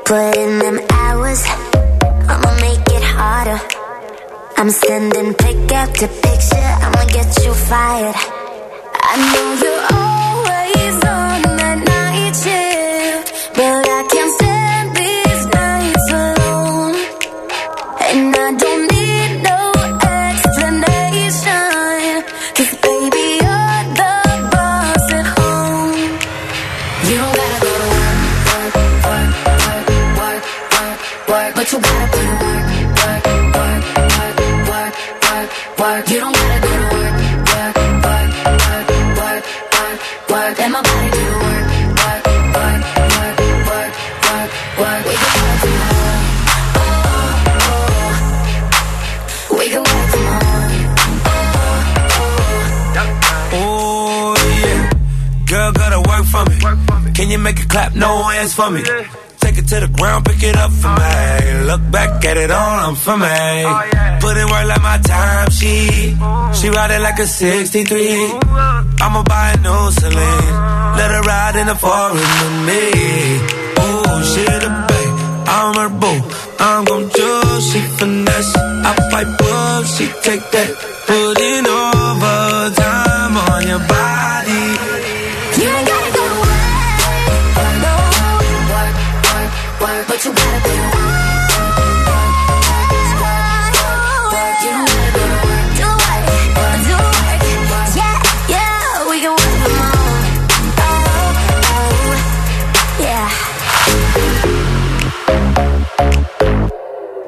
put in them hours. I'ma make it harder. I'm sending pick after picture, I'ma get you fired. I know you're always on work, work. You don't gotta go to work, work, work, work, work, work, work. Let my body do the work, work, work, work, work, work, work. We can work from home, oh, oh, oh. We can work from home, Oh yeah, girl gotta work for me. Can you make it clap? No hands for me. To the ground, pick it up for me. Look back at it all, I'm for me. Put in work like my time, she she ride it like a 63. I'ma buy a new Celine. Let her ride in the foreign with me. Oh, she the babe, I'm her boo. I'm gon' choose, she finesse. I fight bulls, she take that. Put in overtime on your body.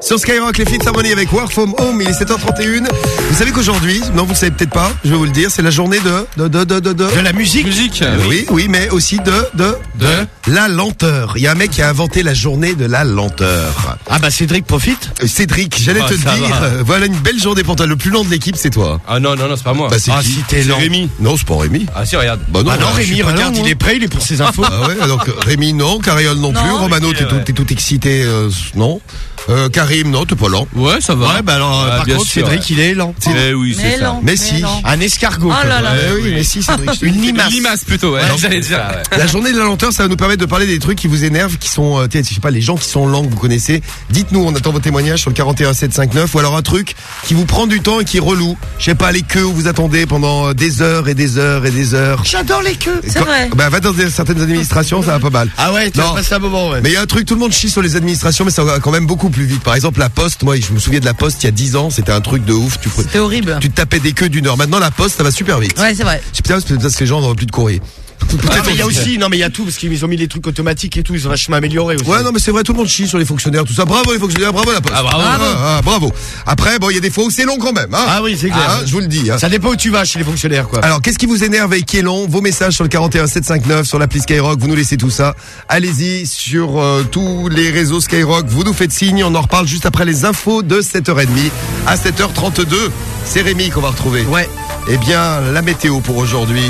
Sur Skyrock, les Fifth Harmony avec Work From Home, il est 7h31. Vous savez qu'aujourd'hui, non, vous le savez peut-être pas, je vais vous le dire, c'est la journée de, de, de, de, de, de. De la musique Musique. Oui, oui, mais aussi de, de, De la lenteur. Il y a un mec qui a inventé la journée de la lenteur. Ah bah Cédric profite. Euh, Cédric, j'allais Ah, te ça dire, va. euh, voilà une belle journée pour toi. Le plus lent de l'équipe, c'est toi. Ah non, non, non, c'est pas moi. Bah, c'est Ah qui si t'es C'est lent. Rémi. Non, c'est pas Rémi. Ah si, regarde. Bah Ah non je suis Rémi, pas regarde, lent, il moi. est prêt, il est pour ses infos. Ah ouais, donc euh, Rémi non, Cariole non, plus, Non. Romano t'es tout, t'es tout excité, euh, non, euh, Karim non, t'es pas lent. Ouais, ça va. Ouais bah alors euh, Ah, par bien contre sûr, Cédric il est lent. Eh oui, c'est ça. lent. Mais mais si. lent. Un escargot. Oh quoi. là là. Eh oui, mais si, Cédric, je te Une limace. Limace plutôt, ouais. J'allais dire. La journée de la lenteur, ça va nous permettre de parler des trucs qui vous énervent, qui sont, euh, je sais pas, les gens qui sont lents que vous connaissez. Dites-nous, on attend vos témoignages sur le 41 759 ou alors un truc qui vous prend du temps et qui est relou. Je sais pas, les queues où vous attendez pendant euh, des heures et des heures et des heures. J'adore les queues. C'est vrai. Bah, va dans certaines administrations, ça va pas mal. Ah ouais, tu passé un moment ouais. Mais il y a un truc, tout le monde chie sur les administrations, mais ça va quand même beaucoup plus vite. Par exemple, la poste, moi, je me souviens de la poste il y a 10 ans, c'était un truc de ouf. Tu, C'était horrible. tu te tapais des queues d'une heure. Maintenant, la poste, ça va super vite. Ouais, c'est vrai. Je sais pas, c'est parce que les gens n'auront plus de courrier. Ah, mais il y a aussi, non mais il y a tout parce qu'ils ont mis les trucs automatiques et tout, ils ont vachement amélioré aussi. Ouais, non, mais c'est vrai, tout le monde chie sur les fonctionnaires, tout ça. Bravo les fonctionnaires, bravo la poste. Ah, bravo. Ah, ah, bravo. Après, bon, il y a des fois où c'est long quand même. Hein Ah oui, c'est clair. Je vous le dis. hein. Ça dépend où tu vas chez les fonctionnaires quoi. Alors, qu'est-ce qui vous énerve et qui est long? Vos messages sur le 41 759, sur l'appli Skyrock, vous nous laissez tout ça. Allez-y sur euh, tous les réseaux Skyrock, vous nous faites signe, on en reparle juste après les infos de 7h30 à 7h32. C'est Rémi qu'on va retrouver. Ouais. Eh bien, la météo pour aujourd'hui,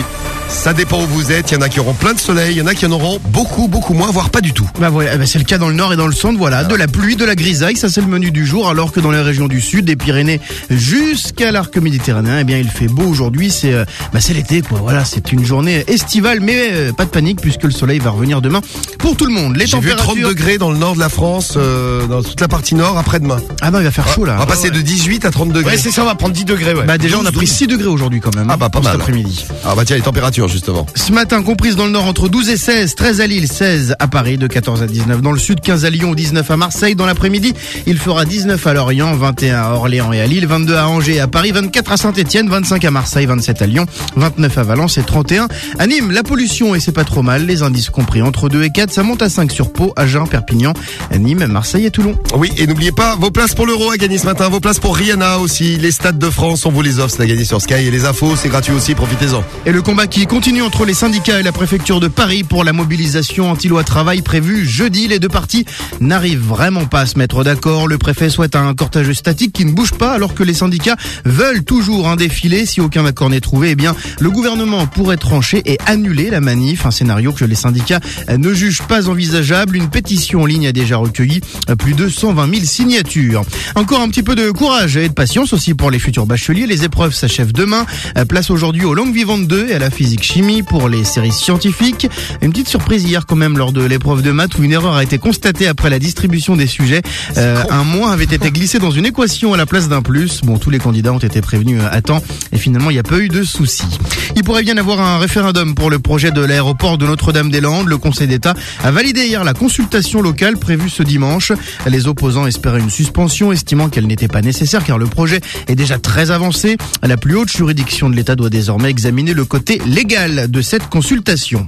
ça dépend où vous êtes. Il y en a qui auront plein de soleil, il y en a qui en auront beaucoup, beaucoup moins, voire pas du tout. Bah voilà, eh ben c'est le cas dans le nord et dans le centre, voilà, de la pluie, de la grisaille, ça c'est le menu du jour, alors que dans les régions du sud, des Pyrénées jusqu'à l'arc méditerranéen, eh bien il fait beau aujourd'hui, c'est euh, bah c'est l'été quoi, voilà, c'est une journée estivale, mais euh, pas de panique puisque le soleil va revenir demain pour tout le monde. Les J'ai vu 30 températures... degrés dans le nord de la France, euh, dans toute la partie nord, après-demain. Ah bah il va faire chaud là. On va passer de 18 à 30 degrés. Ouais, c'est ça, on va prendre 10 degrés ouais. Bah déjà on a pris 6 degrés aujourd'hui quand même. Ah bah pas pour cet mal. après-midi. Ah bah tiens, les températures justement. Ce matin, comprises dans le nord entre 12 et 16, 13 à Lille, 16 à Paris, de 14 à 19 dans le sud, 15 à Lyon, 19 à Marseille. Dans l'après-midi, il fera 19 à Lorient, 21 à Orléans et à Lille, 22 à Angers et à Paris, 24 à Saint-Etienne, 25 à Marseille, 27 à Lyon, 29 à Valence et 31 à Nîmes. La pollution, et c'est pas trop mal, les indices compris entre 2 et 4, ça monte à 5 sur Pau, Agen, Perpignan, Nîmes, Marseille et Toulon. Oui, et n'oubliez pas vos places pour l'euro à gagner ce matin, vos places pour Rihanna aussi, les stades de France, on vous les offre, c'est à gagner sur Sky et les infos, c'est gratuit aussi, profitez-en. Et le combat qui continue entre les syndicats et la préfecture de Paris pour la mobilisation anti-loi travail prévue jeudi. Les deux parties n'arrivent vraiment pas à se mettre d'accord. Le préfet souhaite un cortège statique qui ne bouge pas alors que les syndicats veulent toujours un défilé. Si aucun accord n'est trouvé, eh bien, le gouvernement pourrait trancher et annuler la manif. Un scénario que les syndicats ne jugent pas envisageable. Une pétition en ligne a déjà recueilli plus de 120 000 signatures. Encore un petit peu de courage et de patience aussi pour les futurs bacheliers. Les épreuves s'achèvent demain. Place aujourd'hui aux langues vivantes 2 et à la physique chimie pour les séries scientifiques. Une petite surprise hier quand même lors de l'épreuve de maths où une erreur a été constatée après la distribution des sujets. Euh, un moins avait été glissé dans une équation à la place d'un plus. Bon, tous les candidats ont été prévenus euh, à temps et finalement il n'y a pas eu de soucis. Il pourrait bien avoir un référendum pour le projet de l'aéroport de Notre-Dame-des-Landes. Le Conseil d'État a validé hier la consultation locale prévue ce dimanche. Les opposants espéraient une suspension, estimant qu'elle n'était pas nécessaire car le projet est déjà très avancé. La plus haute juridiction de l'État doit désormais examiner le côté légal de cette consultation.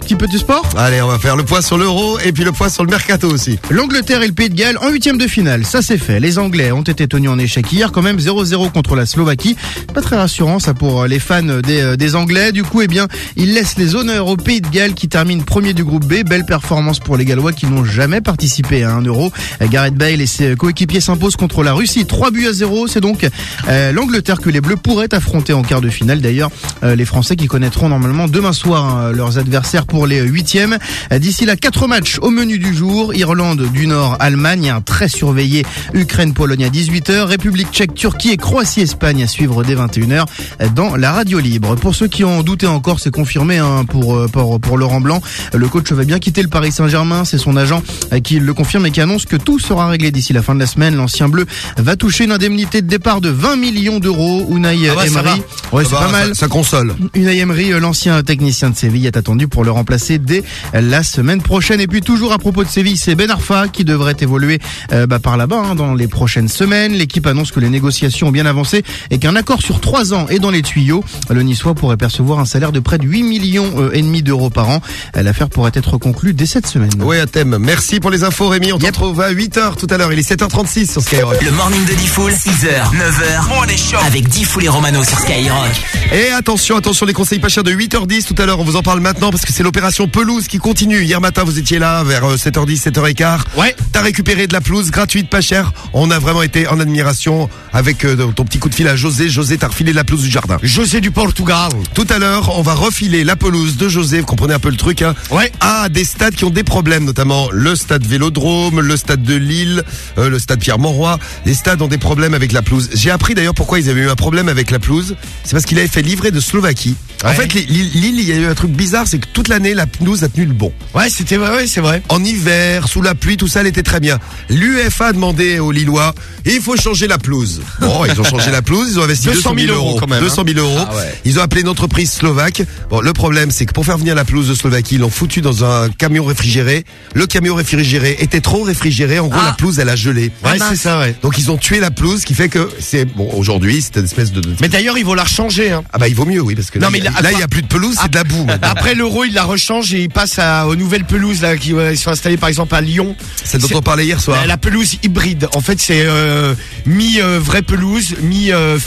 Petit peu de sport Allez, on va faire le poids sur l'euro et puis le poids sur le mercato aussi. L'Angleterre et le Pays de Galles en huitième de finale, ça c'est fait. Les Anglais ont été tenus en échec hier, quand même 0-0 contre la Slovaquie. Pas très rassurant ça pour les fans des, euh, des Anglais. Du coup, eh bien, ils laissent les honneurs au Pays de Galles qui termine premier du groupe B. Belle performance pour les Gallois qui n'ont jamais participé à un euro. Euh, Gareth Bale et ses coéquipiers s'imposent contre la Russie. 3 buts à 0. C'est donc euh, l'Angleterre que les Bleus pourraient affronter en quart de finale. D'ailleurs, euh, les Français qui connaîtront normalement demain soir hein, leurs adversaires pour les huitièmes. D'ici là, quatre matchs au menu du jour. Irlande du Nord, Allemagne, un très surveillé Ukraine-Pologne à 18h, République tchèque, Turquie et Croatie-Espagne à suivre dès 21h dans la radio libre. Pour ceux qui en doutaient encore, c'est confirmé hein, pour, euh, pour, pour Laurent Blanc. Le coach va bien quitter le Paris Saint-Germain. C'est son agent euh, qui le confirme et qui annonce que tout sera réglé d'ici la fin de la semaine. L'ancien bleu va toucher une indemnité de départ de 20 millions d'euros. Unai Ah bah, ça Emery. Ouais, c'est pas mal. Ça, ça console. Unai Emery, euh, l'ancien technicien de Séville, est attendu pour le remplacer. dès la semaine prochaine. Et puis toujours à propos de Séville, c'est Ben Arfa qui devrait évoluer euh, bah, par là-bas hein, dans les prochaines semaines. L'équipe annonce que les négociations ont bien avancé et qu'un accord sur trois ans est dans les tuyaux. Le Niçois pourrait percevoir un salaire de près de 8 millions euh, et demi d'euros par an. L'affaire pourrait être conclue dès cette semaine. Oui, à thème. Merci pour les infos, Rémi. On te retrouve à 8h tout à l'heure. Il est 7h36 sur Skyrock. Le morning de Diffoul, 6h, 9h, avec Diffoul et Romano sur Skyrock. Et attention, attention, les conseils pas chers de 8h10 tout à l'heure. On vous en parle maintenant parce que c'est l'opération pelouse qui continue. Hier matin, vous étiez là vers euh, 7h10, 7h15. Ouais. T'as récupéré de la pelouse gratuite, pas chère. On a vraiment été en admiration avec euh, ton petit coup de fil à José. José, t'as refilé de la pelouse du jardin. José du Portugal. Tout à l'heure, on va refiler la pelouse de José, vous comprenez un peu le truc, hein, Ouais. à des stades qui ont des problèmes, notamment le stade Vélodrome, le stade de Lille, euh, le stade Pierre-Mauroy. Les stades ont des problèmes avec la pelouse. J'ai appris d'ailleurs pourquoi ils avaient eu un problème avec la pelouse. C'est parce qu'il avait fait livrer de Slovaquie. En Ouais. fait, Lille, il y a eu un truc bizarre, c'est que toute l'année, la pelouse a tenu le bon. Ouais, c'était vrai, ouais, c'est vrai. En hiver, sous la pluie, tout ça, elle était très bien. L'UEFA a demandé aux Lillois, il faut changer la pelouse. Bon, ils ont changé la pelouse, ils ont investi 200 000 euros. quand même, hein. 200 000 euros. Ah ouais. Ils ont appelé une entreprise slovaque. Bon, le problème, c'est que pour faire venir la pelouse de Slovaquie, ils l'ont foutu dans un camion réfrigéré. Le camion réfrigéré était trop réfrigéré. En gros, Ah. la pelouse, elle a gelé. Ouais, mince. c'est ça, ouais. Donc, ils ont tué la pelouse, ce qui fait que c'est, bon, aujourd'hui, c'est une espèce de, de- Mais d'ailleurs, ils vont la rechanger. Hein. ah bah, il vaut mieux, oui, parce que Non, là, mais il y a- là, il y a plus de pelouse, c'est de la boue, maintenant. Après l'euro, il la rechange et il passe à, aux nouvelles pelouses là qui ils sont installées par exemple à Lyon. Celle dont on parlait hier soir. La, la pelouse hybride. En fait, c'est euh, mi euh, vraie pelouse, mi euh,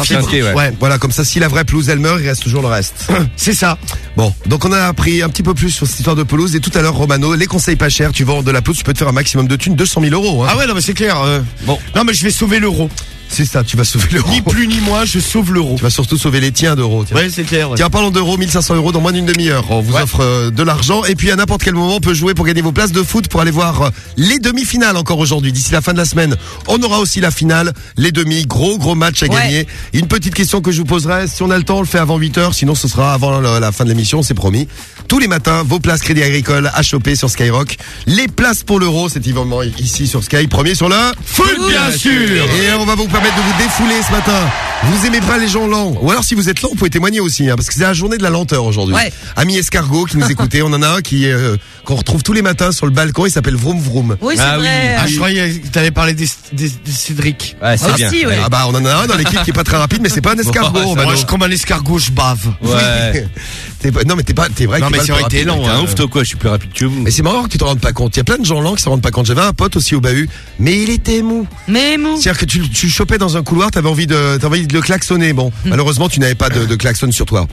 ouais. Voilà, comme ça, si la vraie pelouse, elle meurt, il reste toujours le reste. C'est ça. Bon, donc on a appris un petit peu plus sur cette histoire de pelouse et tout à l'heure Romano, les conseils pas chers, tu vends de la pelouse, tu peux te faire un maximum de thunes, 200 000 euros. Hein. Ah ouais, non mais c'est clair. euh. Bon. Non mais je vais sauver l'euro. C'est ça, tu vas sauver l'euro. Ni plus ni moins, je sauve l'euro. Tu vas surtout sauver les tiens d'euros. tiens. Ouais, c'est clair. ouais. Tiens, parlons d'euros, 1500 euros dans moins d'une demi-heure. On vous Ouais. offre euh, de l'argent et puis à n'importe quel moment on peut jouer pour gagner vos places de foot pour aller voir euh, les demi-finales encore aujourd'hui. D'ici la fin de la semaine, on aura aussi la finale, les demi, gros gros match à Ouais. gagner. Une petite question que je vous poserai, si on a le temps, on le fait avant 8 heures, sinon ce sera avant la, la fin de l'émission, c'est promis. Tous les matins, vos places Crédit Agricole à choper sur Skyrock. Les places pour l'euro, c'est évidemment ici sur Sky, premier sur le Foot, bien sûr. et on va vous permettre de vous défouler ce matin. Vous aimez pas les gens lents Ou alors si vous êtes lent, vous pouvez témoigner aussi, hein, parce que c'est la journée de la lenteur aujourd'hui. Ouais. Ami escargot qui nous écoutait, on en a un qui euh, qu'on retrouve tous les matins sur le balcon, il s'appelle Vroom Vroom. Oui, c'est Ah oui. vrai. Ah, je croyais que t'allais parler des, des, des Cédric. Ouais, c'est Ah, bien. si, ouais. Ah bah on en a un dans l'équipe qui est pas très rapide, mais c'est pas un escargot. Moi, je, comme un escargot, je bave. Ouais. T'es pas- non mais t'es pas, t'es vrai. Non, que mais t'es c'est vrai que t'es lent, Un hein. ouf, toi quoi, je suis plus rapide que vous. Mais c'est marrant que tu te rendes pas compte. Il y a plein de gens lents qui se rendent pas compte. J'avais un pote aussi au bahut, mais il était mou. Mais mou. C'est-à-dire que tu, tu chopais dans un couloir, t'avais envie de, t'avais envie de le klaxonner. Bon, malheureusement, tu n'avais pas de, de klaxon sur toi.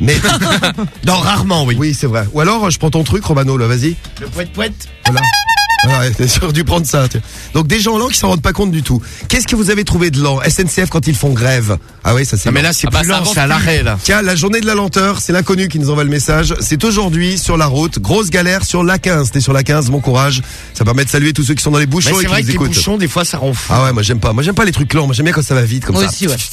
Mais Non, rarement, oui. oui, c'est vrai. Ou alors, je prends ton truc, Romano, là, vas-y. Le poète poète. Voilà. Ouais, t'es sûr dû prendre ça. tiens. Donc des gens lents qui s'en rendent pas compte du tout. Qu'est-ce que vous avez trouvé de lent? SNCF quand ils font grève. Ah oui, ça c'est. Ah, mais là, c'est Ah bah, plus ça lent, c'est à l'arrêt, là. Tiens, la journée de la lenteur, c'est l'inconnu qui nous envoie le message. C'est aujourd'hui sur la route. Grosse galère sur la 15. T'es sur la 15, bon courage. Ça permet de saluer tous ceux qui sont dans les Mais bouchons et c'est qui vrai nous que les écoutent. bouchons, des fois, ça rend fou. Ah ouais, moi j'aime pas. Moi j'aime pas les trucs lents. Moi j'aime bien quand ça va vite comme Moi ça. aussi, ouais.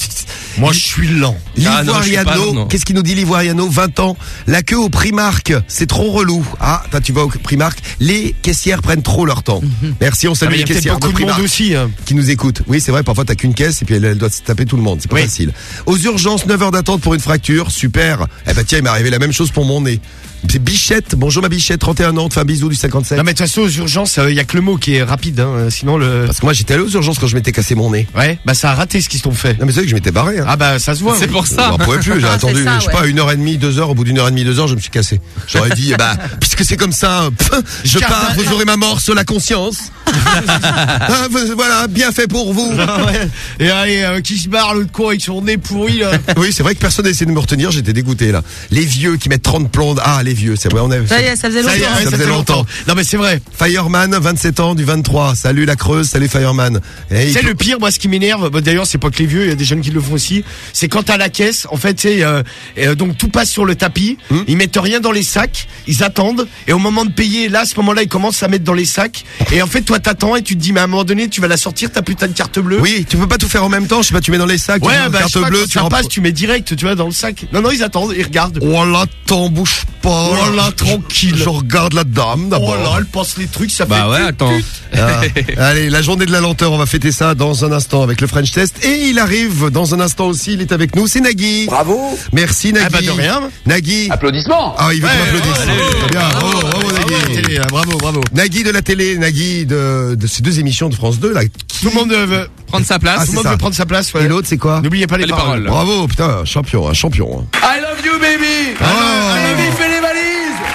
Moi, je suis lent. Ah, non, L'ivoiriano, non. qu'est-ce qu'il nous dit l'ivoiriano? 20 ans. La queue au Primark, c'est trop relou. Ah, tu vas au Primark, les caissières prennent trop leur temps. Merci, on Ah, salue y les caissières de beaucoup de monde aussi. hein. qui nous écoutent. Oui, c'est vrai, parfois t'as qu'une caisse et puis elle, elle doit se taper tout le monde. C'est pas Oui. facile. Aux urgences, 9 heures d'attente pour une fracture. Super. Eh ben tiens, il m'est arrivé la même chose pour mon nez. C'est Bichette. Bonjour ma Bichette, 31 ans, te fais un bisou du 57. Non, mais de toute façon, aux urgences, il y a que le mot qui est rapide. Hein. Sinon, le. Parce que moi j'étais allé aux urgences quand je m'étais cassé mon nez. Ouais, bah ça a raté ce qu'ils t'ont fait. Non mais c'est vrai que je m'étais barré. Hein. Ah bah ça se voit. C'est oui. pour ça. J'en pouvais plus, j'ai Ah, attendu, ça, je sais ouais. pas, une heure et demie, deux heures, au bout d'une heure et demie, deux heures, je me suis cassé. J'aurais dit, eh bah, puisque c'est comme ça, pff, je pars, vous aurez ma mort sur la conscience. Ah, voilà, bien fait pour vous. Ah ouais. Et allez, euh, qui se barre l'autre con avec son nez pourri là. Oui, c'est vrai que personne n'a essayé de me retenir, j'étais dégoûté là. Les vieux qui mettent 30 plombes, ah les vieux, c'est vrai, on a Ça y est, ça faisait Ça y est, longtemps. ouais, Ça ça faisait longtemps. longtemps. Non mais c'est vrai. Fireman, 27 ans, du 23. Salut la Creuse, salut Fireman. Il C'est le pire, moi, ce qui m'énerve. bah, D'ailleurs, c'est pas que les vieux, il y a des jeunes qui le font aussi. C'est quand à la caisse, en fait, c'est euh, euh, donc tout passe sur le tapis. Hmm. Ils mettent rien dans les sacs, ils attendent. Et au moment de payer, là, à ce moment-là, ils commencent à mettre dans les sacs. Et en fait, toi, t'attends et tu te dis, mais à un moment donné, tu vas la sortir ta putain de carte bleue. Oui, tu peux pas tout faire en même temps, je sais pas, tu mets dans les sacs, Ouais, tu mets bah, carte pas, bleue, tu ça remplis- passe, tu mets direct, tu vois, dans le sac. Non, non, ils attendent, ils regardent. Oh là, t'en bouge pas. Oh, Oh là, tranquille. Je regarde la dame d'abord. Oh là, elle pense les trucs, ça Bah fait. ouais, tut, attends. Ah. Allez, la journée de la lenteur, on va fêter ça dans un instant avec le French Test. Et il arrive dans un instant aussi, il est avec nous, c'est Nagui. Bravo. Merci Nagui. Ah bah de rien. Nagui. Applaudissements. Ah, il veut Ouais, qu'on applaudisse. allez. Très bien, bravo, bravo Bravo, Nagui. télé, hein, bravo, bravo. Nagui de la télé, Nagui de, de ces deux émissions de France 2 là. Tout le monde veut, Prendre sa place. Ah, tout le monde ça. veut prendre sa place. ouais. Et l'autre c'est quoi N'oubliez pas les, Les paroles. paroles. Bravo, putain, champion, un champion. hein. I love you, baby. Oh. Baby, fais les valises.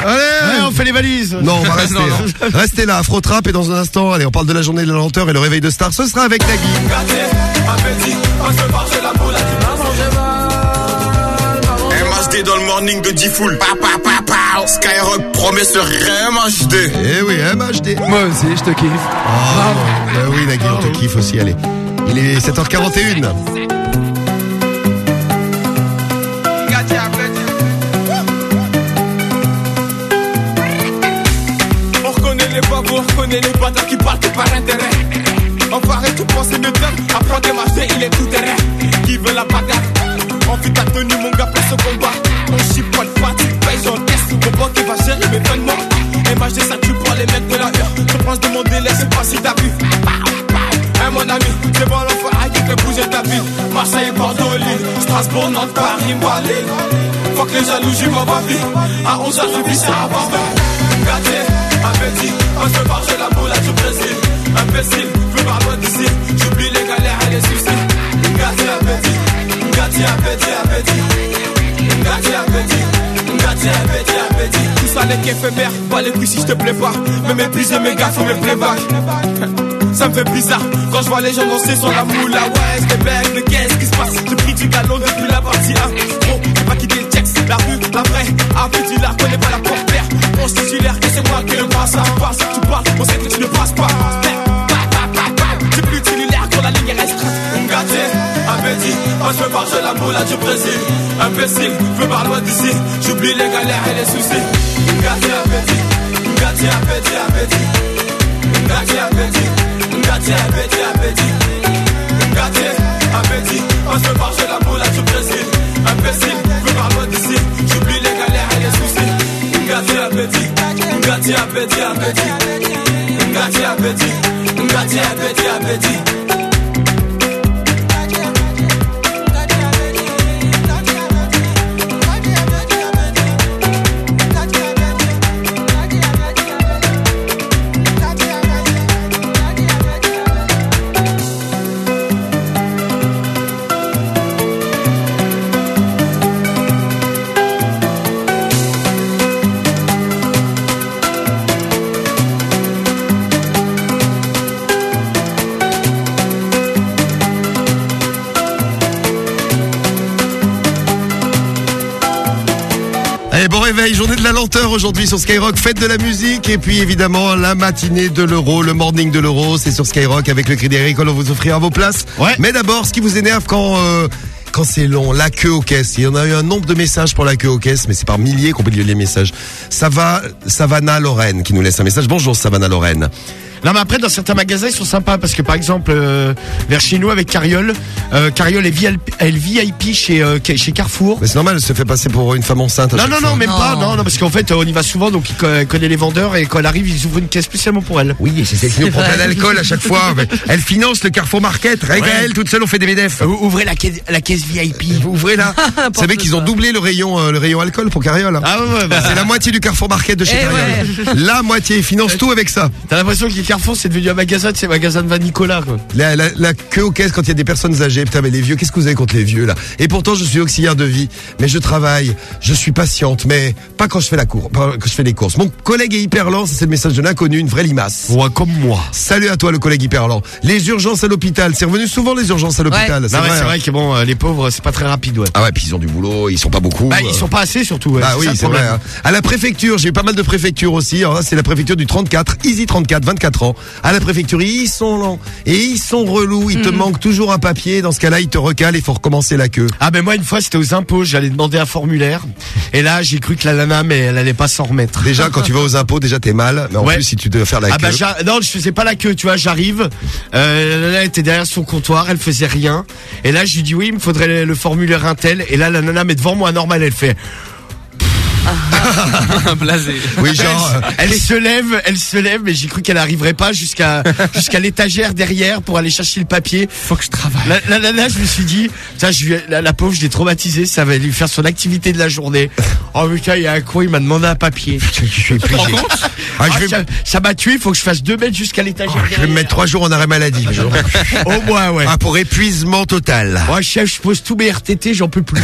Allez, Ouais, on fait les valises. Non, on va rester. Non, non. hein. Restez là, Afro Trap et dans un instant, allez, on parle de la journée de la lenteur et le réveil de star. Ce sera avec Nagui. MHD dans le morning de D-Full. Pa, pa, pa, pa. Skyrock promet ce MHD. Eh oui, MHD. Moi aussi, je te kiffe. Ah, bah oui, Nagui, on te kiffe aussi, allez. Il est 7h41. Reconnaît les bâtards qui partent par intérêt. Paraît tout penser mieux d'eux. Apprends des marchés, il est tout terrain. Qui veut la bagarre? Fit ta tenue, mon gars, place au combat. On chipote pas, tu payes, j'encaisse. Le bon qui va gérer mes peines, MHD, ça tue pour les mecs de la heure. Je pense de mon délai, c'est pas si t'as vu. Hein, mon ami, c'est bon l'enfant qui fait bouger ta ville. Marseille, Bordeaux, Lille, Strasbourg, Nantes, Paris, Malais. Faut que les jaloux, j'y vois ma vie. À 11h, je vis ça avant Gâté, appétit, on se barre, j'ai la boule du Brésil. Imbécile, je veux pas loin d'ici. J'oublie les galères et les soucis. Gâté, appétit, gâté, appétit, appétit. Gâté, appétit, gâté, appétit, appétit. Tout ça n'est qu'éphémère, pas les couilles si je te plais pas. Me mépriser mes gars, faut me playback. Ça me fait bizarre quand je vois les gens danser sur la moula. Ouais, c'était belle, mais qu'est-ce qui se passe? J'ai pris du galon depuis la partie 1. Gros, j'ai pas quitté le la rue, la vraie. Appétit, la connais pas la porte-père. On se titulaire, que c'est moi qui le passe. Ça passe, tu parles, on sait que tu ne passes pas. C'est plus titulaire quand la ligne reste. Gâté, appétit, moi je veux marcher la moula du Brésil. Imbécile, veux pas loin d'ici. J'oublie les galères et les soucis. Gâté, appétit, gâté, appétit, appétit. Gâté, appétit, gâté, appétit, appétit. Gâté, appétit, moi je veux marcher la moula du Brésil. Imbécile, veux pas loin d'ici. J'oublie les galères et les soucis. Gâté, appétit, gâté, appétit, appétit. Gâté, appétit, gâté, appétit, appétit. Réveil, journée de la lenteur aujourd'hui sur Skyrock, fête de la musique et puis évidemment la matinée de l'euro, le morning de l'euro, c'est sur Skyrock avec le Crédit Agricole, on vous offrira vos places. Mais d'abord, ce qui vous énerve quand euh, quand c'est long, la queue aux caisses. Il y en a eu un nombre de messages pour la queue aux caisses, mais c'est par milliers qu'on peut lire les messages. Ça va, Savannah Lorraine qui nous laisse un message. Bonjour Savannah Lorraine. Non mais après dans certains magasins ils sont sympas parce que par exemple euh, vers chez nous avec Cariole, euh, Cariole est VIP, elle VIP chez euh, chez Carrefour. Mais c'est normal, elle se fait passer pour une femme enceinte. à Non chaque non fois. non même pas non non parce qu'en fait euh, on y va souvent donc il co- elle connaît les vendeurs et quand elle arrive ils ouvrent une caisse spécialement pour elle. Oui c'est celle qui nous prend plein d'alcool à chaque fois. Mais Elle finance le Carrefour Market. Regarde, elle toute seule on fait des BDF. ouvrez la caisse, la caisse VIP. Vous ouvrez là. Vous savez qu'ils ont doublé le rayon, euh, le rayon alcool pour Cariole. hein. Ah ouais, ouais, bah. C'est la moitié du Carrefour Market de chez Eh Cariole. La moitié, ils financent tout avec ça. T'as l'impression que Carrefour c'est devenu un magasin de ces magasins de Van Nicolas quoi. La, la, la queue aux caisses quand il y a des personnes âgées. Putain, mais les vieux, qu'est-ce que vous avez contre les vieux là? Et pourtant, je suis auxiliaire de vie, mais je travaille, je suis patiente, mais pas quand je fais la cour, pas quand je fais les courses. Mon collègue est hyper lent, c'est le message de l'inconnu, une vraie limace. Ouais, comme moi. Salut à toi, le collègue hyper lent. Les urgences à l'hôpital, c'est revenu souvent les urgences à l'hôpital. C'est ouais, vrai, c'est hein. vrai que bon euh, les pauvres c'est pas très rapide ouais. Ah ouais, puis ils ont du boulot, ils sont pas beaucoup. Bah, euh. ils sont pas assez surtout. Ouais, Ah oui, c'est vrai. hein. À la préfecture, j'ai eu pas mal de préfectures aussi. Alors là, c'est la préfecture du 34, Easy 34, 24 ans. À la préfecture, ils sont lents et ils sont relous. Il te manque toujours un papier. Dans ce cas-là, ils te recalent. Il faut recommencer la queue. Ah ben moi une fois c'était aux impôts, j'allais demander un formulaire et là j'ai cru que la nana mais elle allait pas s'en remettre. Déjà, quand tu vas aux impôts, déjà t'es mal. Mais en Ouais. plus, si tu dois faire la Ah queue. bah j'a- non je faisais pas la queue tu vois j'arrive euh, la nana était derrière son comptoir elle faisait rien et là je lui dis oui il me faudrait le, formulaire Intel et là la nana met devant moi normal elle fait Blasé. Oui, genre. euh, Elle se lève, elle se lève, mais j'ai cru qu'elle arriverait pas jusqu'à jusqu'à l'étagère derrière pour aller chercher le papier. Faut que je travaille. Là, là, là, là, je me suis dit, ça, je lui ai- la, la pauvre, je l'ai traumatisée, ça va lui faire son activité de la journée. Oh putain, il y a un con, il m'a demandé un papier. je suis compte Ah, je Ah, vais- ça ça m'a tué, il faut que je fasse deux mètres jusqu'à l'étagère. Je vais me mettre trois jours en arrêt maladie. plus. Au moins, ouais. Ah, pour épuisement total. Ouais, chef, je pose tous mes RTT, j'en peux plus.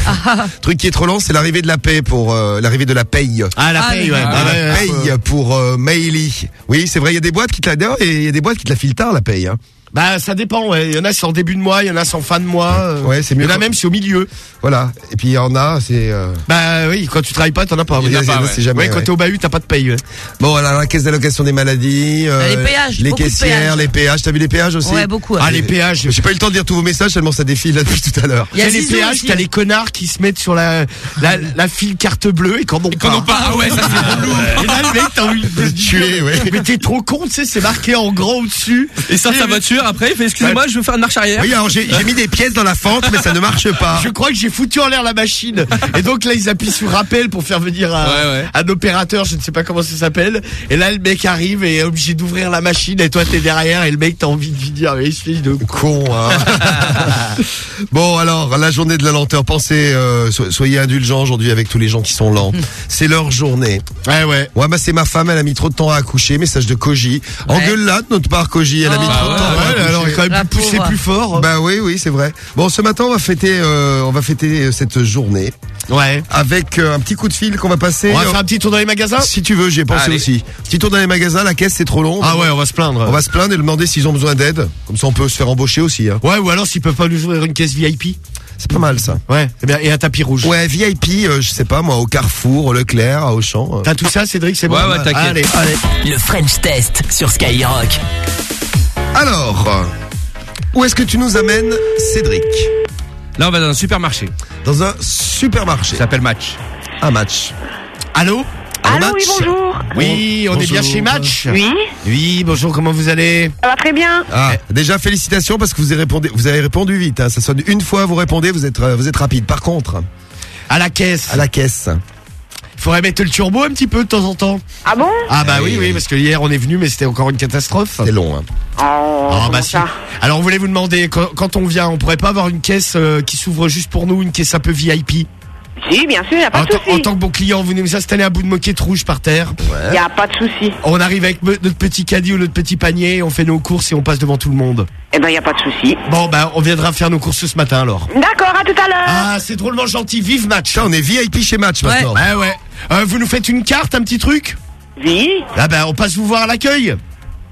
Truc qui est trop long, c'est l'arrivée de la paix pour euh, l'arrivée de la paye. Ah, la Ah, paye, oui. ouais. Ah, la ouais, paye ouais. pour euh, Maïli. Oui, c'est vrai, il y a des boîtes qui te la donnent et il y a des boîtes qui te la filent tard la paye. Hein. Bah, ça dépend, ouais. Il y en a, c'est en début de mois, il y en a, c'est en fin de mois. euh. Ouais, c'est Il mieux y en a quand- même, c'est au milieu. Voilà. Et puis il y en a, c'est euh, Bah oui, quand tu travailles pas, t'en as pas. Il oui. y en a pas, ouais. Jamais, quand ouais. t'es au bahut, t'as pas de paye. ouais. bon. Alors la caisse d'allocation des maladies, euh, Les péages, les beaucoup de caissières, péages. les péages. T'as vu les péages aussi Ouais, beaucoup. Ah, les péages. J'ai pas eu le temps de lire tous vos messages tellement ça défile là depuis tout à l'heure. Il y a T'as les Zizou péages, aussi. t'as les connards qui se mettent sur la, la, la file carte bleue et pas. Qu'on en pas. Ah ouais, ça c'est relou. Et là, le mec, t'as envie de dire, Tuer, ouais. Mais t'es trop con, tu sais, c'est marqué en grand au-dessus. Il sa voiture après, il fait excusez-moi, je veux faire une marche arrière. Oui, alors j'ai mis des pièces dans la fente, mais ça ne marche pas. Je crois que j'ai foutu en l'air la machine. Et donc là, ils appuient sur rappel pour faire venir un, Ouais, ouais. un opérateur, je ne sais pas comment ça s'appelle. Et là, le mec arrive et est obligé d'ouvrir la machine et toi, t'es derrière et le mec, t'as envie de lui dire, mais espèce de Con, hein. bon, alors, la journée de la lenteur. Pensez, euh, so- soyez indulgents aujourd'hui avec tous les gens qui sont lents. C'est leur journée. Ouais, ouais. Ouais, bah, c'est ma femme, elle a mis trop de temps à accoucher. Message de Koji. Engueule-la de notre part, Koji. Elle a mis Oh. trop de temps Alors, il a quand même pu pousser plus fort. Bah oui, oui, c'est vrai. Bon, ce matin, on va fêter, euh, on va fêter euh, cette journée Ouais. avec euh, un petit coup de fil qu'on va passer. On va Euh, faire un petit tour dans les magasins? Si tu veux, j'y ai pensé Allez. aussi. Petit tour dans les magasins, la caisse c'est trop long. Ah ouais, on va se plaindre. On va se plaindre et demander s'ils ont besoin d'aide. Comme ça, on peut se faire embaucher aussi. Hein. Ouais, ou alors s'ils peuvent pas nous ouvrir une caisse VIP. C'est pas mal ça. Ouais, bien. Et un tapis rouge. Ouais, VIP, euh, je sais pas moi, au Carrefour, au Leclerc, à Auchan. euh. T'as tout ça, Cédric, c'est bon? Ouais, ouais, t'inquiète. Allez, allez. Le French Test sur Skyrock. Alors, où est-ce que tu nous amènes, Cédric Là, on va dans un supermarché. Dans un supermarché. Ça s'appelle Match. Un match. Allô Un Allô, match oui, bonjour. Oui, on est bien chez Match Oui, Oui, bonjour, comment vous allez ça va très bien. Ah, déjà félicitations parce que vous avez répondu, vous avez répondu vite. Hein. Ça sonne une fois, vous répondez, vous êtes, euh, vous êtes rapide. Par contre, À la caisse. à la caisse. Faudrait mettre le turbo un petit peu de temps en temps. Ah bon Ah bah Ah oui, oui, parce que hier on est venu, mais c'était encore une catastrophe. C'est long. Hein. Oh, Ah bah si. Alors on voulait vous demander, quand, quand on vient, on pourrait pas avoir une caisse euh, qui s'ouvre juste pour nous, une caisse un peu VIP Si, bien sûr, y a pas en, de tant- en souci. tant que bon client, vous nous installez un bout de moquette rouge par terre. Y a pas de souci. On arrive avec notre petit caddie ou notre petit panier, on fait nos courses et on passe devant tout le monde. Eh ben, y a pas de souci. Bon bah on viendra faire nos courses ce matin alors. D'accord, à tout à l'heure. Ah c'est drôlement gentil, vive match. On est VIP chez Match maintenant. Ouais ouais. Euh, vous nous faites une carte, un petit truc? Oui. Ah bah on passe vous voir à l'accueil.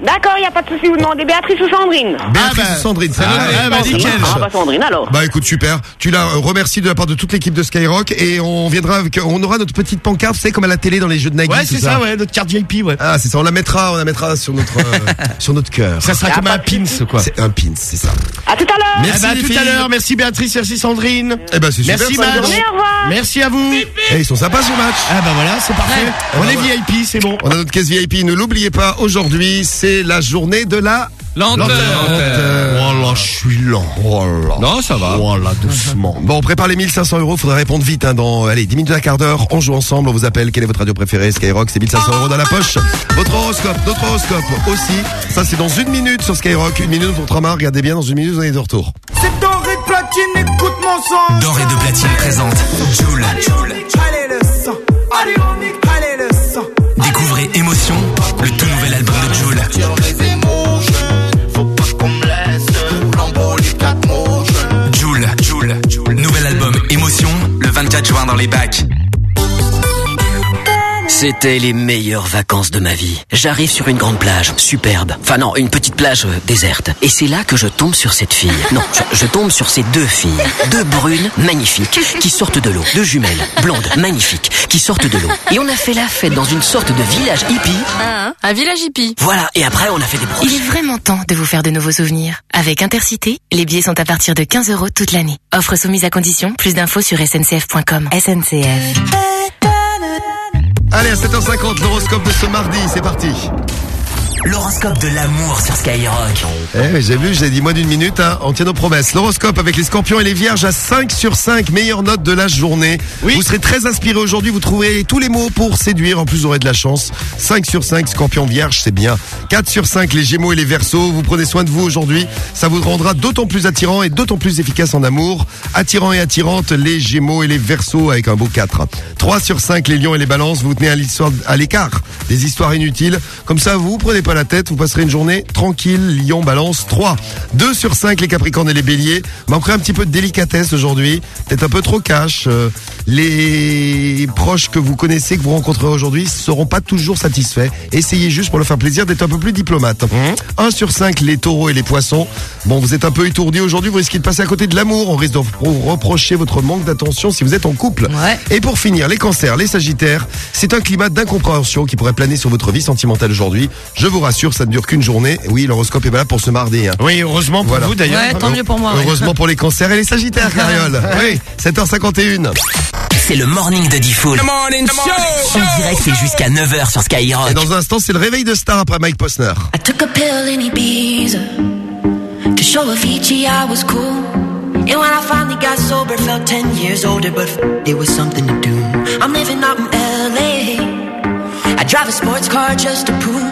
D'accord, y a pas de souci. Vous demandez Béatrice ou Sandrine? Béatrice Ah bah, ou Sandrine, ça ah, va ah, bah, Sandrine. nickel. Ah bah Sandrine alors. Bah écoute super, tu la remercies de la part de toute l'équipe de Skyrock et on viendra avec, on aura notre petite pancarte, c'est comme à la télé dans les jeux de Nagui. Ouais c'est ça ouais, notre carte VIP ouais. Ah c'est ça, on la mettra, on la mettra sur notre euh, sur notre cœur. Ça sera comme un pins quoi. C'est un pin, c'est ça. À tout à l'heure. Eh Merci ben, à tout à l'heure, merci Béatrice, merci Sandrine. Eh ben c'est super. Merci ça. Match. Bonne journée, au revoir. Merci à vous. Eh, ils sont sympas ce match. Ah bah voilà, c'est parfait. On bah est voilà. VIP, c'est bon. On a notre caisse VIP, ne l'oubliez pas, aujourd'hui c'est la journée de la Lenteur. Oh là, je suis lent. Oh là. Non, ça va. Oh là, doucement. Bon, on prépare les 1500 euros. Faudra répondre vite. Hein, dans allez 10 minutes, un quart d'heure. On joue ensemble. On vous appelle. Quelle est votre radio préférée? Skyrock. C'est 1500 euros dans la poche. Votre horoscope, notre horoscope aussi. Ça, c'est dans une minute sur Skyrock. Une minute pour Trama. Regardez bien. Dans une minute, vous allez de retour. C'est doré de platine, écoute mon son. Doré de platine présente Joule. Allez le sang, allez on y, allez le sang. Découvrez Émotion, le tout Joule. Joule, Joule, nouvel album Émotion, le 24 juin dans les bacs. C'était les meilleures vacances de ma vie. J'arrive sur une grande plage, superbe. Enfin non, une petite plage euh, déserte. Et c'est là que je tombe sur cette fille. Non, je, je tombe sur ces deux filles. Deux brunes, magnifiques, qui sortent de l'eau. Deux jumelles, blondes, magnifiques, qui sortent de l'eau. Et on a fait la fête dans une sorte de village hippie. Un, un village hippie. Voilà, et après on a fait des Il broches. est vraiment temps de vous faire de nouveaux souvenirs. Avec Intercité, les billets sont à partir de 15 euros toute l'année. Offre soumise à condition, plus d'infos sur sncf.com. SNCF. Allez, à 7h50, l'horoscope de ce mardi. C'est parti. L'horoscope de l'amour sur Skyrock. Eh, j'ai vu, j'ai dit moins d'une minute, hein. on tient nos promesses. L'horoscope avec les scorpions et les vierges à 5 sur 5, meilleure note de la journée. Vous serez très inspiré aujourd'hui, vous trouverez tous les mots pour séduire, en plus vous aurez de la chance. 5 sur 5, scorpion vierge, c'est bien. 4 sur 5, les gémeaux et les versos, vous prenez soin de vous aujourd'hui. Ça vous rendra d'autant plus attirant et d'autant plus efficace en amour. Attirant et attirante, les gémeaux et les versos avec un beau 4. 3 sur 5, les lions et les balances, vous tenez à l'histoire- à l'écart des histoires inutiles. Comme ça, vous prenez pas la tête, vous passerez une journée tranquille, lion, balance. 3. 2 sur 5, les capricornes et les béliers. Manquerait un petit peu de délicatesse aujourd'hui. Peut-être un peu trop cash. Euh, les proches que vous connaissez, que vous rencontrerez aujourd'hui, seront pas toujours satisfaits. Essayez juste pour leur faire plaisir d'être un peu plus diplomate. 1 sur 5, les taureaux et les poissons. Bon, vous êtes un peu étourdi aujourd'hui, vous risquez de passer à côté de l'amour. On risque de vous reprocher votre manque d'attention si vous êtes en couple. Et pour finir, les cancers, les sagittaires, c'est un climat d'incompréhension qui pourrait planer sur votre vie sentimentale aujourd'hui. Je vous rassure, ça ne dure qu'une journée. Oui, l'horoscope est là pour ce mardi. hein. Oui, heureusement pour vous d'ailleurs. Ouais, tant mieux pour moi, ouais. Heureusement pour les cancers et les sagittaires, Cariole. Oui, 7h51. C'est le morning de Diffoul. En direct, c'est jusqu'à 9h sur Skyrock. Et dans un instant, c'est le réveil de star après Mike Posner. I took a pill in Ibiza to show Avicii I was cool. And when I finally got sober, felt 10 years older, but f- it was something to do. I'm living out in LA. I drive a sports car just to prove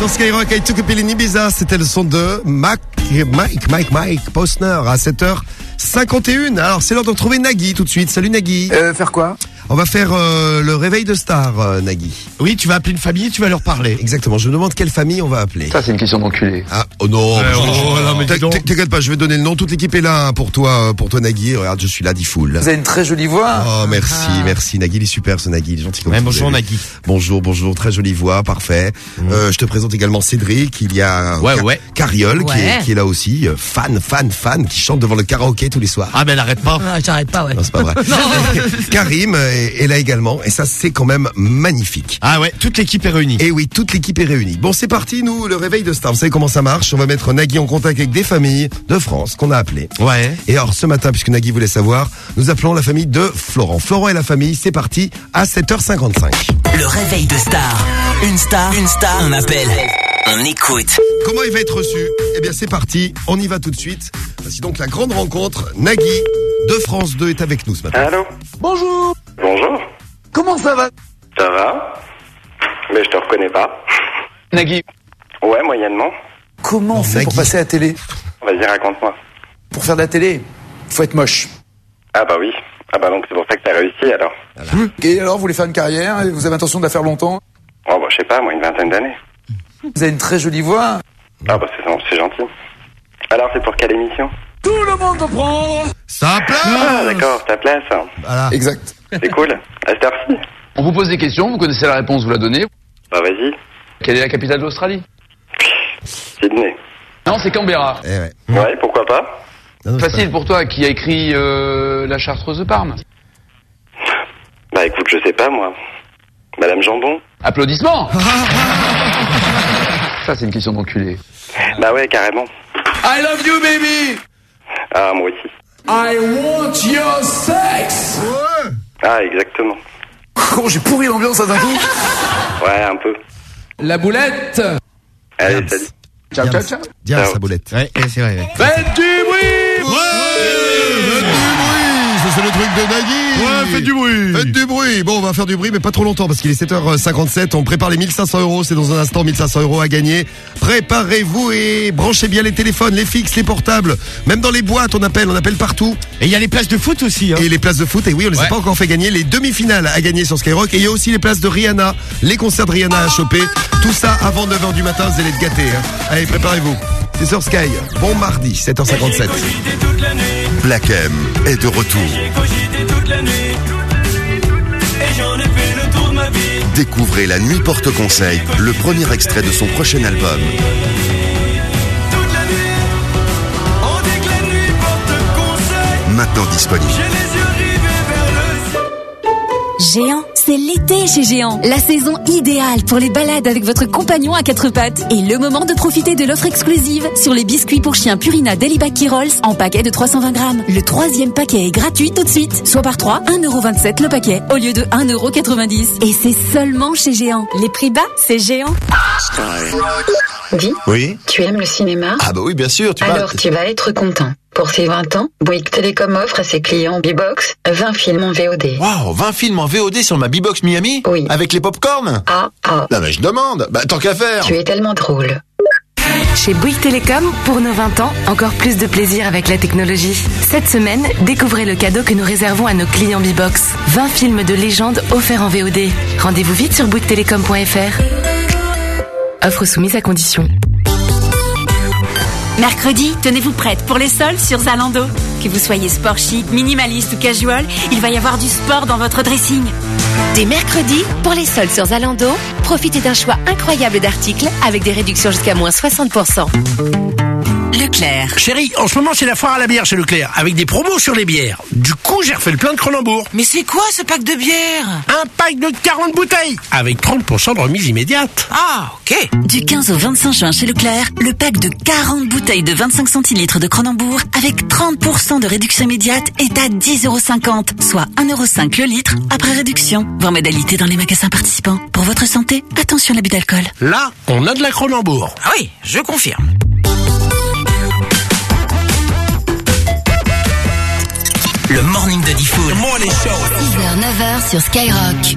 Sur Skyrock, I took a c'était le son de Mac, Mike, Mike, Mike Posner à 7h51. Alors, c'est l'heure de retrouver Nagui tout de suite. Salut Nagui. Euh, faire quoi? On va faire euh, le réveil de star, euh, Nagui. Oui, tu vas appeler une famille et tu vas leur parler. Exactement. Je me demande quelle famille on va appeler. Ça, c'est une question d'enculé. Ah, oh non. Oh, oh, non, mais dis T'inquiète pas, je vais donner le nom. Toute l'équipe est là hein, pour toi, euh, pour toi Nagui. Regarde, je suis là, dit full. Vous avez une très jolie voix. Oh merci, merci Nagui, il est super ce Nagui, il est gentil comme Ouais, tout, bonjour, vous avez vu. Nagui. Bonjour, bonjour, très jolie voix, parfait. Euh, je te présente également Cédric, il y a Ouais, Car- ouais. Cariole qui, Ouais. est, qui est là aussi, euh, fan, fan, fan, qui chante devant le karaoké tous les soirs. Ah, mais elle arrête pas. Ah, J'arrête pas, ouais. Non, c'est pas vrai. Karim est, est là également, et ça c'est quand même magnifique. Ah ouais, toute l'équipe est réunie. Et oui, toute l'équipe est réunie. Bon, c'est parti, nous, le réveil de Star. Vous savez comment ça marche? On va mettre Nagui en contact avec des familles de France qu'on a appelées. Ouais. Et alors, ce matin, puisque Nagui voulait savoir, nous appelons la famille de Florent. Florent et la famille, c'est parti à 7h55. Le réveil de star. Une star, une star, on appelle. On écoute. Comment il va être reçu? Eh bien, c'est parti. On y va tout de suite. Voici donc la grande rencontre. Nagui de France 2 est avec nous ce matin. Allô? Bonjour. Bonjour. Comment ça va? Ça va? Mais je te reconnais pas. Nagui, Ouais, moyennement. comment on fait pour passer à la télé? Vas-y, raconte-moi. Pour faire de la télé, faut être moche. Ah bah oui. Ah bah donc c'est pour ça que t'as réussi alors. Et alors, vous voulez faire une carrière et Vous avez intention de la faire longtemps? Oh bah je sais pas, moi une vingtaine d'années. Vous avez une très jolie voix. Ah bah c'est c'est gentil. Alors c'est pour quelle émission? Tout le monde peut prendre. Ça Ah place d'accord, ta place. Voilà. Exact. C'est cool. À cette heure-ci On vous pose des questions, vous connaissez la réponse, vous la donnez. Bah vas-y. Quelle est la capitale de l'Australie Sydney. Non, c'est Canberra. Eh ouais. Ouais, pourquoi pas? Non, non, c'est Facile pour toi, qui a écrit euh, La Chartreuse de Parme. Bah écoute, je sais pas moi. Madame Jambon Applaudissements Ça, c'est une question d'enculé. Bah ouais, carrément. I love you, baby. Ah moi aussi. I want your sex. Ah exactement. Comment j'ai pourri l'ambiance là d'un coup Ouais, un peu. La boulette. Allez, salut. Ciao, ciao, ciao. Bien, sa boulette. Ouais, c'est vrai. ouais. Faites du bruit. C'est le truc de Nagui Ouais, faites du bruit. Faites du bruit Bon, on va faire du bruit, mais pas trop longtemps, parce qu'il est 7h57. On prépare les 1500 euros. C'est dans un instant 1500 euros à gagner. Préparez-vous et branchez bien les téléphones, les fixes, les portables. Même dans les boîtes, on appelle, on appelle partout. Et il y a les places de foot aussi. Hein. Et les places de foot, et oui, on les a pas encore fait gagner. Les demi-finales à gagner sur Skyrock. Et il y a aussi les places de Rihanna, les concerts de Rihanna à choper. Tout ça avant 9h du matin, vous allez être gâtés. Hein. Allez, préparez-vous. C'est sur Sky. Bon mardi, 7h57. Black M est de retour. Découvrez La Nuit Porte Conseil, le premier extrait de son prochain album. Maintenant disponible. Géant, c'est l'été chez Géant. La saison idéale pour les balades avec votre compagnon à quatre pattes. Et le moment de profiter de l'offre exclusive sur les biscuits pour chiens Purina Deliback Rolls en paquet de 320 grammes. Le troisième paquet est gratuit tout de suite. Soit par 3, 1,27€ le paquet au lieu de 1,90€. Et c'est seulement chez Géant. Les prix bas, c'est Géant. Dis, Oui tu aimes le cinéma? Ah bah oui, bien sûr, tu Alors tu vas être content. Pour ses 20 ans, Bouygues Télécom offre à ses clients B-Box 20 films en VOD. Waouh, 20 films en VOD sur ma B-Box Miami Oui. Avec les popcorn Ah, ah, Non mais je demande, bah tant qu'à faire tu es tellement drôle. Chez Bouygues Télécom, pour nos 20 ans, encore plus de plaisir avec la technologie. Cette semaine, découvrez le cadeau que nous réservons à nos clients B-Box. 20 films de légende offerts en VOD. Rendez-vous vite sur bouyguestelecom.fr. Offre soumise à condition. Mercredi, tenez-vous prête pour les soldes sur Zalando. Que vous soyez sport chic, minimaliste ou casual, il va y avoir du sport dans votre dressing. Dès mercredi, pour les soldes sur Zalando, profitez d'un choix incroyable d'articles avec des réductions jusqu'à moins 60%. Leclerc. Chérie, en ce moment c'est la foire à la bière chez Leclerc, avec des promos sur les bières. Du coup, j'ai refait le plein de Cronenbourg. Mais c'est quoi ce pack de bière? Un pack de 40 bouteilles, avec 30% de remise immédiate. Ah, ok. Du 15 au 25 juin chez Leclerc, le pack de 40 bouteilles de 25 centilitres de Cronenbourg avec 30% de réduction immédiate est à 10,50€, soit 1,5€ le litre après réduction. Voir modalité dans les magasins participants. Pour votre santé, attention à l'abus d'alcool. Là, on a de la Cronenbourg. Ah oui, je confirme. Le morning de Diffoul. 6h, 9h sur Skyrock.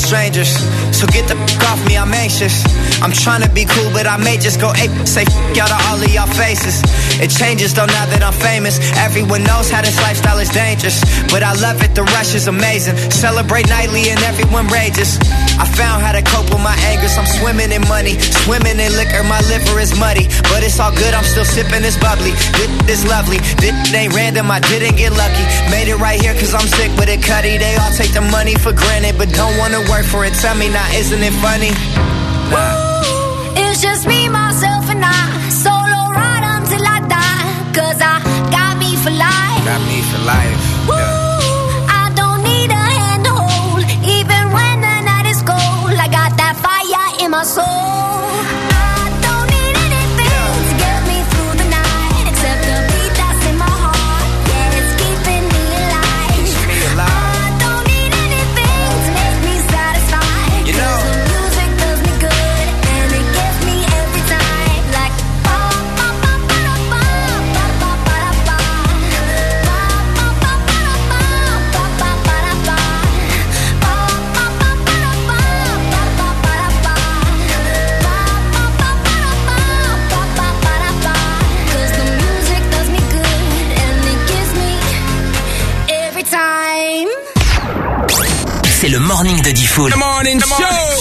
Strangers. So get the f off me, I'm anxious. I'm trying to be cool, but I may just go ape. Say f out of all of y'all faces. It changes though now that I'm famous. Everyone knows how this lifestyle is dangerous. But I love it, the rush is amazing. Celebrate nightly and everyone rages. I found how to cope with my angers. I'm swimming in money, swimming in liquor. My liver is muddy, but it's all good. I'm still sipping this bubbly. This is lovely. This ain't random. I didn't get lucky. Made it right here cause I'm sick with it, cutty. They all take the money for granted, but don't wanna work for it. Tell me now, isn't it funny? Nah. It's just me, myself, and I. Solo ride until I die. Cause I got me for life. Got me for life. I don't need a hand to hold. Even when the night is cold, I got that fire in my soul. Le morning de Diffoul.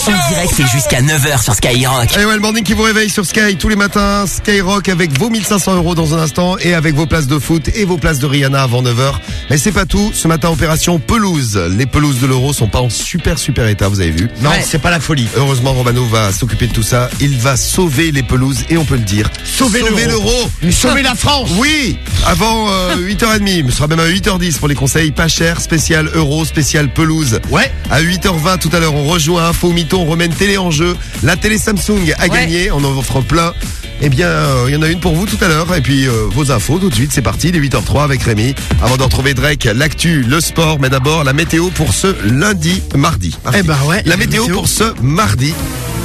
En direct et jusqu'à 9h sur Skyrock. Et ouais, le morning qui vous réveille sur Sky tous les matins. Skyrock avec vos 1500 euros dans un instant et avec vos places de foot et vos places de Rihanna avant 9h. Mais c'est pas tout. Ce matin, opération pelouse. Les pelouses de l'euro sont pas en super super état, vous avez vu. Non, c'est pas la folie. Heureusement, Romano va s'occuper de tout ça. Il va sauver les pelouses et on peut le dire. Sauver l'euro. Sauver la France. Oui, avant euh, 8h30, ce sera même à 8h10 pour les conseils pas cher, spécial euro, spécial pelouse. Ouais. À 8h20 tout à l'heure, on rejoint Info Mytho, on remet une télé en jeu. La télé Samsung a gagné, on en offre plein. Eh bien, euh, il y en a une pour vous tout à l'heure. Et puis, euh, vos infos tout de suite, c'est parti, les 8h03 avec Rémi. Avant de retrouver Drake, l'actu, le sport, mais d'abord la météo pour ce lundi, mardi. Eh ben ouais. La météo pour ce mardi.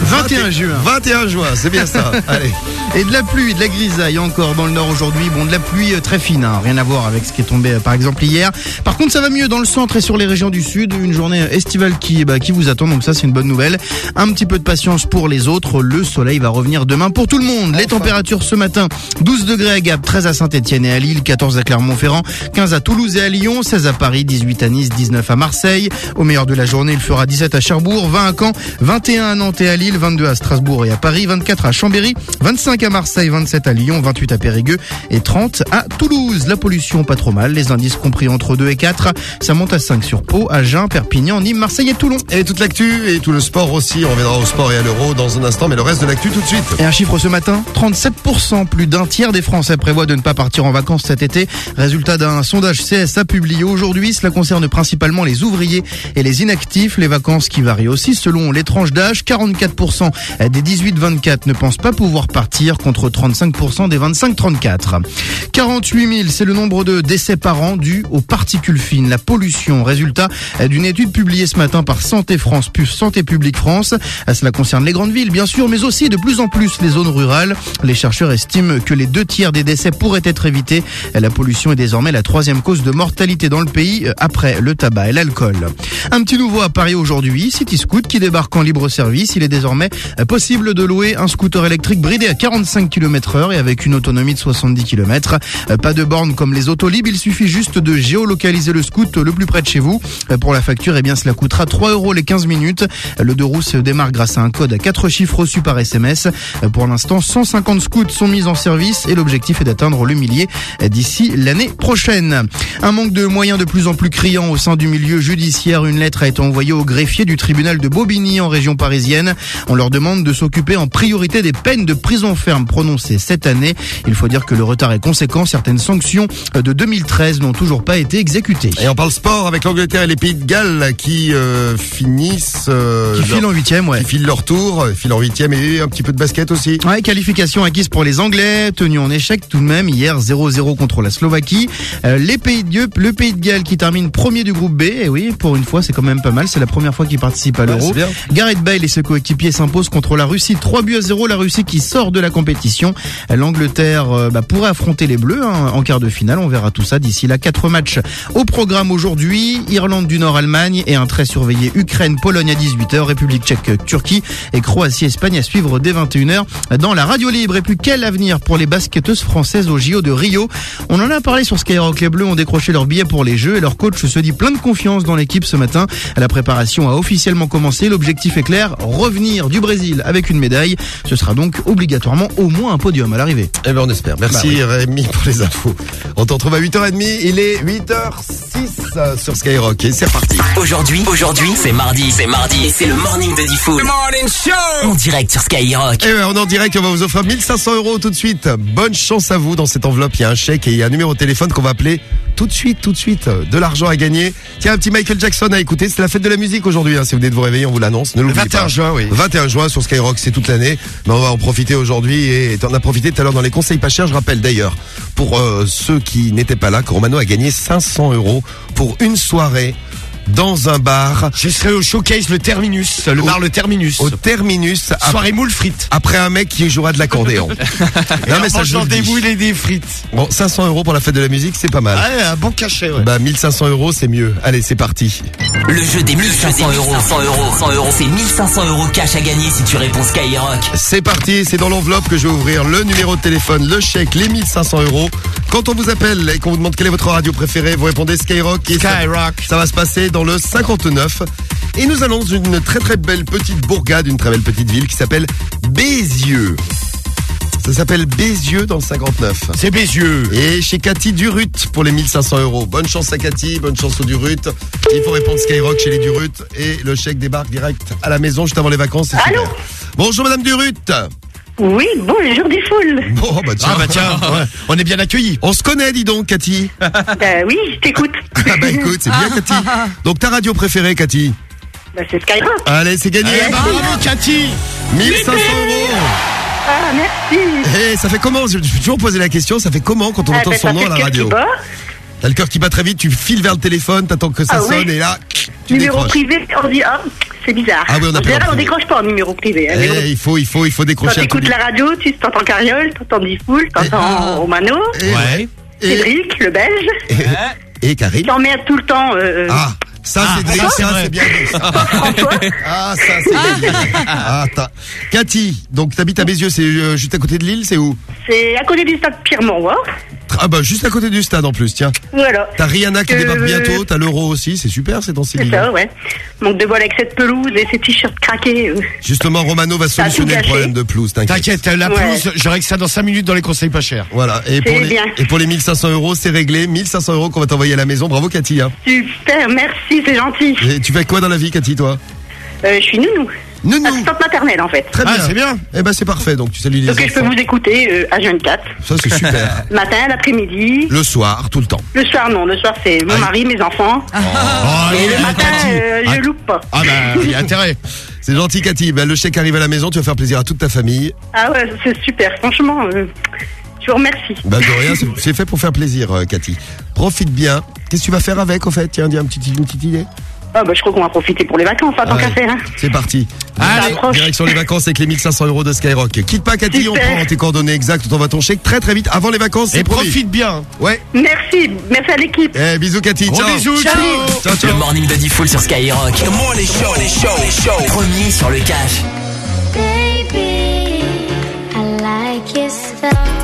21 juin. 21 juin, c'est bien ça. Allez. Et de la pluie, de la grisaille encore dans le nord aujourd'hui. Bon, de la pluie euh, très fine, hein. rien à voir avec ce qui est tombé par exemple hier. Par contre, ça va mieux dans le centre et sur les régions du sud. Une journée estivale qui, bah, qui vous attend, donc ça c'est une bonne nouvelle. Un petit peu de patience pour les autres. Le soleil va revenir demain pour tout le monde. Les températures ce matin, 12 degrés à Gap, 13 à Saint-Etienne et à Lille, 14 à Clermont-Ferrand, 15 à Toulouse et à Lyon, 16 à Paris, 18 à Nice, 19 à Marseille. Au meilleur de la journée, il fera 17 à Cherbourg, 20 à Caen, 21 à Nantes et à Lille, 22 à Strasbourg et à Paris, 24 à Chambéry, 25 à Marseille, 27 à Lyon, 28 à Périgueux et 30 à Toulouse. La pollution pas trop mal, les indices compris entre 2 et 4, ça monte à 5 sur Pau, Agen, Perpignan, Nîmes, Marseille et Toulon. Et toute l'actu et tout le sport aussi. On reviendra au sport et à l'euro dans un instant, mais le reste de l'actu tout de suite. Et un chiffre ce matin, 37%, plus d'un tiers des Français prévoient de ne pas partir en vacances cet été. Résultat d'un sondage CSA publié aujourd'hui, cela concerne principalement les ouvriers et les inactifs. Les vacances qui varient aussi selon les tranches d'âge. 44% des 18-24 ne pensent pas pouvoir partir contre 35% des 25-34. 48 000, c'est le nombre de décès par an dus aux particules fines, la pollution. Résultat d'une étude publiée ce matin par Santé France Santé publique France. Cela concerne les grandes villes, bien sûr, mais aussi de plus en plus les zones rurales. Les chercheurs estiment que les deux tiers des décès pourraient être évités. La pollution est désormais la troisième cause de mortalité dans le pays après le tabac et l'alcool. Un petit nouveau à Paris aujourd'hui, City Scoot qui débarque en libre service. Il est désormais possible de louer un scooter électrique bridé à 45 25 km heure et avec une autonomie de 70 km. Euh, Pas de borne comme les Autolib, il suffit juste de géolocaliser le scoot le plus près de chez vous. Euh, Pour la facture, eh bien, cela coûtera 3 euros les 15 minutes. Euh, Le deux roues se démarre grâce à un code à 4 chiffres reçus par SMS. Pour l'instant, 150 scouts sont mis en service et l'objectif est d'atteindre le millier d'ici l'année prochaine. Un manque de moyens de plus en plus criant au sein du milieu judiciaire. Une lettre a été envoyée au greffier du tribunal de Bobigny en région parisienne. On leur demande de s'occuper en priorité des peines de prison ferme prononcées cette année. Il faut dire que le retard est conséquent. Certaines sanctions de 2013 n'ont toujours pas été exécutées. Et on parle sport avec l'Angleterre et les Pays de Galles qui euh, finissent... euh, Qui filent en huitième, ouais. Qui filent leur tour, euh, filent en huitième et un petit peu de basket aussi. Ouais, qualification acquise pour les Anglais, tenus en échec tout de même hier 0-0 contre la Slovaquie. Euh, les pays de Dieu, le pays de Galles qui termine premier du groupe B. Et oui, pour une fois, c'est quand même pas mal. C'est la première fois qu'il participe à l'Euro. bien. Gareth Bale et ses coéquipiers s'imposent contre la Russie 3 buts à 0. La Russie qui sort de la compétition. L'Angleterre euh, bah, pourrait affronter les Bleus hein, en quart de finale. On verra tout ça d'ici là. Quatre matchs au programme aujourd'hui. Irlande du Nord, Allemagne et un très surveillé Ukraine, Pologne à 18h, République tchèque, Turquie et Croatie, Espagne à suivre dès 21h dans la radio libre. Et puis quel avenir pour les basketteuses françaises au JO de Rio? On en a parlé sur Skyrock. Les Bleus ont décroché leur billet pour les Jeux et leur coach se dit plein de confiance dans l'équipe ce matin. La préparation a officiellement commencé. L'objectif est clair, revenir du Brésil avec une médaille. Ce sera donc obligatoirement au moins un podium à l'arrivée. Eh ben on espère. Merci Bah oui. Rémi pour les infos. On te retrouve à 8h30. Il est 8h06 euh, sur Skyrock et c'est reparti. Aujourd'hui, aujourd'hui, c'est mardi, c'est mardi et c'est le morning de Diffoul. morning show En direct sur Skyrock. Et ouais, on est en direct, on va vous offrir 1500 euros tout de suite. Bonne chance à vous dans cette enveloppe. Il y a un chèque et il y a un numéro de téléphone qu'on va appeler tout de suite, tout de suite. De l'argent à gagner. Tiens, un petit Michael Jackson à écouter. C'est la fête de la musique aujourd'hui. hein. Si vous venez de vous réveiller, on vous l'annonce. Ne l'oubliez 21 pas. juin, oui. 21 juin sur Skyrock, c'est toute l'année. Mais on va en profiter aujourd'hui et on a profité tout à l'heure dans les conseils pas chers. Je rappelle d'ailleurs, pour euh, ceux qui n'étaient pas là, que Romano a gagné 500 euros pour une soirée dans un bar. Je serai au showcase le Terminus, le Au- bar le Terminus. Au terminus. ap- Soirée moule frites. Après un mec qui jouera de l'accordéon. Et en mangeant le des dis. moules et des frites. Bon, 500 euros pour la fête de la musique, c'est pas mal. Ouais, un bon cachet, ouais. Bah 1500 euros, c'est mieux. Allez, c'est parti. Le jeu des 1500 euros. 100 euros, 100 euros. C'est 1500 euros cash à gagner si tu réponds Skyrock. C'est parti, c'est dans l'enveloppe que je vais ouvrir le numéro de téléphone, le chèque, les 1500 euros. Quand on vous appelle et qu'on vous demande quelle est votre radio préférée, vous répondez Skyrock. Et ça- Skyrock. Ça, va se passer dans le 59. Et nous allons dans une très très belle petite bourgade, une très belle petite ville qui s'appelle Bézieux. Ça s'appelle Bézieux dans le 59. C'est Bézieux. Et chez Cathy Durut pour les 1500 euros. Bonne chance à Cathy, bonne chance aux Durut. Il faut répondre Skyrock chez les Durut et le chèque débarque direct à la maison juste avant les vacances. Bonjour Madame Durut. Oui, bonjour du foule. Bon, bah tiens, Ah bah tiens, ouais, on est bien accueillis. On se connaît, dis donc, Cathy. Euh, oui, je t'écoute. Ah bah écoute, c'est bien, Cathy. Donc ta radio préférée, Cathy. Bah, c'est Skyrock. Allez, c'est gagné. Eh, bravo Cathy 1500 euros. Ah, merci. Eh, ça fait comment? Je je vais toujours poser la question. Ça fait comment quand on Ah, entend bah, son nom à la radio? T'as le cœur qui bat très vite. Tu files vers le téléphone, t'attends que ça Ah oui. sonne et là, tu Numéro décroches. privé, on dit, ah, c'est bizarre. Ah oui, on appelle en on décroche pas en numéro privé. hein, bon. Eh, il faut, il faut, il faut Quand décrocher un t'écoutes la radio, tu t'entends Carriole, t'entends Diffoul, t'entends Romano, Ouais. Et, Cédric, le belge. et, et Karine. T'emmerdes tout le temps. Euh, Ah, ça c'est ça, ça, c'est bien ça. Ah, ça c'est bien. Ah, t'as- Cathy, donc t'habites à Bézieux, c'est euh, juste à côté de Lille, c'est où? C'est à côté du stade Pierre-Mauroy. Ah bah juste à côté du stade en plus, tiens. Voilà. T'as Rihanna qui Euh, débarque bientôt, t'as l'euro aussi, c'est super, c'est dans ces C'est ça, ouais. Manque de bol avec cette pelouse et ces t-shirts craqués. euh. Justement, Romano va solutionner le problème de pelouse, t'inquiète. T'inquiète, la Ouais. pelouse, je règle ça dans 5 minutes dans les conseils pas chers. Voilà, et pour, C'est les, bien. et pour les 1500 euros, c'est réglé. 1500 euros qu'on va t'envoyer à la maison. Bravo Cathy. Hein. Super, merci, c'est gentil. Et tu fais quoi dans la vie, Cathy, toi? Euh, je suis nounou. Nounou. Assistante maternelle, en fait. Très Ah, bien. c'est bien. Eh ben c'est parfait, donc tu salues les Donc, je peux enfants. vous écouter euh, à 24. Ça c'est super. Matin, l'après-midi. le soir, tout le temps. Le soir, non. Le soir, c'est mon Ah, mari, mes enfants. Oh, Et il le est bien, matin, Cathy. euh, je Ah. loupe pas. Ah bah, il y a intérêt. C'est gentil Cathy. Ben, le chèque arrive à la maison, tu vas faire plaisir à toute ta famille. Ah ouais, c'est super. Franchement, euh, je vous remercie. Bah de rien, c'est- c'est fait pour faire plaisir, euh, Cathy. Profite bien. Qu'est-ce que tu vas faire avec, au fait? Tiens, dis un petit, une petite idée. Ah bah, je crois qu'on va profiter pour les vacances, en tant Ouais. qu'à faire. hein. C'est parti. Allez. Direction les vacances avec les 1500 euros de Skyrock. Quitte pas Cathy, on Super. prend tes coordonnées exactes, on t'envoie ton chèque très très vite avant les vacances. c'est Et promis. profite bien. Ouais. Merci. Merci à l'équipe. Eh, bisous Cathy. Gros ciao. bisous, Ciao. ciao. Ciao, ciao. Le morning de Diffoul sur Skyrock. Morning show, les show, les show. Premier sur le cash. Baby, I like it yourself.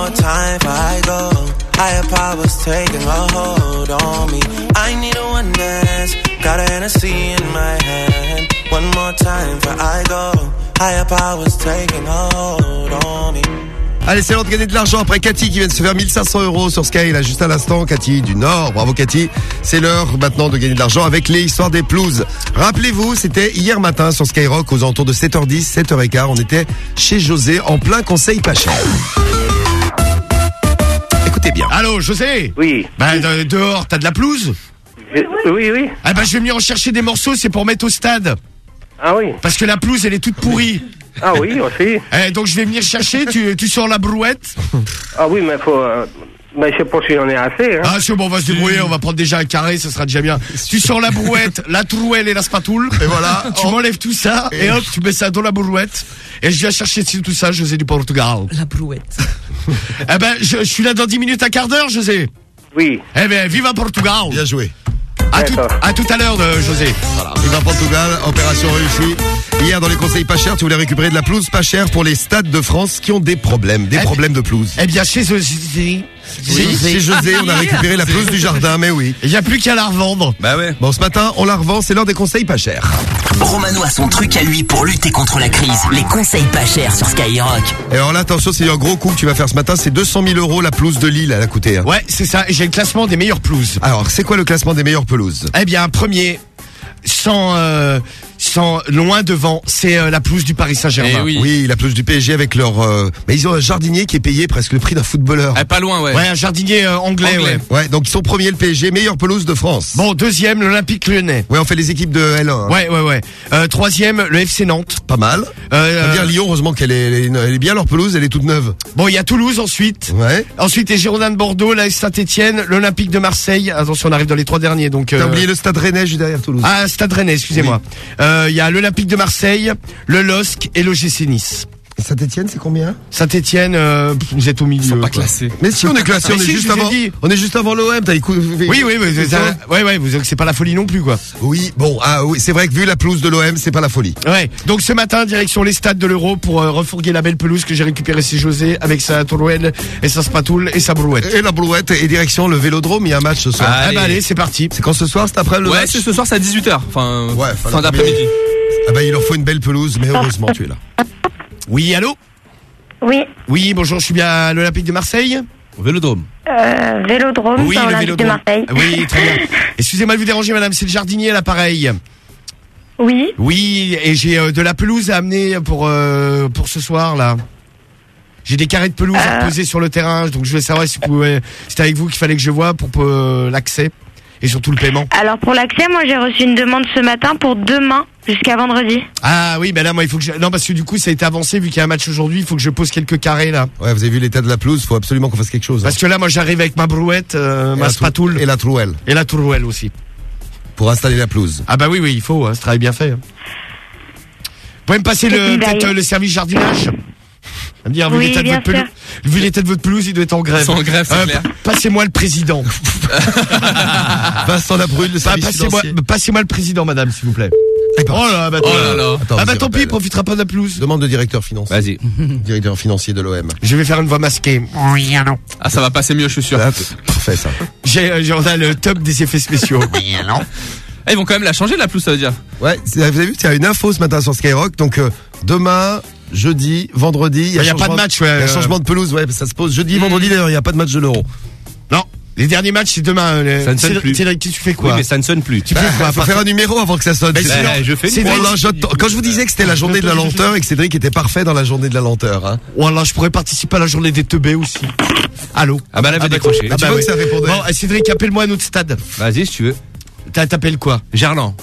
More time before I go. Higher powers taking a hold on me. I need a one dance. Got a Hennessy in my hand. One more time before I go. Higher powers taking a hold on me. Allez, c'est l'heure de gagner de l'argent après Cathy qui vient de se faire 1500 euros sur Sky là juste à l'instant. Cathy du Nord, bravo Cathy. C'est l'heure maintenant de gagner de l'argent avec les histoires des pelouses. Rappelez-vous, c'était hier matin sur Skyrock aux alentours de 7h10, 7h15. On était chez José en plein conseil pas cher. Écoutez bien. Allô, José Oui. Bah, de- dehors, t'as de la pelouse Oui, oui. Ah bah, je vais venir en chercher des morceaux, c'est pour mettre au stade. Ah oui. Parce que la pelouse, elle est toute pourrie. Ah oui, aussi. Eh, donc je vais venir chercher, tu, tu sors la brouette Ah oui, mais faut. euh, mais je sais pas si j'en ai assez. Hein. Ah, c'est bon, on va se débrouiller, on va prendre déjà un carré, ça sera déjà bien. Tu sors la brouette, la trouelle et la spatoule. Et voilà. Tu m'enlèves tout ça, et, Et- hop, tu mets ça dans la brouette. Et je viens chercher tout ça, José du Portugal. La brouette. Eh ben, je, je suis là dans 10 minutes, un quart d'heure, José. Oui. Eh ben, viva Portugal. Bien joué. À tout, à tout à l'heure, de José. Voilà. Viva Portugal, opération réussie. Hier, dans les conseils pas chers, tu voulais récupérer de la pelouse pas chère pour les stades de France qui ont des problèmes, des problèmes de pelouse. Eh bien, chez José. Oui, chez José, on a récupéré la pelouse du jardin, mais oui. Il n'y a plus qu'à la revendre. Bah ouais. Bon, ce matin, on la revend, c'est l'heure des conseils pas chers. Romano a son truc à lui pour lutter contre la crise. Les conseils pas chers sur Skyrock. Et alors là, attention, c'est un gros coup que tu vas faire ce matin, c'est 200 000 euros la pelouse de Lille, elle a coûté. hein. Ouais, c'est ça. Et j'ai le classement des meilleures pelouses. Alors, c'est quoi le classement des meilleures pelouses? Eh bien, premier, sans, euh, sans loin devant, c'est euh, la pelouse du Paris Saint-Germain. Eh oui. la pelouse du PSG avec leur... euh, Mais ils ont un jardinier qui est payé presque le prix d'un footballeur. Eh, pas loin, ouais. Ouais, un jardinier euh, anglais, Anglais. ouais. Ouais, donc ils sont premiers le PSG, meilleure pelouse de France. Bon, deuxième, l'Olympique Lyonnais. Ouais, on fait les équipes de L1. hein. Ouais, ouais, ouais. Euh, troisième, le FC Nantes. Pas mal. Euh, Faut dire Lyon, heureusement qu'elle est, elle est, elle est bien leur pelouse, elle est toute neuve. Bon, il y a Toulouse ensuite. Ouais. Ensuite, les Girondins de Bordeaux, la Saint-Etienne, l'Olympique de Marseille. Attention, on arrive dans les trois derniers, donc. T'as euh, oublié le stade Rennais juste derrière Toulouse. Ah, Stade Rennais, excusez-moi. Euh, Il y a l'Olympique de Marseille, le LOSC et l'OGC Nice. Saint-Etienne, c'est combien Saint-Etienne, euh, vous êtes au milieu. Pas quoi. classé. Mais si on est classé, on est si, juste avant. On est juste avant l'OM. T'as écouté Oui, oui, oui, c'est ça. ouais, ouais, vous, c'est pas la folie non plus, quoi. Oui, bon, ah oui, c'est vrai que vu la pelouse de l'OM, c'est pas la folie. Ouais. Donc ce matin, direction les stades de l'Euro pour euh, refourguer la belle pelouse que j'ai récupérée chez José avec sa tourelle et sa spatoule et sa brouette. Et la brouette et direction le Vélodrome, il y a un match ce soir. Ah Allez. bah allez, c'est parti. C'est quand ce soir, c'est après le Ouais, match c'est ce soir, c'est à 18h. Enfin, Ouais, fin d'après-midi. Ah bah il leur faut une belle pelouse, mais heureusement tu es là. Oui, allô Oui, Oui, bonjour, je suis bien à l'Olympique de Marseille Au Vélodrome. euh, Vélodrome, Oui, dans le de Vélodrome. Marseille. Oui, très bien. Excusez-moi de vous déranger, madame, c'est le jardinier à l'appareil. Oui, Oui, et j'ai euh, de la pelouse à amener pour euh, pour ce soir là. J'ai des carrés de pelouse à Euh. poser sur le terrain, donc je voulais savoir si vous pouvez- c'était avec vous qu'il fallait que je vois pour euh, l'accès et surtout le paiement. alors pour l'accès, moi j'ai reçu une demande ce matin pour demain jusqu'à vendredi. Ah oui, ben là moi il faut que je... non parce que du coup ça a été avancé vu qu'il y a un match aujourd'hui, il faut que je pose quelques carrés là. Ouais, vous avez vu l'état de la pelouse, faut absolument qu'on fasse quelque chose. hein. Parce que là moi j'arrive avec ma brouette, euh, ma spatoule Et la trouelle, et la tourelle aussi. pour installer la pelouse. Ah bah oui oui, il faut, hein, ce travail bien fait. hein. Vous pouvez me passer bah, peut-être euh, le service jardinage? À me dire, vu Oui, l'état de votre pelouse, sûr. vu l'état de votre pelouse, il doit être en grève. En grève, c'est Euh, clair. Passez-moi le président. Vincent Labrune, le service passez-moi, le président, madame, s'il vous plaît. Eh ben, Oh là, bah, Oh là là. Attends, ah bah tant pis, il profitera pas de la pelouse. Demande de directeur financier. Vas-y. Directeur financier de l'OM. Je vais faire une voix masquée. Oui, allô. Ah, ça va passer mieux, je suis sûr. Ah, Parfait ça. J'ai, euh, le top des effets spéciaux. Ah, ils vont quand même la changer, la pelouse, ça veut dire. Ouais, vous avez vu, il y a une info ce matin sur Skyrock. Donc euh, demain, jeudi, vendredi, il y a, a pas de match, ouais, Il y a euh. changement de pelouse, ouais, ça se pose jeudi, vendredi d'ailleurs, il n'y a pas de match de l'Euro. non. Les derniers matchs, c'est demain. euh, Ça ne sonne Cédric, plus. Cédric, tu fais quoi Oui, mais ça ne sonne plus. Tu fais quoi Il faut faire un numéro avant que ça sonne. Sinon, je fais une c'est vrai. là, j'attends- Quand je vous disais que c'était la journée de la lenteur et que Cédric était parfait dans la journée de la lenteur. Hein. Voilà, je pourrais participer à la journée des teubés aussi. Allô Ah bah là, elle va décrocher. Ah, tu vois que ça répondait. Bon, Cédric, appelle-moi à notre stade. Vas-y, si tu veux. T'as- T'appelles quoi? Gerland.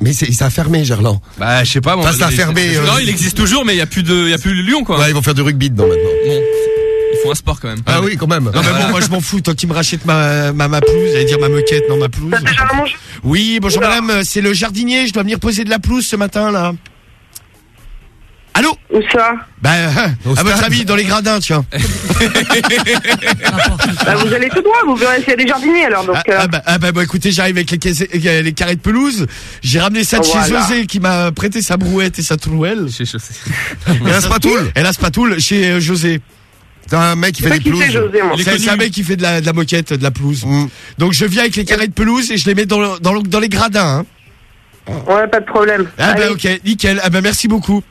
Mais c'est- ça a fermé, Gerland. Bah, je sais pas, moi. Ça a fermé, euh. Non, il existe toujours, mais il y a plus de, il y a plus Lyon, quoi. Ouais, ils vont faire du rugby dedans maintenant. Bon. Ils font un sport quand même. Ah oui, quand même. Non mais bon, moi je m'en fous, toi qui me rachètes ma, ma, ma pelouse, j'allais dire ma moquette, non ma pelouse. Oui, bonjour madame, euh, c'est le jardinier, je dois venir poser de la pelouse ce matin là. Allô Où ça Bah, Au à votre avis, dans les gradins, tiens. Bah, Vous allez tout droit, vous verrez s'il y a des jardiniers alors. Donc, Ah, euh, ah bah, ah bah, bah, écoutez, j'arrive avec les, caisses- euh, les carrés de pelouse, j'ai ramené ça de chez Voilà. José qui m'a prêté sa brouette et sa trouelle. Chez chaussée. Et la spatoule. Et la spatoule chez euh, José. C'est un mec qui je fait des pelouses. c'est José, moi. C'est un mec qui fait de la, de la moquette, de la pelouse. Mm. Donc je viens avec les carrés de pelouse et je les mets dans, le- dans, le- dans les gradins. Hein. Ouais, pas de problème. Ah bah Allez. ok, nickel. Ah bah merci beaucoup.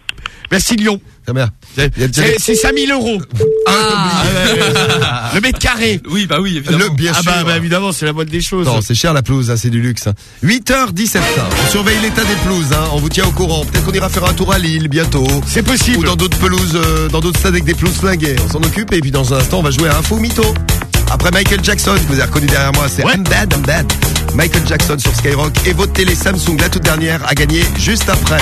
Merci Lyon. Très bien. C'est Il y a déjà des- c'est 5000 euros. Ah, Le mètre carré. Oui, bah oui, évidemment. Le bien ah sûr. bah, bah, évidemment, c'est la moindre des choses. Non, c'est cher la pelouse, hein, c'est du luxe. hein. 8h17, hein. on surveille l'état des pelouses, hein, on vous tient au courant. Peut-être qu'on ira faire un tour à Lille bientôt. C'est possible. Ou dans d'autres pelouses, euh, dans d'autres stades avec des pelouses flinguées. On s'en occupe et puis dans un instant, on va jouer à Info Mytho. Après Michael Jackson, que vous avez reconnu derrière moi, c'est I'm Bad, I'm Bad. Michael Jackson sur Skyrock et votre télé Samsung, la toute dernière, à gagner juste après.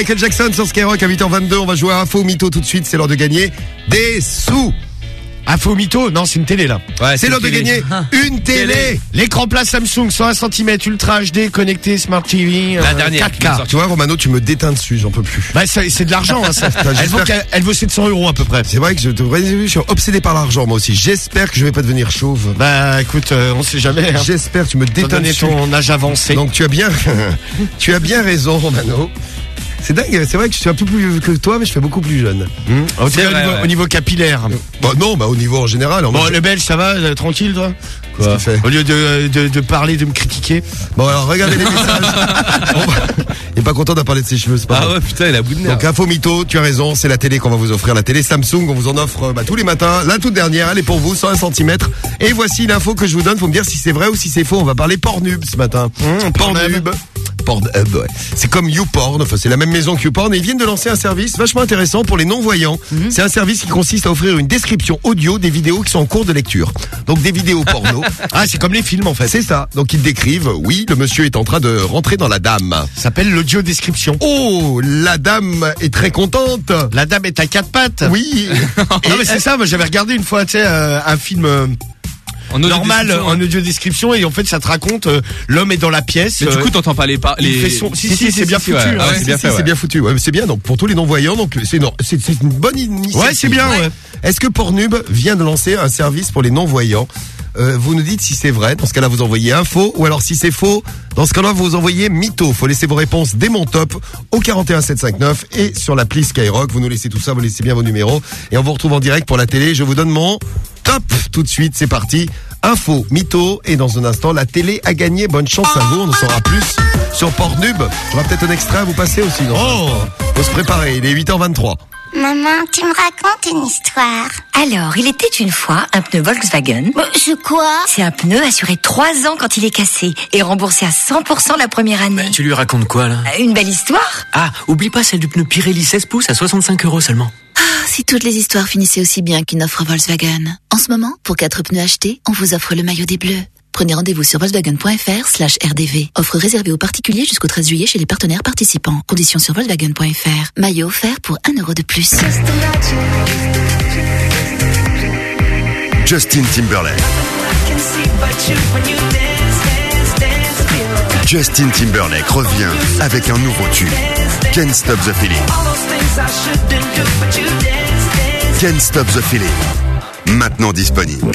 Michael Jackson sur Skyrock à 8h22. On va jouer à Info Mytho tout de suite. C'est l'heure de gagner des sous. Info mytho Non, c'est une télé là. c'est l'heure de gagner une télé. L'écran plat Samsung 101 cm Ultra HD connecté Smart TV. euh, 4K. Tu vois, Romano, tu me déteins dessus, j'en peux plus. Bah, c'est de l'argent, hein, ça. Elle, vaut, elle vaut 700 euros à peu près. C'est vrai que je suis obsédé par l'argent, moi aussi. J'espère que je vais pas devenir chauve. Bah, écoute, euh, on sait jamais. Hein. J'espère, tu me déteins dessus. ton âge avancé. Donc tu as bien, tu as bien raison, Romano. C'est dingue, c'est vrai que je suis un peu plus vieux que toi, mais je fais beaucoup plus jeune. Hum, Au, niveau, vrai, au niveau- ouais. au niveau capillaire. Bah non, bah au niveau en général. en Bon, le belge, ça va euh, Tranquille, toi fait Au lieu de, de, de parler, de me critiquer. Bon alors regardez les messages. Va- Il est pas content de parler de ses cheveux, c'est pas Ah ouais, putain, il a bout de nerf. Donc info mytho, tu as raison, c'est la télé qu'on va vous offrir, la télé Samsung, on vous en offre euh, bah, tous les matins. La toute dernière, elle est pour vous, 101 cm. Et voici l'info que je vous donne, faut me dire si c'est vrai ou si c'est faux. On va parler Pornhub ce matin. Pornhub. Pornhub, ouais. C'est comme YouPorn, enfin c'est la même maison que YouPorn et ils viennent de lancer un service vachement intéressant pour les non-voyants. C'est un service qui consiste à offrir une description audio des vidéos qui sont en cours de lecture. Donc des vidéos porno. Ah, c'est comme les films en fait. C'est ça. Donc ils décrivent, oui, le monsieur est en train de rentrer dans la dame. Ça s'appelle l'audio description. Oh, la dame est très contente. La dame est à quatre pattes. Oui. non mais c'est ça, moi j'avais regardé une fois, tu sais, euh, un film euh, En audio normal en hein. audio description et en fait ça te raconte euh, l'homme est dans la pièce. Mais du euh, coup, t'entends pas les il les. son- Si, si, c'est bien foutu. ouais. Ah ouais, Si, c'est bien si, ouais. bien foutu. Ouais, c'est bien. Donc pour tous les non-voyants, donc c'est non, c'est c'est une bonne initiative. Ouais, c'est bien, ouais. Est-ce que Pornhub vient de lancer un service pour les non-voyants Euh, Vous nous dites si c'est vrai. Dans ce cas-là, vous envoyez info. Ou alors si c'est faux, dans ce cas-là, vous envoyez mytho. Faut laisser vos réponses dès mon top au 41759 et sur l'appli Skyrock. Vous nous laissez tout ça. Vous laissez bien vos numéros et on vous retrouve en direct pour la télé. Je vous donne mon top tout de suite. C'est parti. Info, mytho et dans un instant, la télé a gagné. Bonne chance à vous. On en saura plus sur Pornhub. On aura peut-être un extrait à vous passer aussi. dans Oh. Faut se préparer. Il est 8h23. Maman, tu me racontes une histoire. Alors, il était une fois un pneu Volkswagen. C'est quoi C'est un pneu assuré 3 ans quand il est cassé et remboursé à 100% la première année. Tu lui racontes quoi là? Une belle histoire Ah, oublie pas celle du pneu Pirelli 16 pouces à 65 euros seulement. Ah, si toutes les histoires finissaient aussi bien qu'une offre Volkswagen. En ce moment, pour 4 pneus achetés, on vous offre le maillot des Bleus. Prenez rendez-vous sur volkswagen.fr slash rdv. Offre réservée aux particuliers jusqu'au 13 juillet chez les partenaires participants. Conditions sur volkswagen.fr. Maillot offert pour 1 euro de plus. Justin Timberlake. Justin Timberlake revient avec un nouveau tube. Can't Stop the Feeling. Can't Stop the Feeling. Maintenant disponible.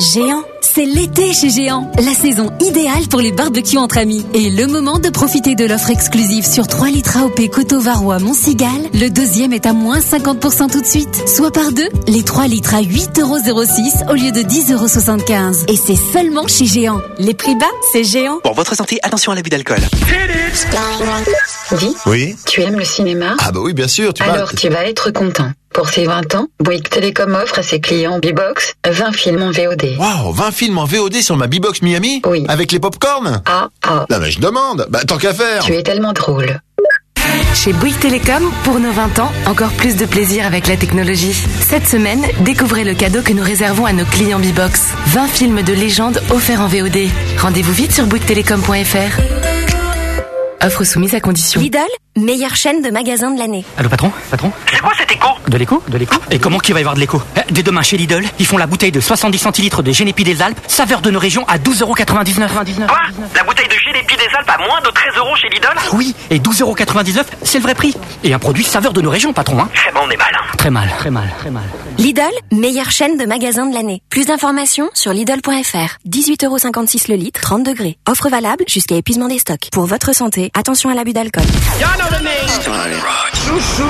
Géant, c'est l'été chez Géant. La saison idéale pour les barbecues entre amis. Et le moment de profiter de l'offre exclusive sur 3 litres AOP Coteau Varois Montcigal. Le deuxième est à moins 50% tout de suite. Soit par deux, les 3 litres à 8,06€ au lieu de 10,75€. Et c'est seulement chez Géant. Les prix bas, c'est Géant. Pour votre santé, attention à l'abus d'alcool. Dis, Oui tu aimes le cinéma? Ah bah oui, bien sûr, tu Alors tu vas être content. Pour ses 20 ans, Bouygues Télécom offre à ses clients B-Box 20 films en VOD. Waouh, 20 films en VOD sur ma B-Box Miami Oui. Avec les popcorn Ah, ah, Non mais je demande, bah tant qu'à faire tu es tellement drôle. Chez Bouygues Télécom, pour nos 20 ans, encore plus de plaisir avec la technologie. Cette semaine, découvrez le cadeau que nous réservons à nos clients B-Box. 20 films de légende offerts en VOD. Rendez-vous vite sur bouyguestelecom.fr. Offre soumise à condition. Lidl, meilleure chaîne de magasins de l'année. Allô patron Patron C'est quoi cet écho De l'écho De l'écho Et comment qu'il va y avoir de l'écho Eh, Dès demain chez Lidl, ils font la bouteille de 70 centilitres de Génépi des Alpes, saveur de nos régions à 12,99€. Quoi La bouteille de Génépi des Alpes à moins de 13 euros chez Lidl Oui, et 12,99€, c'est le vrai prix. Et un produit saveur de nos régions, patron, hein C'est bon, on est mal. Très mal, très mal, très mal. Lidl, meilleure chaîne de magasins de l'année. Plus d'informations sur Lidl.fr. 18,56€ le litre, 30 degrés. Offre valable jusqu'à épuisement des stocks. Pour votre santé, attention à l'abus d'alcool. Chouchou,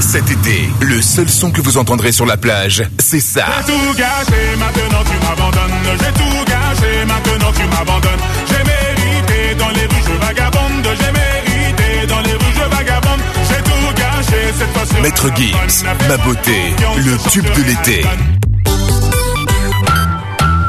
Cet été, le seul son que vous entendrez sur la plage, c'est ça. J'ai tout gâché, maintenant tu m'abandonnes. J'ai tout gâché, maintenant tu m'abandonnes. J'ai mérité dans les rues, je vagabonde. J'ai mérité dans les rues, je vagabonde. J'ai tout gâché, cette fois sur Maître Gims, ma beauté, le tube de l'été.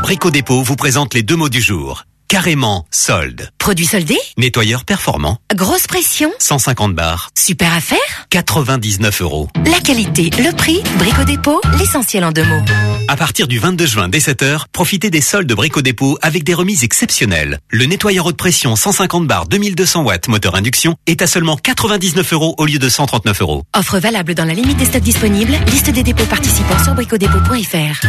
Brico Dépôt vous présente les deux mots du jour. Carrément, solde. Produit soldé Nettoyeur performant. Grosse pression 150 bars. Super affaire 99 euros. La qualité, le prix, Brico Dépôt, l'essentiel en deux mots. À partir du 22 juin dès 7h, profitez des soldes Brico Dépôt avec des remises exceptionnelles. Le nettoyeur haute pression 150 bars 2200 watts moteur induction est à seulement 99 euros au lieu de 139 euros. Offre valable dans la limite des stocks disponibles. Liste des dépôts participants sur bricodépôt.fr.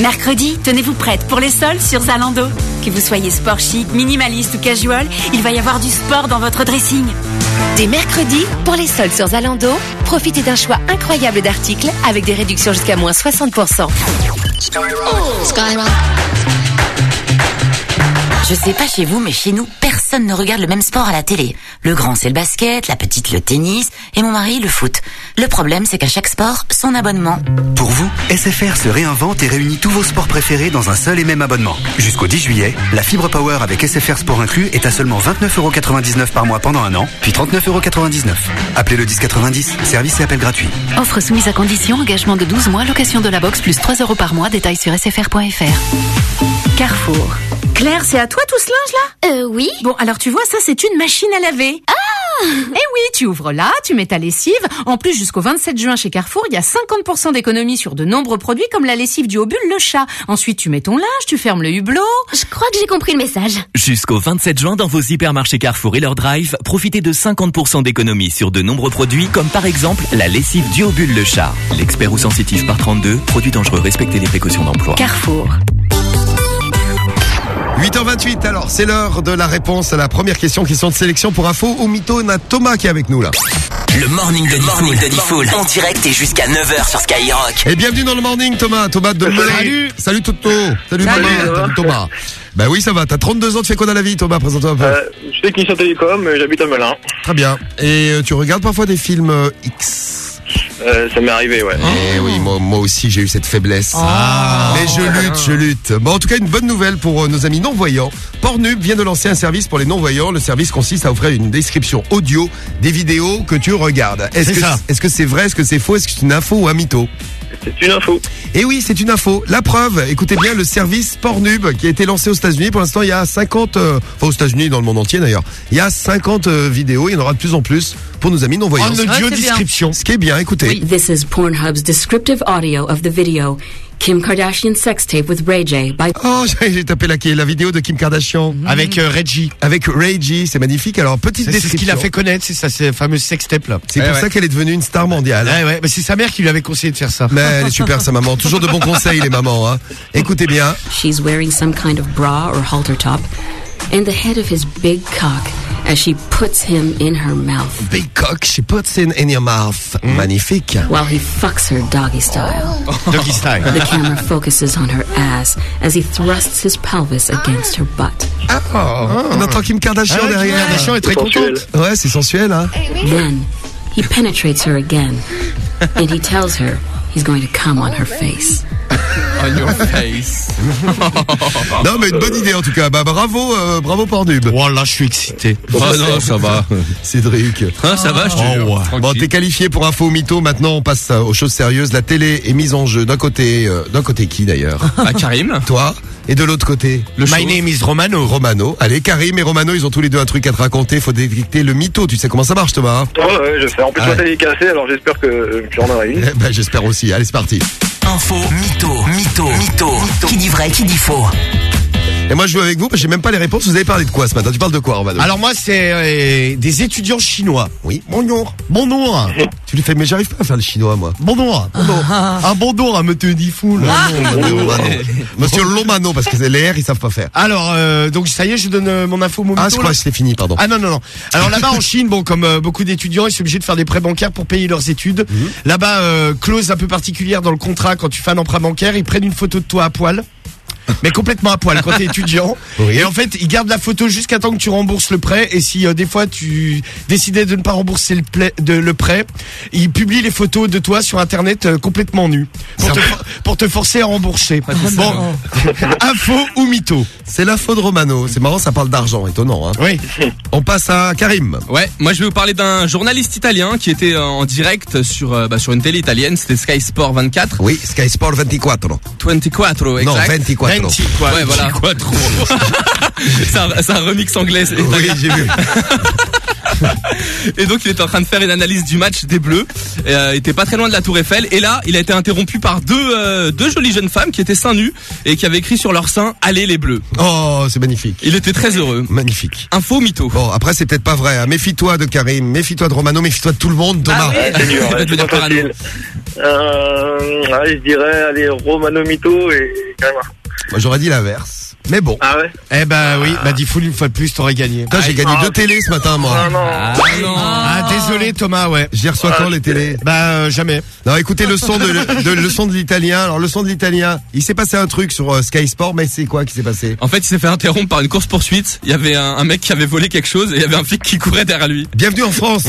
Mercredi, tenez-vous prête pour les soldes sur Zalando. Que vous soyez sport chic, minimaliste ou casual, il va y avoir du sport dans votre dressing. Dès mercredi, pour les soldes sur Zalando, profitez d'un choix incroyable d'articles avec des réductions jusqu'à moins 60%. Je sais pas chez vous, mais chez nous, personne ne regarde le même sport à la télé. Le grand, c'est le basket, la petite, le tennis, et mon mari, le foot. Le problème, c'est qu'à chaque sport, son abonnement. Pour vous, SFR se réinvente et réunit tous vos sports préférés dans un seul et même abonnement. Jusqu'au 10 juillet, la fibre Power avec SFR Sport inclus est à seulement 29,99€ par mois pendant un an, puis 39,99€. Appelez le 1090, service et appel gratuit. Offre soumise à condition, engagement de 12 mois, location de la box plus 3 euros par mois, détails sur sfr.fr. Carrefour. Claire, c'est à toi tout ce linge là? Euh, oui. Bon, alors tu vois, ça c'est une machine à laver. Ah Eh oui, tu ouvres là, tu mets ta lessive. En plus, jusqu'au 27 juin chez Carrefour, il y a 50% d'économie sur de nombreux produits comme la lessive du Obule le chat. Ensuite, tu mets ton linge, tu fermes le hublot. Je crois que j'ai compris le message. Jusqu'au 27 juin dans vos hypermarchés Carrefour et leur drive, profitez de 50% d'économie sur de nombreux produits comme par exemple la lessive Duobule le chat. L'expert ou sensitif par 32, produit dangereux, respectez les précautions d'emploi. Carrefour. 8h28, alors c'est l'heure de la réponse à la première question, question de sélection pour info ou mytho. On a Thomas qui est avec nous là. Le morning de morning de Diffoul en direct et jusqu'à 9h sur Skyrock. Et bienvenue dans le morning Thomas, Thomas de Melun. Salut. Salut Toto Salut, Salut, Salut Thomas Bah oui ça va, t'as 32 ans, tu fais quoi dans la vie Thomas? Présente-toi un peu. Euh, je suis technicien télécom, j'habite à Melun. Très bien. Et euh, tu regardes parfois des films euh, X? Euh, ça m'est arrivé, ouais. Eh oui, moi, moi aussi j'ai eu cette faiblesse. Mais je lutte, je lutte. Bon, en tout cas, une bonne nouvelle pour euh, nos amis non-voyants. Pornhub vient de lancer un service pour les non-voyants. Le service consiste à offrir une description audio des vidéos que tu regardes. Est-ce C'est que ça. est-ce que c'est vrai, est-ce que c'est faux, est-ce que c'est une info ou un mytho? C'est une info. Et oui, c'est une info. La preuve, écoutez bien, le service Pornhub qui a été lancé aux États-Unis. Pour l'instant, il y a 50, euh, enfin aux États-Unis, dans le monde entier d'ailleurs, il y a 50 euh, vidéos. Il y en aura de plus en plus pour nos amis non-voyants. En audio description. Ce qui est bien, écoutez. This is Pornhub's descriptive audio of the video Kim Kardashian sex tape with Ray J by Oh, j'ai tapé la, la vidéo de Kim Kardashian. Avec euh, Reggie. Avec Reggie, c'est magnifique. Alors, petite C'est c'est ce description. qui l'a fait connaître, c'est sa sa fameuse sextape là. C'est pour ça qu'elle est devenue une star mondiale. Ouais, ouais, mais c'est sa mère qui lui avait conseillé de faire ça. Mais elle est super, sa maman. Toujours de bons conseils, les mamans. Hein. Écoutez bien. she's wearing some kind of bra or halter top and the head of his big cock as she puts him in her mouth Big cock, she puts in in your mouth. Magnifique. while he fucks her doggy style. Doggy style. The camera focuses on her ass as he thrusts his pelvis against her butt. Oh, on entend Kim Kardashian Ah, Kim derrière. Kardashian est très Sensuel. Ouais, c'est sensuel, hein. Then he penetrates her again and he tells her he's going to come on her face. On your face. Non, mais une bonne idée en tout cas. Bah, bravo, euh, bravo Pornhub. Oh là, je suis excité. Oh non, ça va. Cédric. Ah, ça va, je te Oh, ouais. Bon, t'es qualifié pour info mytho. Maintenant, on passe aux choses sérieuses. La télé est mise en jeu d'un côté, euh, d'un côté qui d'ailleurs? Ah, Karim. Toi? Et de l'autre côté Le My name is Romano. Romano. Allez, Karim et Romano, ils ont tous les deux un truc à te raconter. Faut détecter le mytho. Tu sais comment ça marche, Thomas hein Ouais, ouais, je sais. En plus, Ah ma ouais. télé est cassée, alors j'espère que euh, j'en aurai une. Eh ben, J'espère aussi. Allez, c'est parti. Info, mytho, mytho, mytho. Qui dit vrai, qui dit faux Et moi, je joue avec vous parce que j'ai même pas les réponses. Vous avez parlé de quoi ce matin? Tu parles de quoi, Romano Alors moi, c'est euh, des étudiants chinois. Oui. Bonjour. Bonjour. Tu lui fais, mais j'arrive pas à faire le chinois, moi. Bonjour. Un bonjour à me te dit fou. là. Monsieur Romano. Monsieur Lomano, parce que les R, ils savent pas faire. Alors, euh, donc ça y est, je donne euh, mon info mon Ah, mytho, je crois que c'était fini, pardon. Ah non non non. Alors là-bas en Chine, bon comme euh, beaucoup d'étudiants, ils sont obligés de faire des prêts bancaires pour payer leurs études. Mhm. Là-bas, clause un peu particulière dans le contrat quand tu fais un emprunt bancaire, ils prennent une photo de toi à poil. Mais complètement à poil quand t'es étudiant. Oui. Et en fait, ils gardent la photo jusqu'à temps que tu rembourses le prêt. Et si euh, des fois tu décidais de ne pas rembourser le, pla- de, le prêt, ils publient les photos de toi sur internet euh, complètement nu pour te, for- pour te forcer à rembourser. Bon, info ou mytho C'est faute de Romano. C'est marrant, ça parle d'argent. Étonnant, hein. Oui. On passe à Karim. Ouais, moi je vais vous parler d'un journaliste italien qui était euh, en direct sur euh, bah, sur une télé italienne, c'était Sky Sport 24. Oui, Sky Sport 24. 24, exact. Non, 24. Quattro. Ouais, voilà. c'est un, c'est un remix anglais. c'est Oui, italien. j'ai vu. Et donc il était en train de faire une analyse du match des Bleus. Euh, il était pas très loin de la Tour Eiffel. Et là, il a été interrompu par deux euh, deux jolies jeunes femmes qui étaient seins nus et qui avaient écrit sur leur sein "Allez les Bleus". Oh, c'est magnifique. Il était très heureux. Magnifique. Info mytho. Bon, après, c'est peut-être pas vrai. hein. Méfie-toi de Karim, méfie-toi de Romano, méfie-toi de tout le monde, Thomas. C'est dur, ouais, c'est pas facile. Euh, allez, je dirais, allez, Romano Mito et Karim. Moi, j'aurais dit l'inverse. Mais bon. Ah ouais Eh ben oui, bah dis full une fois de plus, t'aurais gagné. Putain, j'ai gagné deux télés ce matin, moi. Non, non. Ah non. Ah désolé Thomas, ouais. J'y reçois quand les télés Bah euh, jamais. Non, écoutez le son de, de le son de l'italien. Alors le son de l'italien, il s'est passé un truc sur euh, Sky Sport, mais c'est quoi qui s'est passé? En fait, il s'est fait interrompre par une course poursuite. Il y avait un, un mec qui avait volé quelque chose et il y avait un flic qui courait derrière lui. Bienvenue en France.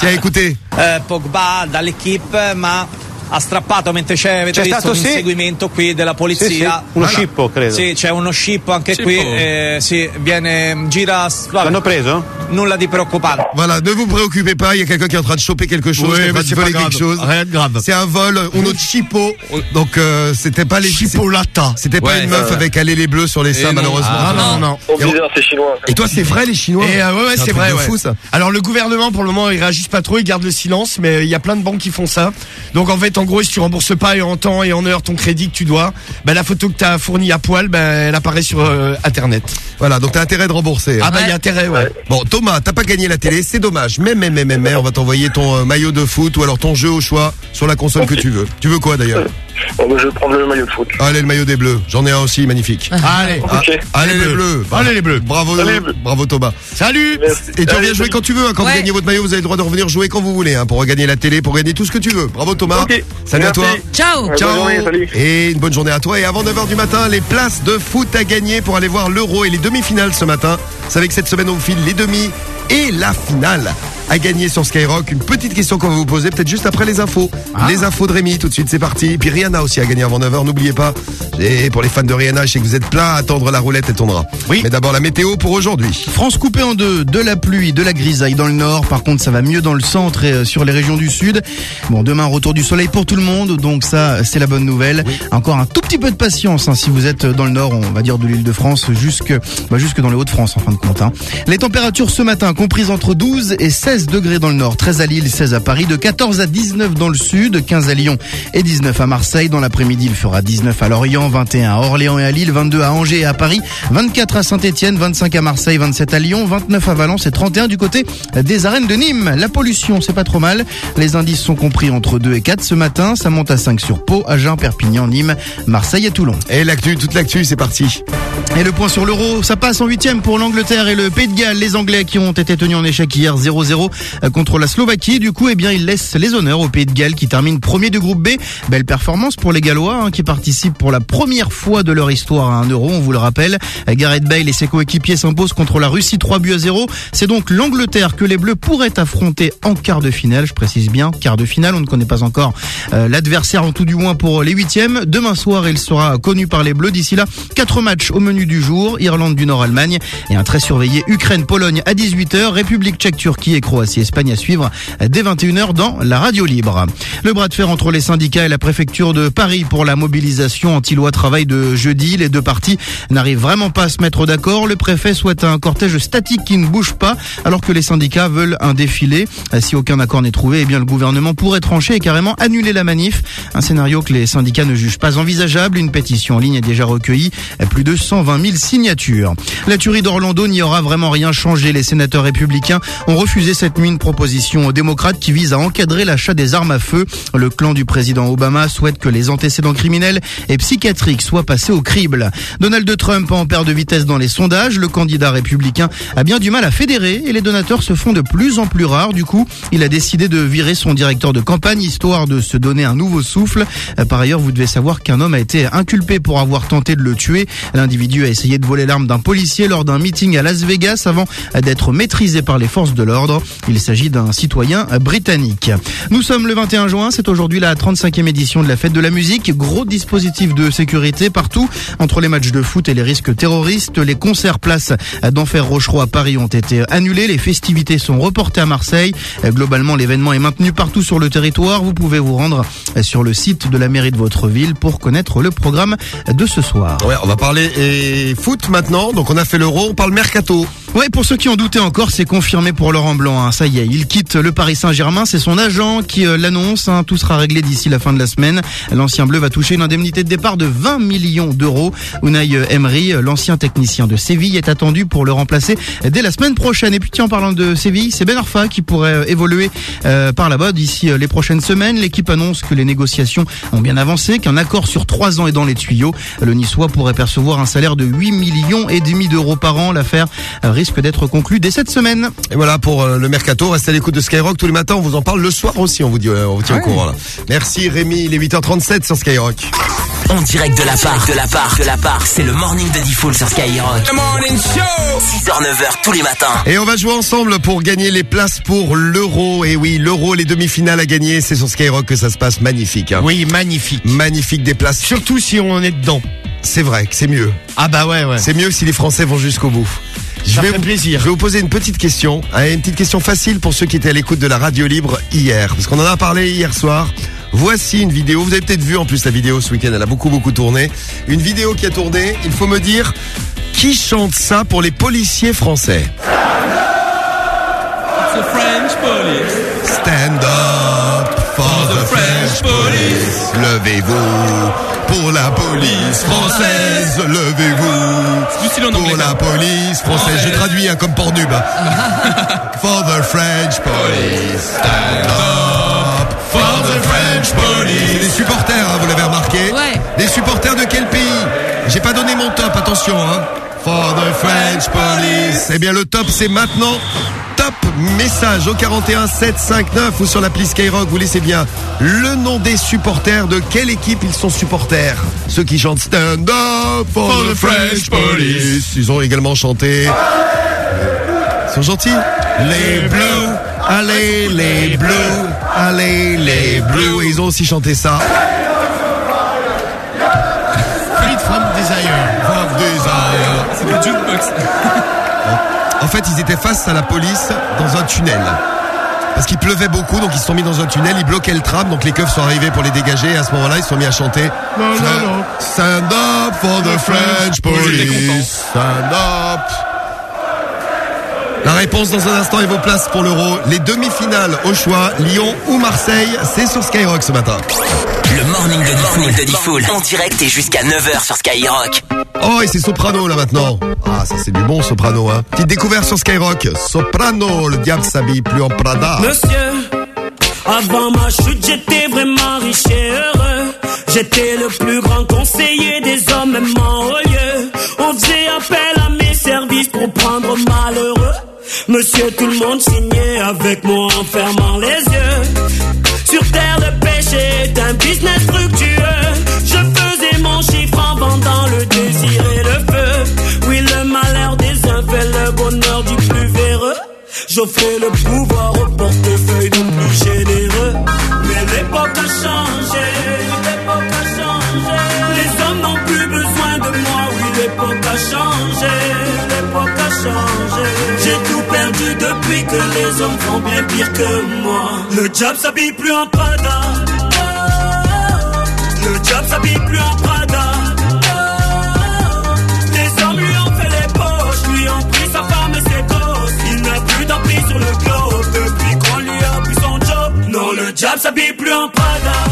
Tiens, écoutez. Eh, Pogba dall'equipe ma ha strappato mentre c'è avete C'è visto stato, un sì. inseguimento qui della polizia Sì, sì, uno Voilà. scippo, credo. sì c'è uno scippo anche Scippo? qui eh, sì, viene gira vabbè. L'hanno preso? nulla di preoccupante Voilà, ne vous préoccupez pas, il y a quelqu'un qui est en train de choper quelque chose, Oui, qui est en train de voler quelque chose. Rien de grave. C'est un vol, uno chippo. Donc euh, c'était pas les Chipolata. C'était pas Ouais, une meuf ouais. avec aller les bleus sur les seins non. malheureusement. Ah, non, non, bizarre, c'est chinois. Et toi c'est vrai les Chinois Et euh, ouais, c'est vrai. fou, ça. Alors le gouvernement, pour le moment, ils réagissent pas trop, ils gardent le silence, mais il y a plein de banques qui font ça. Donc en fait, en gros, si tu rembourses pas et en temps et en heure ton crédit que tu dois, bah, la photo que t'as fournie à poil, bah, elle apparaît sur euh, Internet. Voilà, donc t'as intérêt de rembourser. hein. Ah bah il y a intérêt, ouais. Bon Thomas, t'as pas gagné la télé, c'est dommage. Mais mais mais mais mais, on va t'envoyer ton euh, maillot de foot ou alors ton jeu au choix sur la console que tu veux. Tu veux quoi d'ailleurs? Bon, bah, je vais prendre le maillot de foot. Allez le maillot des bleus, j'en ai un aussi magnifique. Allez, Ah, allez les bleus. Allez, les bleus. Bravo, Allez, les bleus. bravo Thomas. salut. Et tu Allez, reviens jouer quand tu veux. hein. Quand vous gagnez votre maillot, vous avez le droit de revenir jouer quand vous voulez, hein, pour gagner la télé, pour gagner tout ce que tu veux. Bravo Thomas. Salut à toi. Ciao journée, salut. Et une bonne journée à toi. Et avant 9h du matin, les places de foot à gagner pour aller voir l'Euro et les demi-finales ce matin. Vous savez que cette semaine, on vous file les demi et la finale à gagner sur Skyrock. Une petite question qu'on va vous poser, peut-être juste après les infos. Ah. Les infos de Rémi, tout de suite, c'est parti. Et puis Rihanna aussi à gagner avant 9h, n'oubliez pas. Et pour les fans de Rihanna, je sais que vous êtes plein à attendre la roulette, elle tournera. Oui. Mais d'abord la météo pour aujourd'hui. France coupée en deux, de la pluie, de la grisaille dans le nord. Par contre, ça va mieux dans le centre et euh, sur les régions du sud. Bon, demain, retour du soleil pour tout le monde. Donc ça, c'est la bonne nouvelle. Encore un tout petit peu de patience hein, si vous êtes dans le nord, on va dire de l'île de France, jusque, bah, jusque dans les Hauts-de-France en fin de compte. hein. Les températures ce matin comprises entre 12 et 16 degrés dans le nord, 13 à Lille, 16 à Paris, de 14 à 19 dans le sud, 15 à Lyon et 19 à Marseille. Dans l'après-midi, il fera 19 à Lorient, 21 à Orléans et à Lille, 22 à Angers et à Paris, 24 à Saint-Etienne, 25 à Marseille, 27 à Lyon, 29 à Valence et 31 du côté des arènes de Nîmes. La pollution, c'est pas trop mal. Les indices sont compris entre 2 et 4 ce matin. Ça monte à 5 sur Pau, Agen, Perpignan, Nîmes, Marseille et Toulon. Et l'actu, toute l'actu, c'est parti. Et le point sur l'euro, ça passe en huitième pour l'Angleterre et le Pays de Galles. Les Anglais qui ont été tenus en échec hier 0-0 contre la Slovaquie. Du coup, eh bien, ils laissent les honneurs au Pays de Galles qui termine premier du groupe B. Belle performance pour les Gallois hein, qui participent pour la première fois de leur histoire à un euro, on vous le rappelle. Gareth Bale et ses coéquipiers s'imposent contre la Russie 3 buts à 0. C'est donc l'Angleterre que les Bleus pourraient affronter en quart de finale. Je précise bien, quart de finale. On ne connaît pas encore euh, l'adversaire en tout du moins pour les huitièmes. Demain soir, il sera connu par les Bleus. D'ici là, quatre matchs au menu du jour. Irlande du Nord, Allemagne et un très surveillé Ukraine-Pologne à 18h. République tchèque, Turquie et Croatie-Espagne à suivre dès 21h dans la radio libre. Le bras de fer entre les syndicats et la préfecture de Paris pour la mobilisation anti-loi travail de jeudi. Les deux parties n'arrivent vraiment pas à se mettre d'accord. Le préfet souhaite un cortège statique qui ne bouge pas alors que les syndicats veulent un défilé. Si aucun accord n'est trouvé, eh bien le gouvernement pourrait trancher et carrément annuler la manif. Un scénario que les syndicats ne jugent pas envisageable. Une pétition en ligne a déjà recueilli plus de 120 000 signatures. La tuerie d'Orlando n'y aura vraiment rien changé. Les sénateurs républicains ont refusé cette nuit une proposition aux démocrates qui vise à encadrer l'achat des armes à feu. Le clan du président Obama souhaite que les antécédents criminels et psychiatriques soient passés au crible. Donald Trump en perd de vitesse dans les sondages. Le candidat républicain a bien du mal à fédérer et les donateurs se font de plus en plus rares. Du coup, il a décidé de virer son directeur de campagne histoire de se donner un nouveau souffle. Euh, Par ailleurs, vous devez savoir qu'un homme a été inculpé pour avoir tenté de le tuer. L'individu a essayé de voler l'arme d'un policier lors d'un meeting à Las Vegas avant d'être maîtrisé par les forces de l'ordre. Il s'agit d'un citoyen britannique. Nous sommes le 21 juin, c'est aujourd'hui la 35e édition de la fête de la musique. Gros dispositif de sécurité partout entre les matchs de foot et les risques terroristes. Les concerts place d'Enfer Rochereau à Paris ont été annulés. Les festivités sont reportées à Marseille. Globalement, l'événement est maintenu partout sur le territoire. Vous pouvez vous rendre sur le site de la mairie de votre ville pour connaître le programme de ce soir. Ouais, on va parler et foot maintenant. Donc on a fait l'euro, on parle mercato. Ouais, pour ceux qui en doutaient encore, c'est confirmé pour Laurent Blanc. hein. Ça y est, il quitte le Paris Saint-Germain. C'est son agent qui euh, l'annonce. hein. Tout sera réglé d'ici la fin de la semaine. L'ancien bleu va toucher une indemnité de départ de 20 millions d'euros. Unai euh, Emery, euh, l'ancien technicien de Séville, est attendu pour le remplacer dès la semaine prochaine. Et puis tiens, en parlant de Séville, c'est Ben Arfa qui pourrait euh, évoluer euh, par là-bas d'ici les prochaines semaines. L'équipe annonce que les négociations ont bien avancé, qu'un accord sur trois ans est dans les tuyaux. Le Niçois pourrait percevoir un salaire de 8 millions et demi d'euros par an. L'affaire risque d'être conclue dès cette semaine. Et voilà pour euh, le mercato. Restez à l'écoute de Skyrock tous les matins. On vous en parle le soir aussi. On vous dit, euh, on vous tient au courant là. Merci Rémi. Il est 8h37 sur Skyrock. En direct de la part, de la part, de la part. C'est le morning de Diffoul sur Skyrock. The morning show 6h, 9h tous les matins. Et on va jouer ensemble pour gagner les places pour l'Euro. Et oui, l'Euro, les demi-finales à gagner, c'est sur Skyrock que ça se passe. Magnifique. hein. Oui, magnifique. Magnifique des places. Surtout si on est dedans. C'est vrai que c'est mieux. Ah bah ouais, ouais. C'est mieux si les Français vont jusqu'au bout. Je vais vous- plaisir. Je vais vous poser une petite question, hein, une petite question facile pour ceux qui étaient à l'écoute de la radio libre hier, parce qu'on en a parlé hier soir. Voici une vidéo, vous avez peut-être vu en plus la vidéo ce week-end, elle a beaucoup beaucoup tourné. Une vidéo qui a tourné, il faut me dire qui chante ça pour les policiers français? The French police. Stand up for the French police. Levez-vous pour la police française. Levez-vous pour la police française. Je traduis hein, comme Pornub. hein. For the French police. Stand up for the French police. Les supporters, hein, vous l'avez remarqué. Ouais. Les supporters de quel pays J'ai pas donné mon top, attention. Hein. For the French police. Eh bien, le top, c'est maintenant. Top message au 41 759 ou sur l'appli Skyrock. Vous laissez bien le nom des supporters. De quelle équipe ils sont supporters Ceux qui chantent Stand up for, the French police. Ils ont également chanté. Ils sont gentils. Les Bleus. Allez, les Bleus. Allez, les Bleus. Et ils ont aussi chanté ça. Jukebox. En fait, ils étaient face à la police dans un tunnel. Parce qu'il pleuvait beaucoup, donc ils se sont mis dans un tunnel, ils bloquaient le tram, donc les keufs sont arrivés pour les dégager, et à ce moment-là, ils se sont mis à chanter Stand up for the French police, stand up. La réponse dans un instant et vos places pour l'Euro. Les demi-finales au choix, Lyon ou Marseille, c'est sur Skyrock ce matin. Le morning de Diffoul, de Diffoul. En direct et jusqu'à 9h sur Skyrock. Oh, et c'est Soprano là maintenant. Ah, ça c'est du bon Soprano, hein. Petite découverte sur Skyrock. Soprano, le diable s'habille plus en Prada. Monsieur, avant ma chute, j'étais vraiment riche et heureux. J'étais le plus grand conseiller des hommes, même en haut lieu. On faisait appel à mes services pour prendre malheureux. Monsieur, tout le monde signait avec moi en fermant les yeux. Sur terre, le péché est un business fructueux. Je faisais mon chiffre en vendant le désir et le feu. Oui, le malheur des uns fait le bonheur du plus véreux. J'offrais le pouvoir au portefeuille du plus généreux. Que les hommes font bien pire que moi. Le job s'habille plus en Prada. Le job s'habille plus en Prada. Les hommes lui ont fait les poches, lui ont pris sa femme et ses gosses. Il n'a plus d'emprise sur le globe depuis qu'on lui a pris son job. Non, le job s'habille plus en Prada.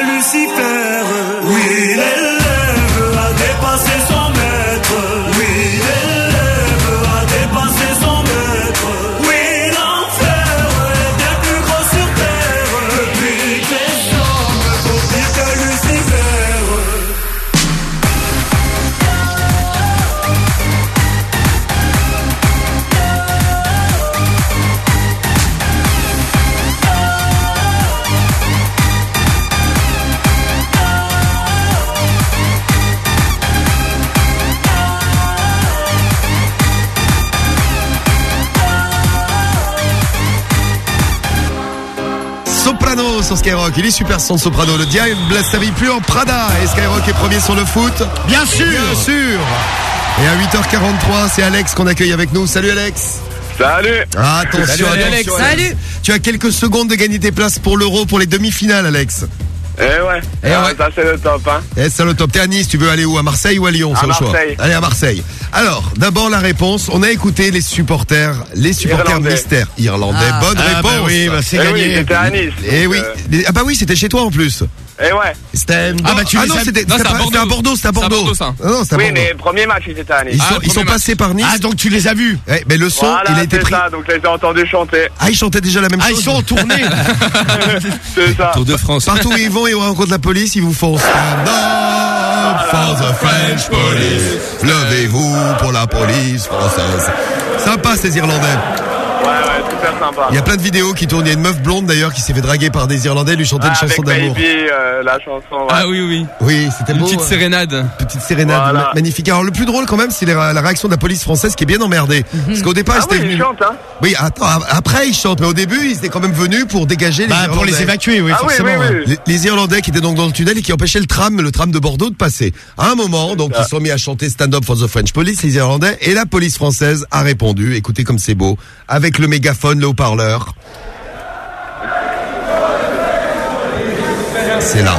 Lucifer. Oui, l'élève sur Skyrock, il est super son soprano. Le diable s'habille plus en Prada et Skyrock est premier sur le foot. Bien sûr Bien sûr Et à 8h43, c'est Alex qu'on accueille avec nous. Salut Alex Salut Ah, Attention, Salut, attention, Alex. Alex. Tu as quelques secondes de gagner tes places pour l'Euro pour les demi-finales Alex. Eh ouais, Eh Ah, ouais. ça c'est le top hein. Eh, c'est le top. T'es à Nice, tu veux aller où? À Marseille ou à Lyon À C'est le choix. Marseille. Allez, à Marseille. Alors, d'abord la réponse. On a écouté les supporters, les supporters Irlandais. mystères irlandais. Ah. Bonne Ah, réponse. bah oui, bah, c'est Eh gagné. oui, c'était à Nice, Eh donc, oui. euh. Ah bah oui, c'était chez toi en plus. Eh ouais. C'était Ah bah, tu ah non, c'était à pas- c'était à Bordeaux, c'était à Bordeaux. Ah non, c'était à Oui, Bordeaux. mais premier match ils étaient à Nice. Ils sont, ils sont passés par Nice. Ah, donc tu les as vus Ouais, mais le son, Voilà, il a été c'est pris. ça, donc je les ai entendus chanter. Ah, ils chantaient déjà la même Ah, chose. ils sont en tournée C'est ça. Tour de France. Partout où ils vont et où ils rencontrent la police, ils vous font stand up for the French police. Levez-vous pour la police française. Sympa ces Irlandais. Super sympa. Il y a plein de vidéos qui tournent. Il y a une meuf blonde d'ailleurs qui s'est fait draguer par des Irlandais, lui chanter Ah, une chanson avec d'amour. Euh, la chanson. ouais. Ah oui, oui. Oui, c'était Une beau. petite sérénade. Petite sérénade Voilà. magnifique. Alors le plus drôle quand même, c'est la, la réaction de la police française qui est bien emmerdée. Parce qu'au départ, Ah ils étaient oui, ils venus. chantent, hein. Oui, attends, après ils chantent, mais au début, ils étaient quand même venus pour dégager les Bah, Irlandais. pour les évacuer, oui, Ah oui, forcément. oui, oui. Les, les Irlandais qui étaient donc dans le tunnel et qui empêchaient le tram, le tram de Bordeaux de passer. À un moment, donc ils sont mis à chanter Stand Up for the French Police, les Irlandais, et la police française a répondu, écoutez comme c'est beau, avec le mégaphone, le haut-parleur. C'est là.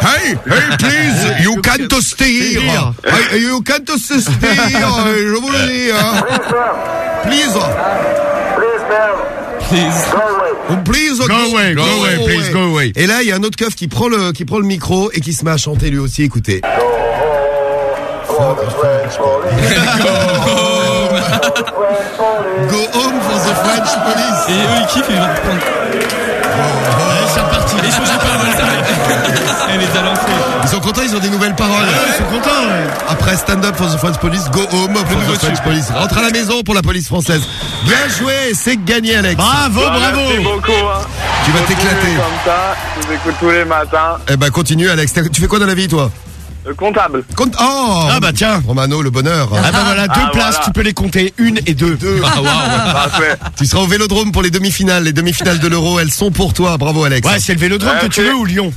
Hey, hey, please, you can't stay here. Hey, you can't stay here, je vous le dis. hein. Please. Please. Please, Go away, go away, please, go away. Et là, il y a un autre keuf qui prend le, qui prend le micro et qui se met à chanter lui aussi. Écoutez. Go home for the French police. Et eux, ils kiffent, ils vont te prendre. Allez, c'est reparti. Elle les a lancés. Ils sont contents, ils ont des nouvelles paroles. Ils sont contents, ouais. Après Stand Up for the French Police, Go Home for the French tube. Police. Rentre à la maison pour la police française. Bien joué, c'est gagné Alex. Bravo, Bah, bravo Merci beaucoup. Hein. Tu vas t'éclater. Comme ça, je vous écoute tous les matins. Eh ben continue Alex. Tu fais quoi dans la vie toi? Le comptable. Compte. Oh Ah bah tiens Romano, le bonheur. Ah bah voilà, deux Ah, places, voilà. tu peux les compter, une et deux. Ah, waouh. Parfait. Tu seras au Vélodrome pour les demi-finales. Les demi-finales de l'Euro, elles sont pour toi. Bravo Alex. Ouais, c'est le vélodrome Ouais, que tu ok. veux ou Lyon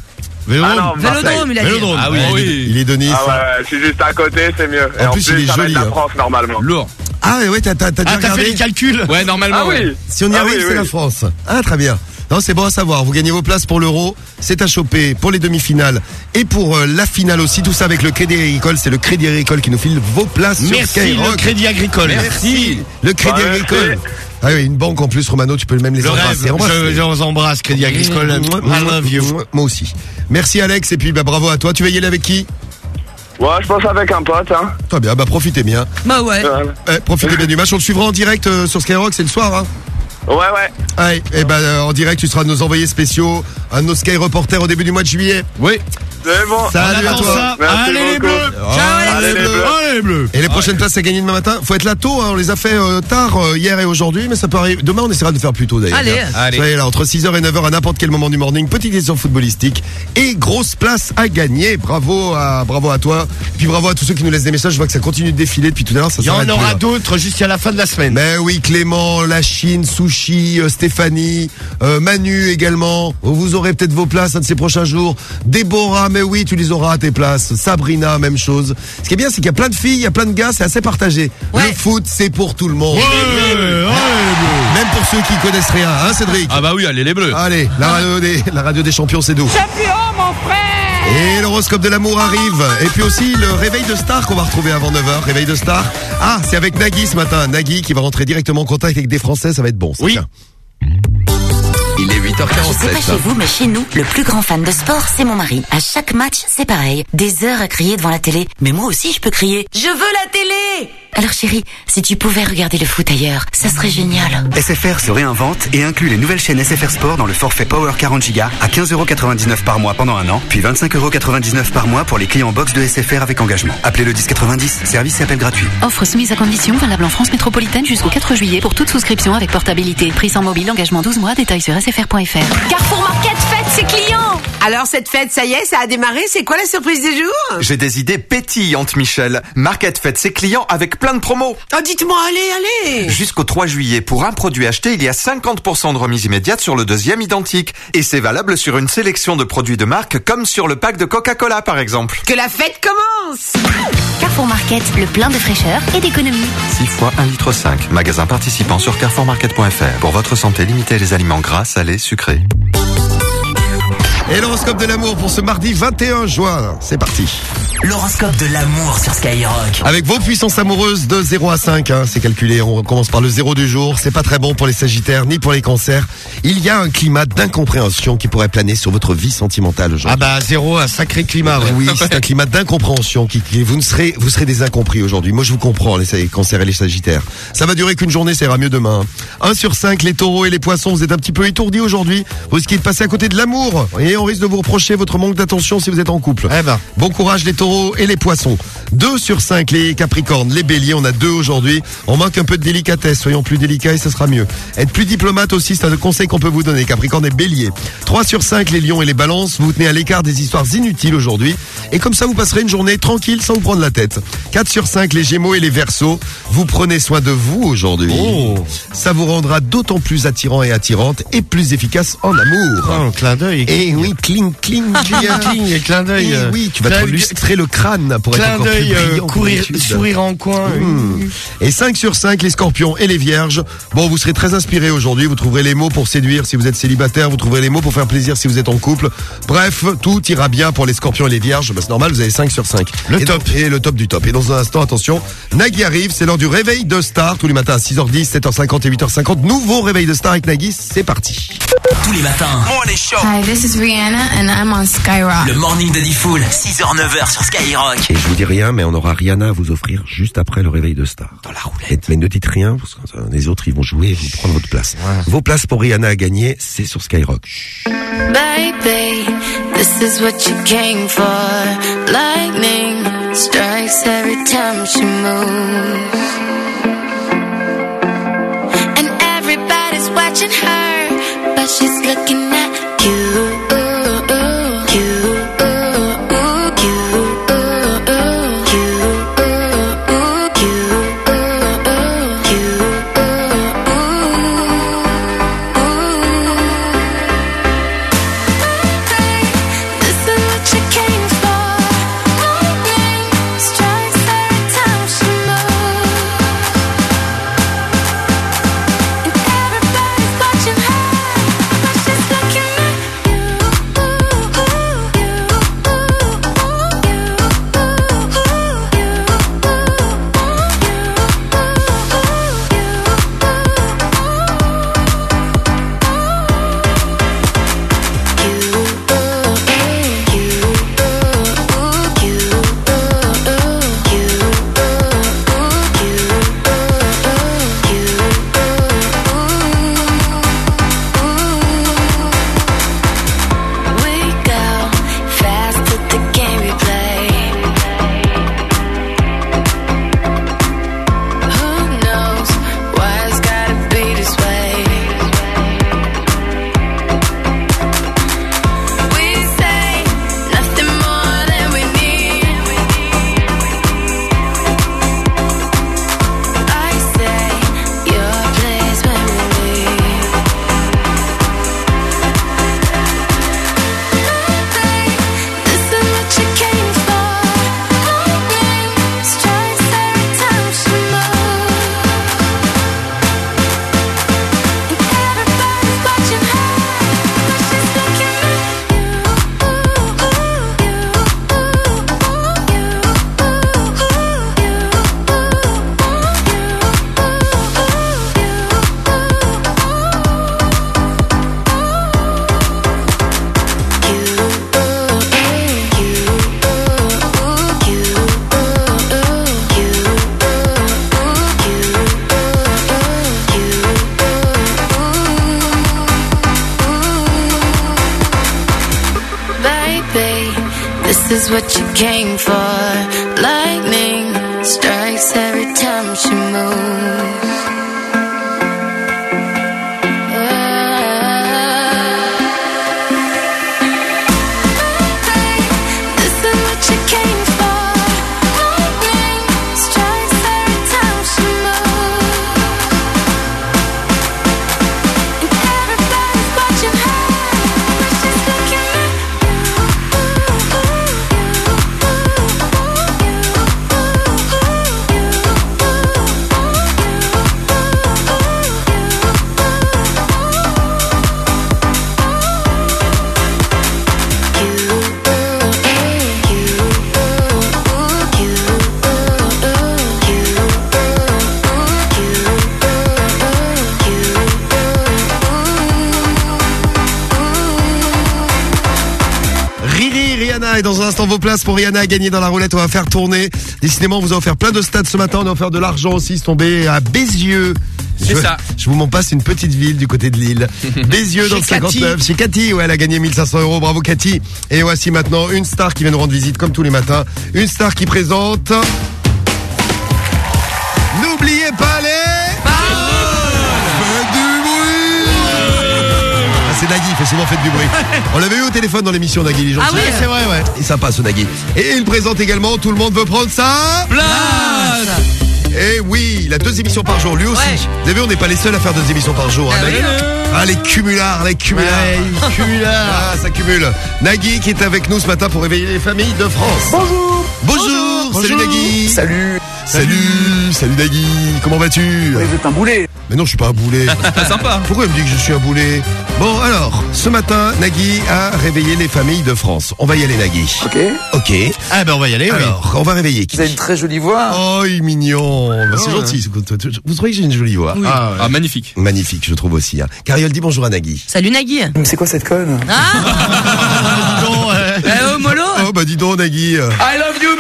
Ah non, Marseille. Vélodrome, il a dit. Vélodrome. Ah oui, il, est, oui. il est de Nice. Ah ouais, ouais, je suis juste à côté, c'est mieux. Et En en, plus, plus, il est ça va joli, être la hein. France normalement. Lourd. Ah ouais, t'as t'as- t'as déjà Ah, t'as fait regardé les calculs Ouais, normalement, Ah ouais. oui. Si on y Ah arrive, oui, c'est oui. la France. Ah, très bien. Non, c'est bon à savoir. Vous gagnez vos places pour l'Euro. C'est à choper pour les demi-finales et pour euh, la finale aussi. Tout ça avec le Crédit Agricole. C'est le Crédit Agricole qui nous file vos places sur Merci Skyrock. le Crédit Agricole. Merci. Le Crédit Bah, Agricole. Ah oui, une banque en plus, Romano, tu peux même les embrasser. rêve, Embrasse. je, je vous embrasse, Crédit Agricole. I love you. Moi aussi. Merci Alex et puis bah, bravo à toi. Tu vas y aller avec qui? Ouais, je pense avec un pote, hein. Très bien, bah profitez bien. Bah ouais. Eh, profitez bien du match. On le suivra en direct euh, sur Skyrock, c'est le soir. Hein. Ouais, ouais. Allez, et ben euh, en direct, tu seras nos envoyés spéciaux, un de nos Sky reporters au début du mois de juillet. Oui. C'est bon. Salut à toi. Allez les bleus. Allez, les bleus. Allez les bleus. Et les prochaines places à gagner demain matin, faut être là tôt, hein, on les a fait euh, tard euh, hier et aujourd'hui, mais ça peut arriver. Demain on essaiera de faire plus tôt d'ailleurs. Allez. Allez. Soyez là entre 6h et 9h à n'importe quel moment du morning, petite question footballistique et grosse place à gagner. Bravo à bravo à toi. Et puis bravo à tous ceux qui nous laissent des messages, je vois que ça continue de défiler depuis tout à l'heure, ça Il y en aura là. d'autres jusqu'à la fin de la semaine. Mais oui, Clément, la Chine, Sushi, euh, Stéphanie, euh, Manu également. Vous aurez peut-être vos places un de ces prochains jours. Déborah, mais oui, tu les auras à tes places. Sabrina, même chose. Ce qui est bien, c'est qu'il y a plein de filles, il y a plein de gars, c'est assez partagé. Le foot, c'est pour tout le monde. Même pour ceux qui connaissent rien, hein, Cédric Ah bah oui, allez les bleus. Allez, la radio des, la radio des champions, c'est nous. Champion, mon frère Et l'horoscope de l'amour arrive. Et puis aussi le réveil de star qu'on va retrouver avant 9h. Réveil de star. Ah, c'est avec Nagui ce matin. Nagui qui va rentrer directement en contact avec des Français. Ça va être bon. Ça, Oui. Je Il est sais pas 8h47. chez vous, mais chez nous, le plus grand fan de sport, c'est mon mari. À chaque match, c'est pareil. Des heures à crier devant la télé. Mais moi aussi, je peux crier. Je veux la télé! Alors chérie, si tu pouvais regarder le foot ailleurs, ça serait génial. SFR se réinvente et inclut les nouvelles chaînes SFR Sport dans le forfait Power 40 Go à 15,99€ par mois pendant un an, puis 25,99€ par mois pour les clients box de SFR avec engagement. Appelez le 1090, service et appel gratuit. Offre soumise à condition, valable en France métropolitaine jusqu'au 4 juillet pour toute souscription avec portabilité. Prix sans mobile, engagement 12 mois, détails sur sfr.fr. Carrefour Market fête ses clients Alors cette fête, ça y est, ça a démarré. C'est quoi la surprise du jour? J'ai des idées pétillantes, Michel. Market fête ses clients avec plein de promos. Oh, dites-moi, allez, allez Jusqu'au 3 juillet, pour un produit acheté, il y a 50% de remise immédiate sur le deuxième identique. Et c'est valable sur une sélection de produits de marque, comme sur le pack de Coca-Cola, par exemple. Que la fête commence Carrefour Market, le plein de fraîcheur et d'économie. 6 fois 1 litre 5. Magasin participant sur carrefourmarket.fr. Pour votre santé, limitez les aliments gras, salés, sucrés. Et l'horoscope de l'amour pour ce mardi 21 juin. C'est parti. L'horoscope de l'amour sur Skyrock. Avec vos puissances amoureuses de 0 à 5, hein, c'est calculé. On commence par le 0 du jour. C'est pas très bon pour les sagittaires ni pour les cancers. Il y a un climat d'incompréhension qui pourrait planer sur votre vie sentimentale aujourd'hui. Ah bah zéro, un sacré climat. Ouais. Oui, c'est un climat d'incompréhension qui, qui- vous ne serez vous serez des incompris aujourd'hui. Moi je vous comprends les cancers et les sagittaires. Ça va durer qu'une journée, ça ira mieux demain. 1 sur 5 les taureaux et les poissons, vous êtes un petit peu étourdis aujourd'hui. Vous risquez de passer à côté de l'amour et on risque de vous reprocher votre manque d'attention si vous êtes en couple. Eh ben. Bon courage les taureaux et les poissons. 2 sur 5 les capricornes, les béliers, on a deux aujourd'hui. On manque un peu de délicatesse, soyons plus délicats et ça sera mieux. Être plus diplomate aussi, c'est un conseil qu'on peut vous donner, capricorne et bélier. 3 sur 5 les lions et les balances, vous vous tenez à l'écart des histoires inutiles aujourd'hui. Et comme ça, vous passerez une journée tranquille sans vous prendre la tête. 4 sur 5 les gémeaux et les versos, vous prenez soin de vous aujourd'hui. Ça vous rendra d'autant plus attirant et attirante et plus efficace en amour. Oh, clin d'œil. Et oui, cling, cling, Cling, cling, et clin d'œil. Euh, oui, tu vas clin- te lustrer le crâne pour être Clin encore plus d'œil, euh, brillant. courir, comme d'habitude. sourire en coin. Mmh. Et 5 sur 5, les scorpions et les vierges. Bon, vous serez très inspirés aujourd'hui. Vous trouverez les mots pour séduire si vous êtes célibataire. Vous trouverez les mots pour faire plaisir si vous êtes en couple. Bref, tout ira bien pour les scorpions et les vierges. Bah, c'est normal, vous avez 5 sur 5. Le Et top. dans- et le top du top. Et dans un instant, attention, Nagui arrive. C'est l'heure du réveil de Star. Tous les matins à 6h10, 7h50 et 8h50. Nouveau réveil de Star avec Nagui. C'est parti. Tous les matins. Morning Show. Hi, this is Rihanna and I'm on Skyrock. Le morning de Diffoul. 6h-9h sur Skyrock. Et je vous dis rien, mais on aura Rihanna à vous offrir juste après le réveil de Star. Dans la roulette. Mais ne dites rien, parce que les autres, ils vont jouer et vont prendre votre place. Vos places pour Rihanna à gagner, c'est sur Skyrock. Baby, this is what you came for. Lightning strikes every time she moves. And everybody's watching her, but she's looking at you. Rihanna à gagner dans la roulette. On va faire tourner. Décidément, on vous a offert plein de stades ce matin. On a offert de l'argent aussi. C'est tombé à Bézieux. C'est Je- ça. Je vous mens pas, c'est une petite ville du côté de Lille. Bézieux dans le Chez Cathy. 59. Chez Cathy, ouais, elle a gagné 1500 euros. Bravo Cathy. Et voici maintenant une star qui vient nous rendre visite comme tous les matins. Une star qui présente. Faites du bruit. On l'avait eu au téléphone dans l'émission Nagui, les gens. Ah oui, c'est vrai, ouais. Il est sympa ce Nagui. Et il présente également Tout le monde veut prendre ça. Place Et oui, il a deux émissions par jour, lui aussi. Vous avez vu, on n'est pas les seuls à faire deux émissions par jour. hein, Nagui. Ah, les cumulards, les cumulards. Ouais, cumulards. Ah, ça cumule. Nagui qui est avec nous ce matin pour réveiller les familles de France. Bonjour. Bonjour. Salut Nagui. Salut. Salut. Salut Nagui. Comment vas-tu? Vous êtes un boulet. Mais non, je suis pas un boulet. Pas sympa. Pourquoi il me dit que je suis un boulet Bon, alors, ce matin, Nagui a réveillé les familles de France. On va y aller, Nagui. Ok. Ok. Ah ben on va y aller, oui. Alors, on va réveiller qui Vous avez une très jolie voix. Oh, il est mignon. Bah, c'est Oh, gentil. Vous trouvez que j'ai une jolie voix Ah, ouais. Ah, magnifique. Magnifique, je trouve aussi. Hein. Cariole dit bonjour à Nagui. Salut Nagui. Mais c'est quoi cette conne Dis donc, ouais. Eh oh Molo Oh, bah dis donc, Nagui. I love you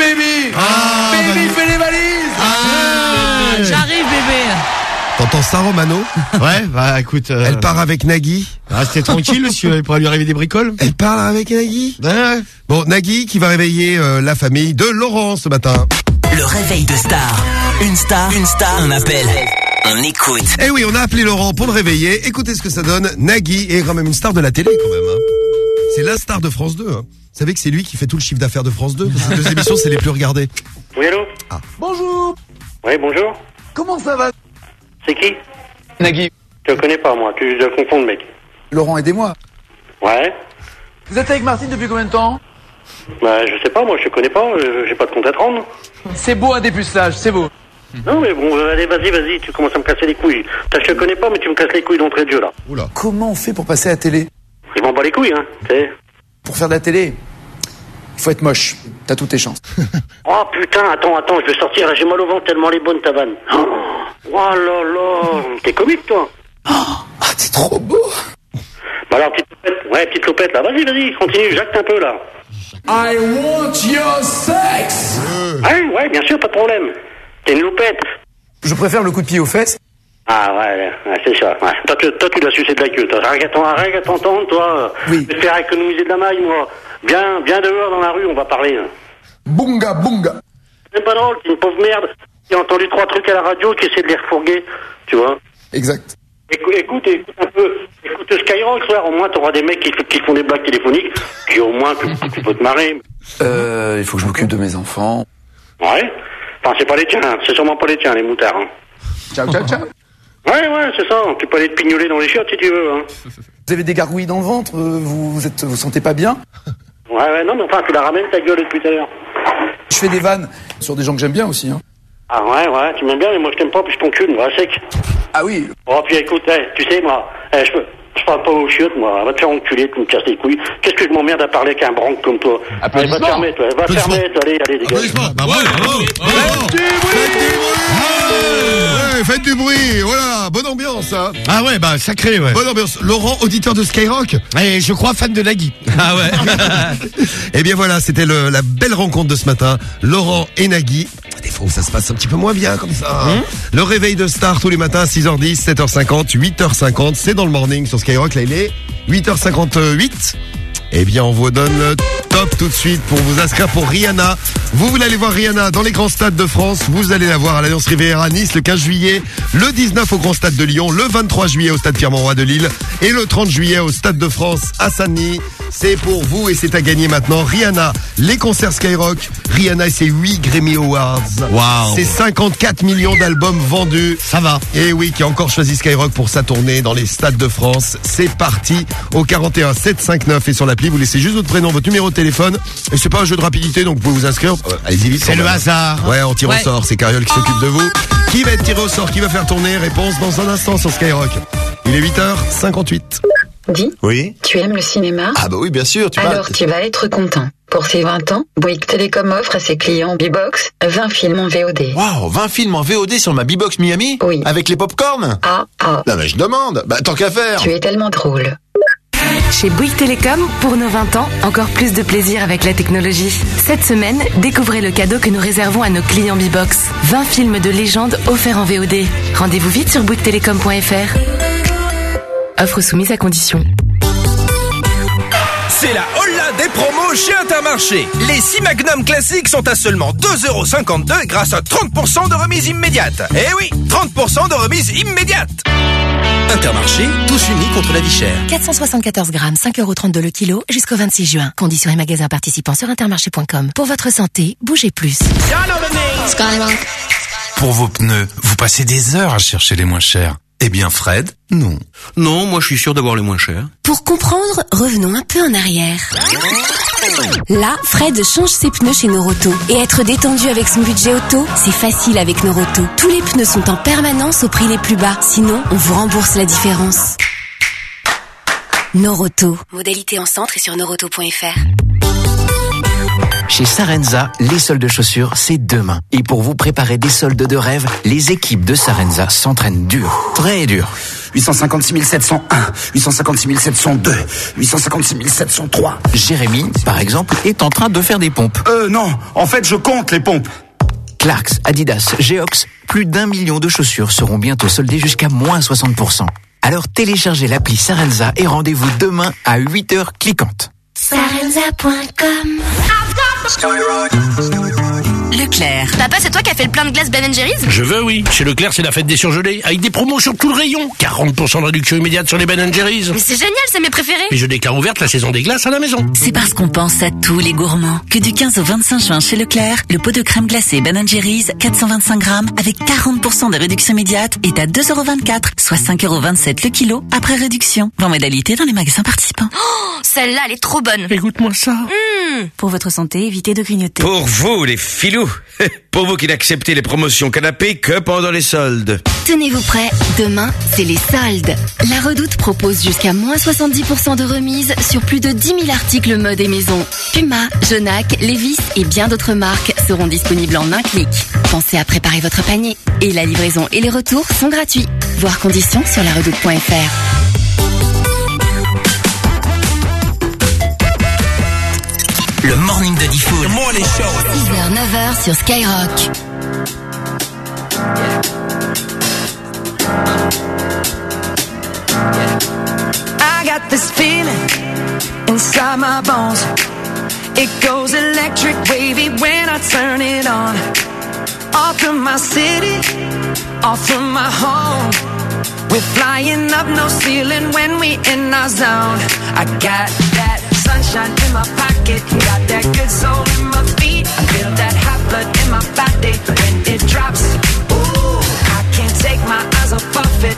T'entends ça, Romano Ouais, bah écoute. euh, Elle part avec Nagui. Restez tranquille, monsieur, il pourrait lui arriver des bricoles. Elle parle avec Nagui Ouais, ouais. Bon, Nagui qui va réveiller euh, la famille de Laurent ce matin. Le réveil de star. Une star, une star, un appel. On écoute. Eh oui, on a appelé Laurent pour le réveiller. Écoutez ce que ça donne. Nagui est quand même une star de la télé quand même. hein. C'est la star de France 2. hein. Vous savez que c'est lui qui fait tout le chiffre d'affaires de France 2 parce que Ces deux émissions, c'est les plus regardées. Oui, allô Bonjour. Oui, bonjour. Comment ça va C'est qui Nagui. Je te connais pas, moi. Tu dois confondre, mec. Laurent, aidez-moi. Ouais Vous êtes avec Martine depuis combien de temps Bah, je sais pas, moi, je te connais pas. euh, J'ai pas de compte à te rendre. C'est beau un dépucelage, c'est beau. Non, mais bon, euh, allez, vas-y, vas-y. Tu commences à me casser les couilles. Putain, je te connais pas, mais tu me casses les couilles d'entrée de jeu, là. Oula. Comment on fait pour passer à la télé Ils m'en bat les couilles, hein. tu sais. Pour faire de la télé, faut être moche. T'as toutes tes chances. Oh, putain, attends, attends, je vais sortir. J'ai mal au ventre tellement les bonnes, ta vanne. Oh, oh là là. T'es comique, toi. Ah, t'es trop beau. Bah alors, petite loupette. Ouais, petite loupette, là. Vas-y, vas-y, continue. Jacte un peu, là. I want your sex. Ouais, ouais, bien sûr, pas de problème. T'es une loupette. Je préfère le coup de pied aux fesses. Ah ouais, ouais, c'est ça. Ouais. Toi, tu, toi, tu dois sucer de la queue. Toi, rien qu'à t'entendre, toi. Oui. Je vais te faire économiser de la maille, moi. Bien, bien dehors dans la rue, on va parler. hein. Bunga, bunga. C'est pas drôle, t'es une pauvre merde qui a entendu trois trucs à la radio qui essaie de les refourguer, tu vois. Exact. Écoute, écoute, écoute un peu. Écoute Skyrock, soir, au moins t'auras des mecs qui, qui font des blagues téléphoniques, qui au moins tu, tu peux te marrer. Euh, il faut que je m'occupe de mes enfants. Ouais. Enfin, c'est pas les tiens, hein. c'est sûrement pas les tiens, les moutards. Hein. Ciao, ciao, ciao. Ouais, ouais, c'est ça. Tu peux aller te pignoler dans les chiottes si tu veux. Hein. Vous avez des gargouilles dans le ventre euh, Vous vous êtes, vous sentez pas bien Ouais, ouais, non, mais enfin, tu la ramènes ta gueule depuis tout à l'heure. Je fais des vannes sur des gens que j'aime bien aussi. Hein. Ah ouais, ouais, tu m'aimes bien, mais moi je t'aime pas, puis je t'encule, moi, à sec. Ah oui. Oh, puis écoute, tu sais, moi, je, peux- je parle pas aux chiottes, moi. Va te faire enculer, tu me casses les couilles. Qu'est-ce que je m'emmerde à parler avec un branque comme toi? Allez, va te fermer, toi. Va te fermer, toi. Allez, allez, dégage. Bah bravo, bravo, bravo. Faites du bruit Ouais, Faites du bruit, voilà, bonne ambiance hein. Ah ouais, bah sacré, ouais. Bonne ambiance. Laurent, auditeur de Skyrock? Et je crois fan de Nagui. Ah ouais Eh bien voilà, c'était la belle rencontre de ce matin. Laurent et Nagui. Des fois où ça se passe un petit peu moins bien comme ça. hein. Le réveil de star tous les matins, 6h10, 7h50, 8h50. C'est dans le morning sur Skyrock. Là, il est 8h58. Eh bien, on vous donne le top tout de suite pour vous inscrire pour Rihanna. Vous voulez aller voir Rihanna dans les grands stades de France. Vous allez la voir à l'Alliance Riviera à Nice le 15 juillet, le 19 au Grand Stade de Lyon, le 23 juillet au Stade Pierre-Mauroy de Lille et le 30 juillet au Stade de France à Saint-Denis. C'est pour vous et c'est à gagner maintenant. Rihanna, les concerts Skyrock. Rihanna et ses 8 Grammy Awards. Waouh. C'est 54 millions d'albums vendus. Ça va. Et oui, qui a encore choisi Skyrock pour sa tournée dans les stades de France. C'est parti au 41 759 et sur l'appli, vous laissez juste votre prénom, votre numéro de téléphone. Et c'est pas un jeu de rapidité, donc vous pouvez vous inscrire. Euh, Allez-y vite. C'est le hasard. Ouais, on tire Ouais. au sort. C'est Cariole qui s'occupe de vous. Qui va être tiré au sort Qui va faire tourner Réponse dans un instant sur Skyrock. Il est 8h58. Dis, Oui. tu aimes le cinéma? Ah bah oui, bien sûr. Tu Alors tu vas être content. Pour ses 20 ans, Bouygues Télécom offre à ses clients B-Box 20 films en VOD. Waouh, 20 films en VOD sur ma B-Box Miami? Oui. Avec les popcorn Ah, ah, Non mais je demande, bah tant qu'à faire tu es tellement drôle. Chez Bouygues Télécom, pour nos 20 ans, encore plus de plaisir avec la technologie. Cette semaine, découvrez le cadeau que nous réservons à nos clients B-Box. 20 films de légende offerts en VOD. Rendez-vous vite sur bouyguestelecom.fr. Offre soumise à condition. C'est la holla des promos chez Intermarché. Les 6 Magnum classiques sont à seulement 2,52€ grâce à 30% de remise immédiate. Eh oui, 30% de remise immédiate. Intermarché, tous unis contre la vie chère. 474 grammes, 5,32€ le kilo, jusqu'au 26 juin. Conditions et magasins participants sur intermarché.com. Pour votre santé, bougez plus. Pour vos pneus, vous passez des heures à chercher les moins chers. Eh bien Fred, non. Non, moi je suis sûr d'avoir les moins chers. Pour comprendre, revenons un peu en arrière. Là, Fred change ses pneus chez Noroto. Et être détendu avec son budget auto, c'est facile avec Noroto. Tous les pneus sont en permanence au prix les plus bas. Sinon, on vous rembourse la différence. Noroto. Modalité en centre et sur noroto.fr. Chez Sarenza, les soldes de chaussures, c'est demain. Et pour vous préparer des soldes de rêve, les équipes de Sarenza s'entraînent dur, très dur. 856 701, 856 702, 856 703. Jérémy, par exemple, est en train de faire des pompes. Euh, non, en fait, je compte les pompes. Clarks, Adidas, Geox, plus d'un million de chaussures seront bientôt soldées jusqu'à moins 60%. Alors téléchargez l'appli Sarenza et rendez-vous demain à 8h cliquantes. Sarenza.com I've got the Skyrock. Leclerc. Papa, c'est toi qui as fait le plein de glace Ben Jerry's? Je veux, oui. Chez Leclerc, c'est la fête des surgelés, avec des promos sur tout le rayon. 40% de réduction immédiate sur les Ben Jerry's. Mais c'est génial, c'est mes préférés. Et je déclare ouverte la saison des glaces à la maison. C'est parce qu'on pense à tous les gourmands que du 15 au 25 juin chez Leclerc, le pot de crème glacée Ben Jerry's 425 grammes avec 40% de réduction immédiate est à 2,24€, soit 5,27€ le kilo après réduction. En modalité dans les magasins participants. Oh, celle-là, elle est trop bonne. Écoute-moi ça. Mmh. Pour votre santé, évitez de grignoter. Pour vous, les filous. Pour vous qui n'acceptez les promotions canapé que pendant les soldes. Tenez-vous prêts, demain, c'est les soldes. La Redoute propose jusqu'à moins 70% de remise sur plus de 10 000 articles mode et maison. Puma, Genac, Levis et bien d'autres marques seront disponibles en un clic. Pensez à préparer votre panier. Et la livraison et les retours sont gratuits. Voir conditions sur laredoute.fr. Le morning de Diffoul. 6h, 9h sur Skyrock. I got this feeling inside my bones. It goes electric wavy when I turn it on. Off from my city, off from my home. We're flying up no ceiling when we in our zone. I got that sunshine in my pocket, got that good soul in my feet. Feel that hot blood in my body when it drops. Ooh, I can't take my eyes off of it,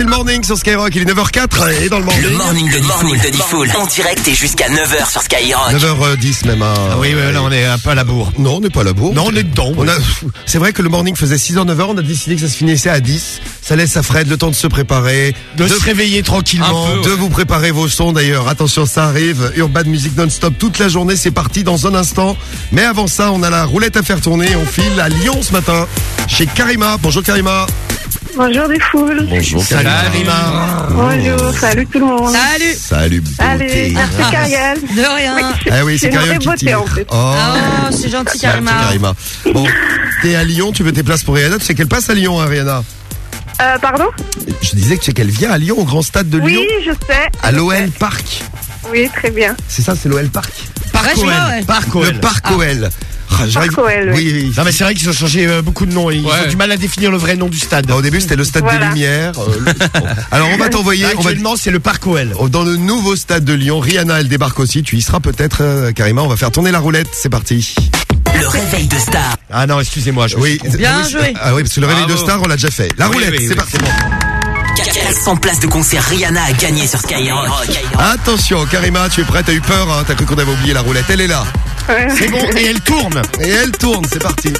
c'est le morning sur Skyrock. Il est 9h04 et dans le morning. Le morning de Diffoul, de Diffoul, en direct et jusqu'à 9h sur Skyrock. 9h10 même. hein. Ah oui, ouais, là, on est un peu à la bourre. Non, on n'est pas à la bourre. Non, on est dedans. On a, c'est vrai que le morning faisait 6h, 9h. On a décidé que ça se finissait à 10. Ça laisse à Fred le temps de se préparer. De se réveiller tranquillement. De vous préparer vos sons d'ailleurs. Attention, ça arrive. Urban Music non-stop toute la journée. C'est parti dans un instant. Mais avant ça, on a la roulette à faire tourner. On file à Lyon ce matin. Chez Karima. Bonjour Karima. Bonjour des foules. Bonjour Karima. Bonjour, salut tout le monde. Salut. Salut. Salut, merci Cariel. De rien. Ah oui, c'est Karima qui beauté en fait. Oh. Oh, c'est gentil, Karima. Karima. Bon, t'es à Lyon, tu veux tes places pour Rihanna. Tu sais qu'elle passe à Lyon, hein, Rihanna Euh, pardon Je disais que tu sais qu'elle vient à Lyon, au grand stade de Oui, Lyon, je sais. à l'OL Park. Oui, très bien. C'est ça, c'est l'OL Park Parc OL. ouais. Parc OL. Le Parc OL. Ah, j'arrive- Oui, oui. Non mais c'est vrai qu'ils ont changé euh, beaucoup de noms. Ils Ouais. ont du mal à définir le vrai nom du stade. Bah, au début, c'était le stade Voilà. des Lumières. euh, le- bon. Alors, on va t'envoyer. On va... Actuellement, c'est le Parc OL. Oh, Dans le nouveau stade de Lyon, Rihanna, elle débarque aussi. Tu y seras peut-être, euh, Karima. On va faire tourner la roulette. C'est parti. Le réveil de star. Ah non, excusez-moi. Je me Oui. trompé. Bien c'est- joué. Ah oui, parce que le réveil Bravo. de star, on l'a déjà fait. La Oui, roulette, oui, c'est oui, parti. 400 places de concert Rihanna a gagné sur Skyrock. Attention, Karima, tu es prête T'as eu peur hein T'as cru qu'on avait oublié la roulette Elle est là. C'est bon, et elle tourne. Et elle tourne, c'est parti.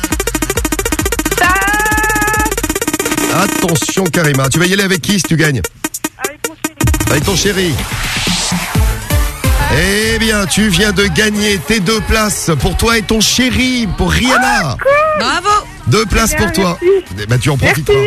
Attention, Karima. Tu vas y aller avec qui si tu gagnes Avec ton chéri. Eh bien, tu viens de gagner tes deux places pour toi et ton chéri, pour Rihanna. Bravo. Deux places pour toi. Eh ben, tu en profiteras.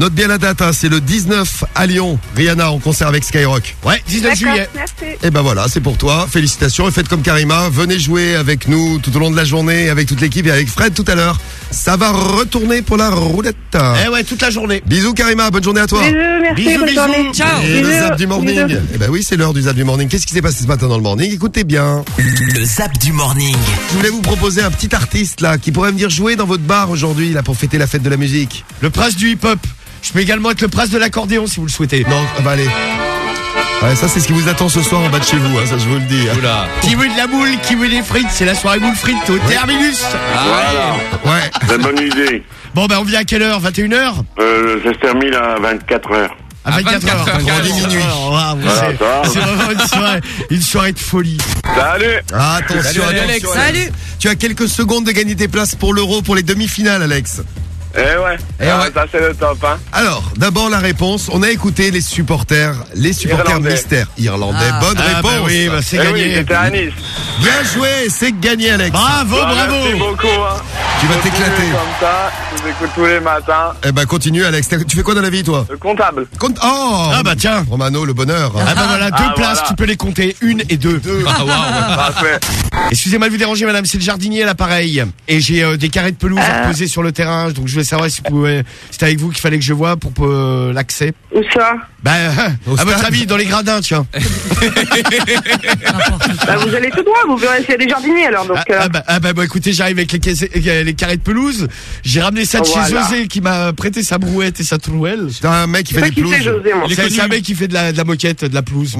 Note bien la date, hein, c'est le 19 à Lyon. Rihanna en concert avec Skyrock. Ouais, 19 juillet. Merci. Et ben voilà, c'est pour toi. Félicitations et faites comme Karima. Venez jouer avec nous tout au long de la journée, avec toute l'équipe et avec Fred tout à l'heure. Ça va retourner pour la roulette. Eh ouais, toute la journée. Bisous Karima, bonne journée à toi. Bisous, merci, Bisous, bonne bisous. journée. Ciao. Et le Bisous, zap du morning. bisous. Eh ben oui, c'est l'heure du zap du morning. Qu'est-ce qui s'est passé ce matin dans le morning? Écoutez bien. Le zap du morning. Je voulais vous proposer un petit artiste là qui pourrait venir jouer dans votre bar aujourd'hui là pour fêter la fête de la musique. Le prince du hip-hop. Je peux également être le prince de l'accordéon si vous le souhaitez. Non, ah bah allez. Ouais, ça c'est ce qui vous attend ce soir en bas de chez vous, hein, ça je vous le dis. Oula. Qui veut de la boule, qui veut des frites, c'est la soirée boule frites au terminus. Ouais. C'est une bonne idée. Bon ben on vient à quelle heure? 21h Euh, ça se termine à 24 heures. À 24 heures. heures. Voilà. C'est vraiment une soirée, une soirée de folie. Salut Attention, Salut, attention, Alex. Salut. Tu as quelques secondes de gagner tes places pour l'euro pour les demi-finales, Alex. Eh ouais, Eh Ah, ouais. ça c'est le top, hein. Alors, d'abord la réponse. On a écouté les supporters, les supporters Irlandais. mystères irlandais. Ah. Bonne Ah, réponse. bah oui, bah, c'est Eh gagné. oui, c'était à Nice. Bien joué, c'est gagné, Alex. Bravo, Bah, bravo. Merci beaucoup, hein. Tu vas t'éclater. Comme ça, je vous écoute tous les matins. Eh ben, continue, Alex. Tu fais quoi dans la vie, toi? Le comptable. Compte. Oh. Ah bah tiens. Romano, le bonheur. Ah bah voilà, deux Ah, places, voilà. tu peux les compter, une et deux. Ah, Parfait. Excusez-moi de vous déranger, madame, c'est le jardinier à l'appareil. Et j'ai euh, des carrés de pelouse à poser sur le terrain, donc je voulais savoir si c'était avec vous qu'il fallait que je vois pour euh, l'accès. Où ça? Bah, euh, à votre avis, dans les gradins, tiens. Bah, vous allez tout droit, vous verrez s'il y a des jardiniers alors. Donc, Ah, euh, ah bah, ah bah, bah, écoutez, j'arrive avec les, caisses- euh, les carrés de pelouse. J'ai ramené ça de chez Voilà. José qui m'a prêté sa brouette et sa trouelle. C'est un mec qui fait des qui pelouses. C'est un mec qui fait de la, de la moquette, de la pelouse.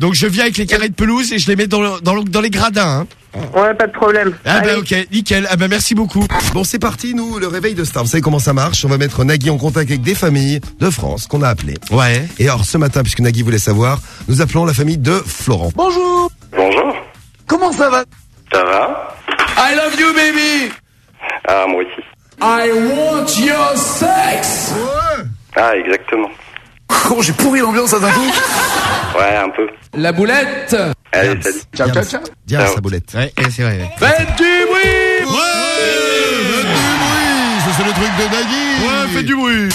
Donc je viens avec les carrés de pelouse et je les mets dans, le- dans, le- dans les gradins. Hein. Ouais, pas de problème. Ah bah ok, nickel. Ah bah merci beaucoup. Bon, c'est parti, nous, le réveil de Star. Vous savez comment ça marche? On va mettre Nagui en contact avec des familles de France qu'on a appelées. Ouais. Et alors, ce matin, puisque Nagui voulait savoir, nous appelons la famille de Florent. Bonjour. Bonjour. Comment ça va? Ça va? I love you, baby. Ah, moi aussi. I want your sex. Ah, exactement. Oh, j'ai pourri l'ambiance à d'un coup. Ouais, un peu. La boulette. Allez, salut. Ciao, ciao, ciao. Bien, Ciao. sa boulette. Ouais, c'est vrai. ouais. Faites du bruit. Ouais, ça c'est le truc de Nagui. Ouais, faites du bruit.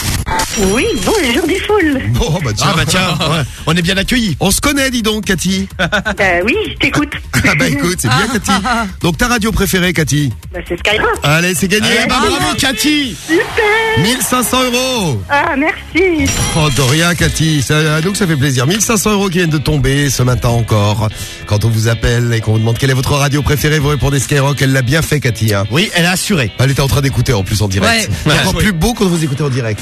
Oui, bonjour des foules. Bon, bah tiens. Ah bah tiens, ouais, on est bien accueillis. On se connaît, dis donc, Cathy. Euh, oui, je t'écoute. Ah bah écoute, c'est bien, Cathy. Donc, ta radio préférée, Cathy Bah, c'est Skyrock. Allez, c'est gagné. Bah, bravo Cathy. Super. 1500 euros. Ah, merci. Oh, de rien, Cathy. Ça, donc, ça fait plaisir. 1500 euros qui viennent de tomber ce matin encore. Quand on vous appelle et qu'on vous demande quelle est votre radio préférée, vous répondez Skyrock. Elle l'a bien fait, Cathy. Hein. Oui, elle a assuré. Elle était en train d'écouter en plus en direct. Ouais. C'est encore plus beau quand vous écoutez en direct.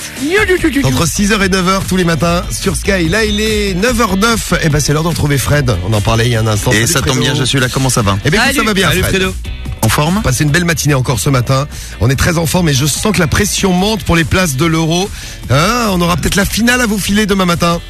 Entre 6h et 9h tous les matins sur Sky. Là, il est 9h09. Et ben, c'est l'heure de retrouver Fred. On en parlait il y a un instant. Et Salut, ça tombe bien, je suis là, comment ça va Eh bien, écoute, ça Salut. va bien, Salut, Fred. Fredo. En forme? Passé une belle matinée encore ce matin. On est très en forme et je sens que la pression monte pour les places de l'Euro. Hein, on aura peut-être la finale à vous filer demain matin.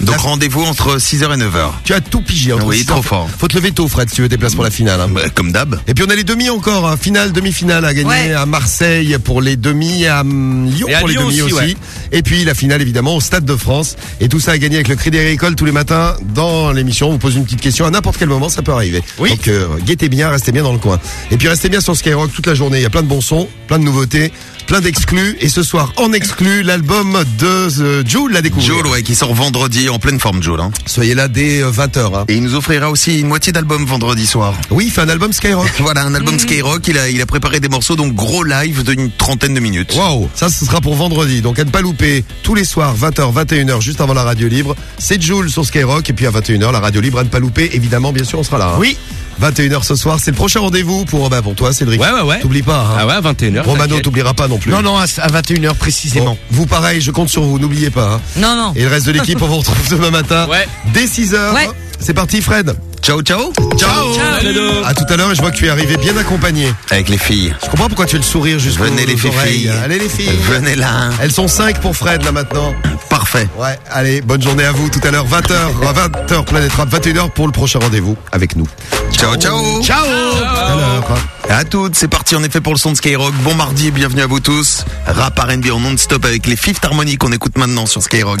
Donc La- rendez-vous entre 6h et 9h. Tu as tout pigé. entre Oui, 6 trop heures. fort. Faut te lever tôt, Fred, si tu veux tes places pour la finale. hein. Bah, comme d'hab. Et puis on a les demi encore, hein. finale, demi-finale à gagner Ouais. à Marseille pour les demi, à hum, Lyon Et à pour les Lyon demi aussi. aussi, ouais. Et puis la finale évidemment au Stade de France. Et tout ça à gagner avec le Crédit Agricole tous les matins dans l'émission. On vous pose une petite question à n'importe quel moment, ça peut arriver. Oui. Donc euh, guettez bien, restez bien dans le coin. Et puis restez bien sur Skyrock toute la journée. Il y a plein de bons sons, plein de nouveautés, plein d'exclus. Et ce soir en exclu l'album de euh, Jules la découvrir. Joel, ouais, qui sort vendredi en pleine forme, Joel. Hein. Soyez là dès 20h. Hein. Et il nous offrira aussi une moitié d'album vendredi soir. Oui, il fait un album Skyrock. Voilà, un album Skyrock, il a, il a préparé des morceaux, donc gros live d'une trentaine de minutes. Waouh, ça ce sera pour vendredi. Donc à ne pas louper tous les soirs 20h 21h juste avant la radio libre. C'est Jules sur Skyrock et puis à 21h la radio libre à ne pas louper. Évidemment, bien sûr, on sera là. hein. Oui. 21h ce soir, c'est le prochain rendez-vous pour bah, pour toi Cédric. Ouais, ouais, ouais. T'oublies pas. hein. Ah ouais, à 21h. Romano t'oubliera pas non plus. Non, non, à, à 21h précisément. Bon, vous pareil, je compte sur vous, n'oubliez pas. hein. Non, non. Et le reste de l'équipe, on vous retrouve demain matin Ouais. dès 6h. Ouais. C'est parti Fred. Ciao, ciao Ciao. À tout à l'heure et je vois que tu es arrivé bien accompagné. Avec les filles. Je comprends pourquoi tu as le sourire jusqu'aux Venez les oreilles. filles. Allez les filles. Venez là. Elles sont 5 pour Fred là maintenant. Parfait. Ouais, allez, bonne journée à vous tout à l'heure, 20h, à 20h Planète Rap, 21h pour le prochain rendez-vous avec nous. Ciao, ciao Ciao Tout à toutes, c'est parti en effet pour le son de Skyrock. Bon mardi et bienvenue à vous tous. Rap R&B en non-stop avec les Fifth Harmony qu'on écoute maintenant sur Skyrock.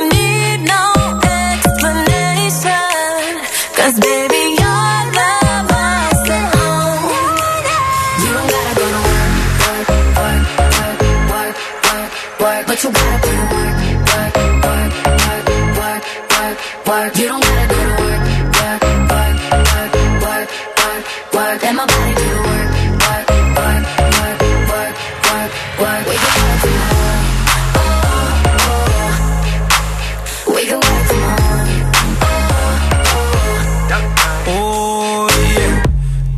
work. You don't gotta go to work, work, work, work, work, work, work. Let my body do the work, work, work, work, work, work, work. We can work from home. Oh, we can work from home. Oh yeah,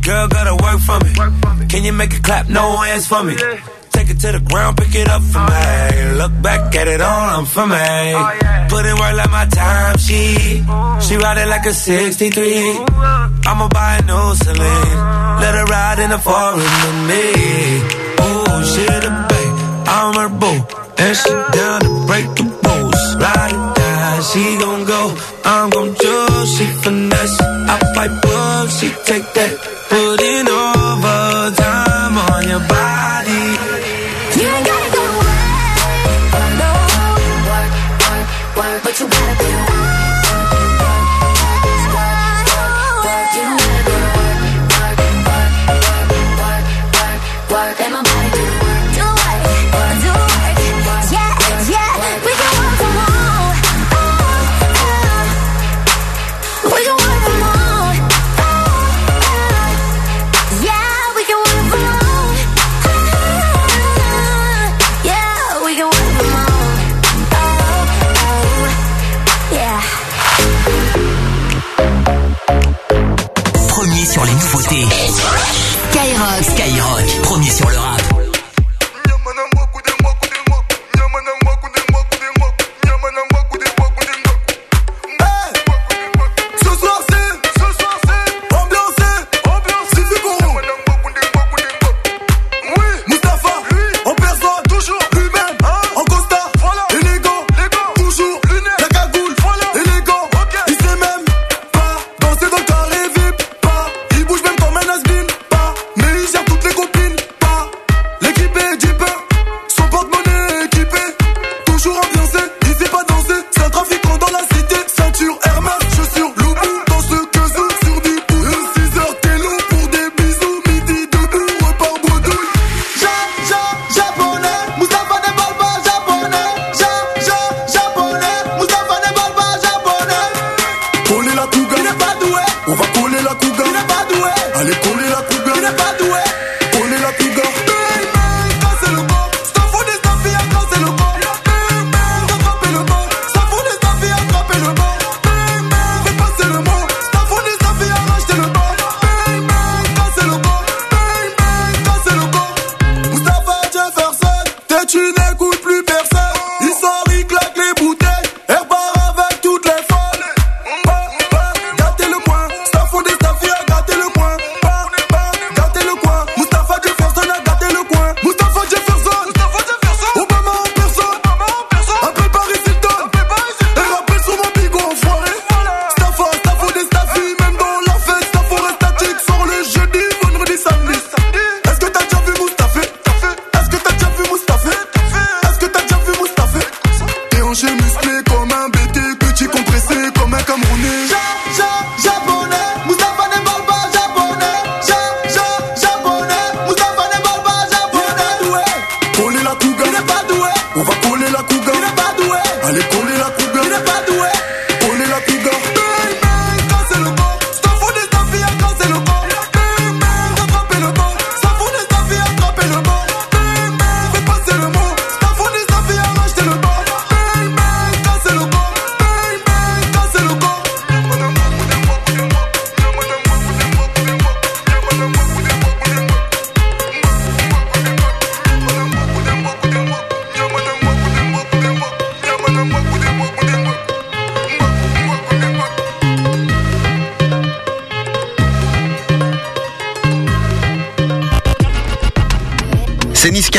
girl gotta work for me. Can you make it clap? No hands for me. It to the ground, pick it up for oh, me. Look back at it all, I'm for me. Oh, put in work like my time, she she ride it like a 63. I'ma buy a new Celine. Oh. Let her ride in the foreign with me. Oh, she the babe, I'm her boo, and she down to break the rules. Ride it down, she gon' go, I'm gon' choose. She finesse, I fight book, she take that, put in overtime on your body.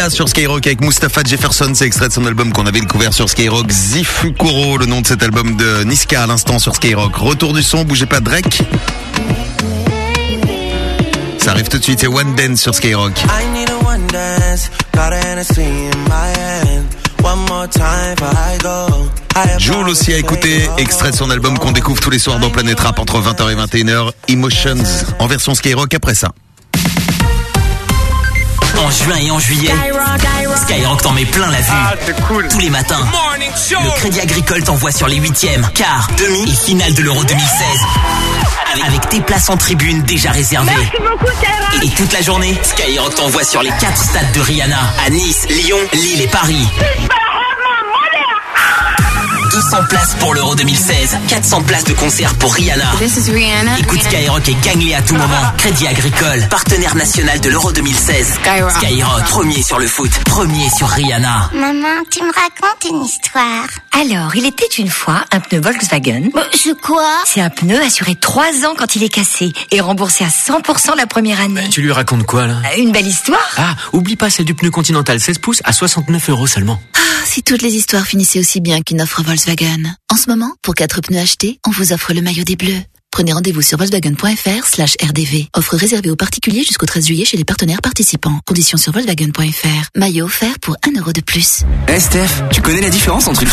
Sur Skyrock avec Mustapha Jefferson. C'est extrait de son album qu'on avait découvert sur Skyrock. Zifukuro, le nom de cet album de Niska à l'instant sur Skyrock. Retour du son, bougez pas Drake. Ça arrive tout de suite, c'est One Dance sur Skyrock. I need a one dance, got a Hennessy in my hand. One more time before I go. I have Joule aussi à écouter, extrait de son album qu'on découvre tous les soirs dans Planète Rap entre 20h et 21h, Emotions, en version Skyrock après ça. En juin et en juillet, Skyrock t'en met plein la vue. Ah, c'est cool. Tous les matins, le Crédit Agricole t'envoie sur les huitièmes, quart, demi et finale de l'Euro 2016. Avec, avec tes places en tribune déjà réservées. Merci beaucoup, Skyrock. Et toute la journée, Skyrock t'envoie sur les quatre stades de Rihanna à Nice, Lyon, Lille et Paris. 200 places pour l'Euro 2016, 400 places de concert pour Rihanna. This is Rihanna. Écoute Skyrock et gagne-les à tout moment. Crédit Agricole, partenaire national de l'Euro 2016. Skyrock. Skyrock, premier sur le foot, premier sur Rihanna. Maman, tu me racontes une histoire. Alors, il était une fois un pneu Volkswagen. C'est quoi? C'est un pneu assuré 3 ans quand il est cassé et remboursé à 100% la première année. Tu lui racontes quoi là? Une belle histoire Ah, oublie pas celle du pneu Continental 16 pouces à 69 euros seulement. Ah, si toutes les histoires finissaient aussi bien qu'une offre Volkswagen. En ce moment, pour 4 pneus achetés, on vous offre le maillot des Bleus. Prenez rendez-vous sur volkswagen.fr slash RDV. Offre réservée aux particuliers jusqu'au 13 juillet chez les partenaires participants. Conditions sur volkswagen.fr. Maillot offert pour 1 euro de plus. Eh Steph, tu connais la différence entre une...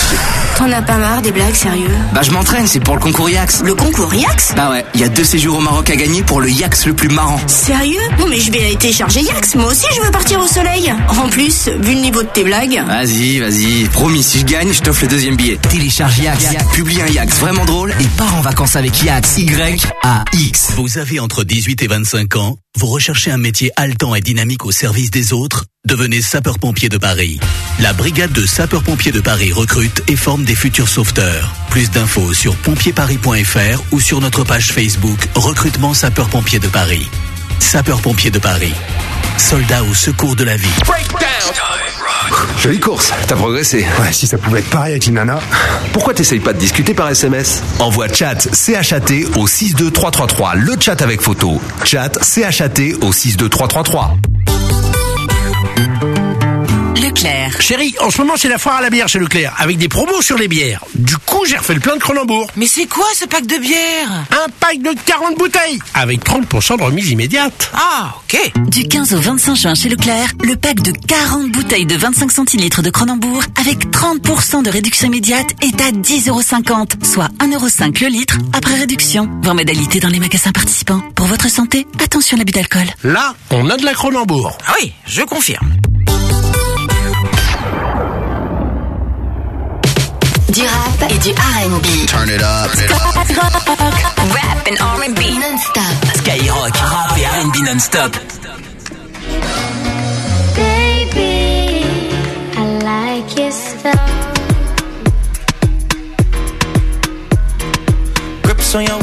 T'en as pas marre des blagues, sérieux Bah je m'entraîne, c'est pour le concours Yax. Le concours Yax? Bah ouais, il y a deux séjours au Maroc à gagner pour le Yax le plus marrant. Sérieux? Non mais je vais télécharger Yax, moi aussi je veux partir au soleil. En plus, vu le niveau de tes blagues... Vas-y, vas-y. Promis, si je gagne, je t'offre le deuxième billet. Télécharge Yax, publie un Yax vraiment drôle et pars en vacances avec Yax. Y-A-X. Vous avez entre 18 et 25 ans, vous recherchez un métier haletant et dynamique au service des autres Devenez sapeur-pompier de Paris. La brigade de sapeurs-pompiers de Paris recrute et forme des futurs sauveteurs. Plus d'infos sur pompierparis.fr ou sur notre page Facebook Recrutement sapeurs-pompiers de Paris. Sapeurs-pompiers de Paris. Soldats au secours de la vie. Jolie course, t'as progressé. Ouais, si ça pouvait être pareil avec une nana. Pourquoi t'essayes pas de discuter par SMS Envoie chat CHAT au 62333. Le chat avec photo. Chat CHAT au 62333. Leclerc. Chérie, en ce moment c'est la foire à la bière chez Leclerc, avec des promos sur les bières. Du coup, j'ai refait le plein de Cronenbourg. Mais c'est quoi ce pack de bière? Un pack de 40 bouteilles, avec 30% de remise immédiate. Ah, ok. Du 15 au 25 juin chez Leclerc, le pack de 40 bouteilles de 25 centilitres de Cronenbourg avec 30% de réduction immédiate est à 10,50€, soit 1,5€ le litre après réduction. Voir modalité dans les magasins participants. Pour votre santé, attention à l'abus d'alcool. Là, on a de la Cronenbourg. Ah oui, je confirme. Du rap et du R&B. Turn it up. Rap and R&B non-stop. Skyrock, rap et R&B non-stop. Baby, I like your stuff. Grips on your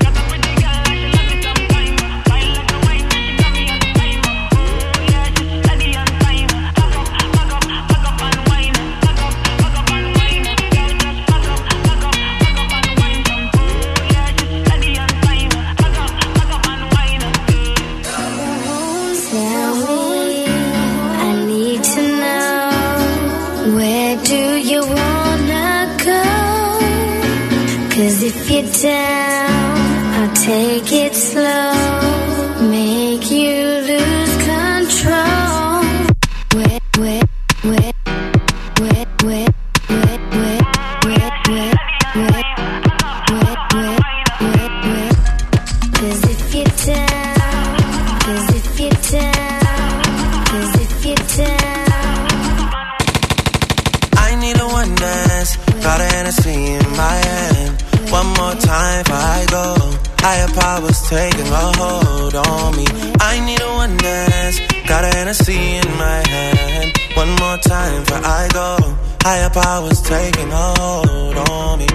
down, I'll take it slow, make you lose control. Got a Hennessy in my hand One more time before I go. Higher powers taking a hold on me. I need a one dance. Got an Hennessy in my hand. One more time before I go. Higher powers taking a hold on me.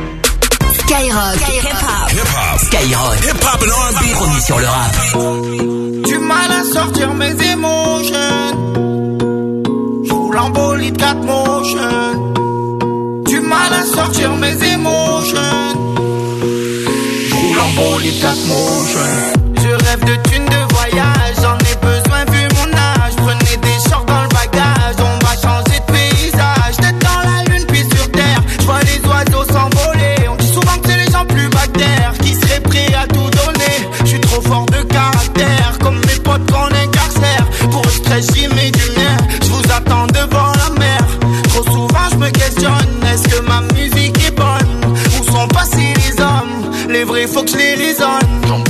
Skyrock, hip hop, hip hop, Skyrock, hip hop and R&B, sur le rap. Du mal à sortir mes émotions. Je roule en bolide 4 motion. Du mal à sortir mes émotions будет как мужем les vrais, faut que je les raisonne.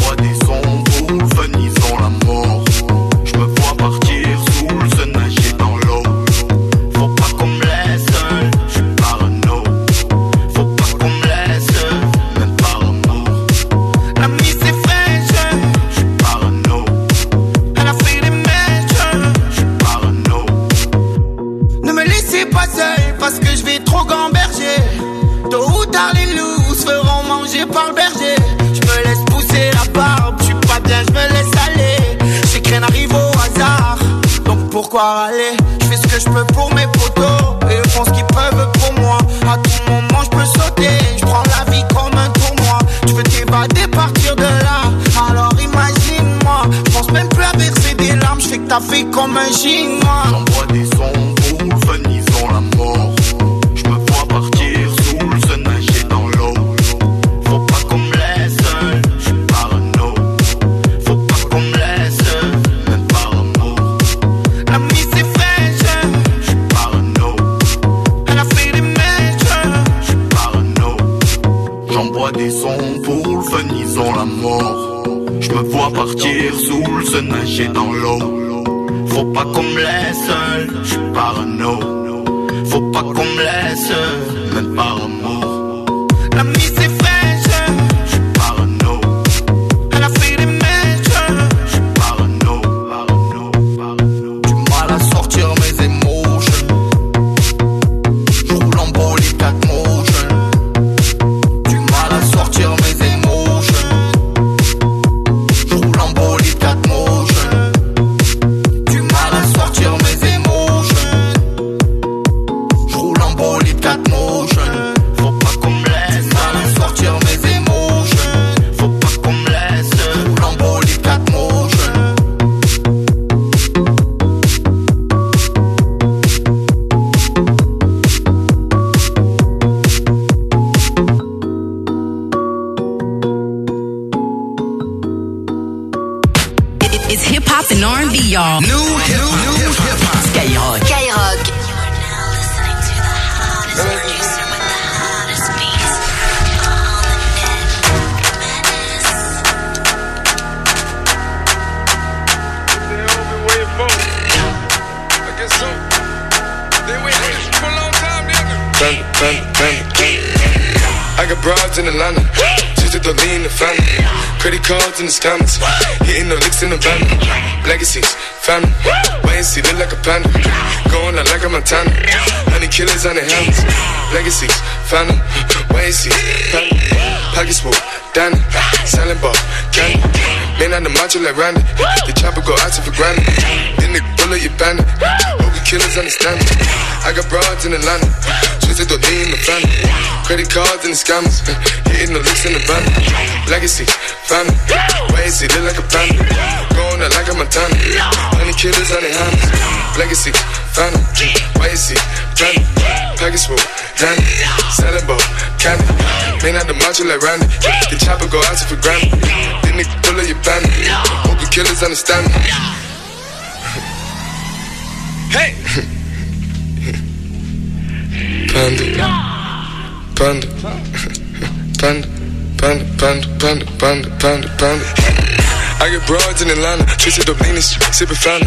esqueci do Vênis sipping fountain.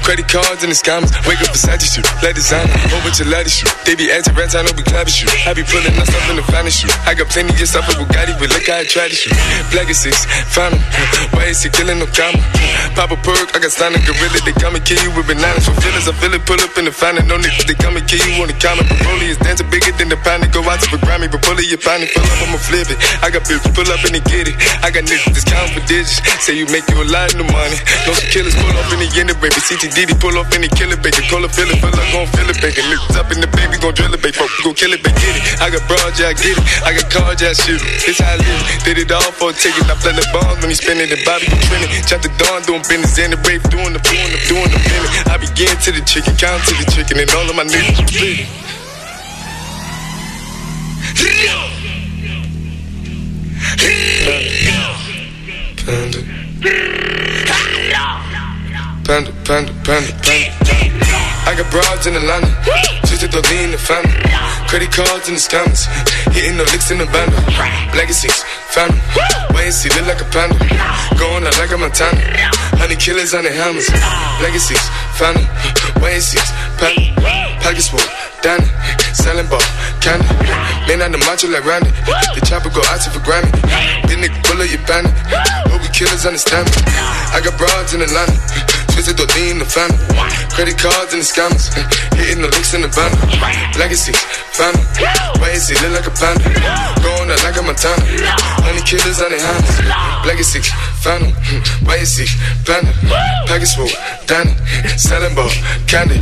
Credit cards and the scammers, wake up beside you, let designer, whole bunch of ladies shoot. They be acting rats, I know we clapping shoot. I be pulling us up in the finest shoot. I got plenty of stuff with Bugatti, but look how I try to shoot. Black is six, him. Why is he killing no comma? Pop a perk, I got signed a gorilla, they come and kill you with bananas. For feelings, I feel it, pull up in the finest, no niggas, they come and kill you on the counter. Broly is dancing bigger than the pound, go out to the Grammy, but pull it, your pound, pull up, I'ma flip it. I got bitches, pull up and they get it. I got niggas that's counting for digits, say you make you a lot of money. No killers pull up in the end, baby. CTDD pull up in the killer, baby. Call a feel it, feel like gon' feel it, baby. Niggas up in the baby, gon' drill it, baby. Fuck, gon' kill it, baby. Get it. I got broad, yeah, I get it. I got cards, yeah, I shoot it. This how I live. Did it all for a ticket. I play the bombs when he spinning the Bobby, you trending. Chop the dawn, doing business, and the brave, doing the, doing the, doing the minute. I begin to the chicken, count to the chicken, and all of my niggas Panda, panda, panda. I got broads in Atlanta, twisted the lean the family. Credit cards and the scammers, hitting the licks in the bando. Legacies, family. Wait and see, look like a panda. Going out like a Montana. Honey killers on the hammers. Legacies, family. Wait and see, panda. Pockets full, Danny. Selling ball, candy. Man on the macho like Randy. The chopper go out to for Grammy. This nigga bullet your bandit. Hope you killers understand me. I got broads in Atlanta. Twisted the lean the family. Credit cards and the scammers. Hitting the links in the banner. Legacy, family. Why is he look like a panda? Going out like a Montana. Honey killers on their hands. Legacy, family. Why is he panda? Package full, Danny. Selling ball, candy.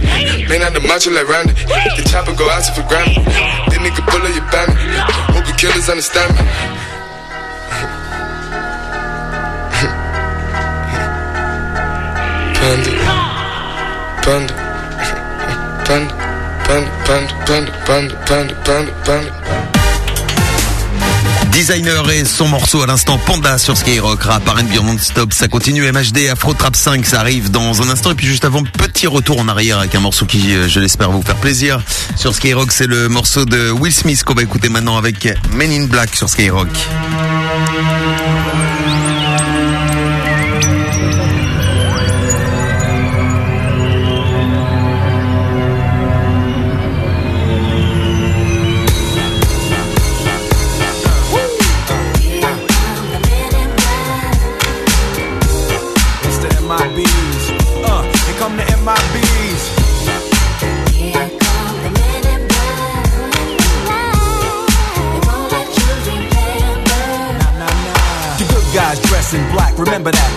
Man on the macho like Randy. The chopper go out for Grammy. This nigga pull up your bandit. Hope you killers understand me. Designer et son morceau à l'instant Panda sur Skyrock, rap R&B non-stop, ça continue MHD, Afro Trap 5, ça arrive dans un instant et puis juste avant, petit retour en arrière avec un morceau qui, euh, je l'espère, vous faire plaisir. Sur Skyrock, c'est le morceau de Will Smith qu'on va écouter maintenant avec Men in Black sur Skyrock.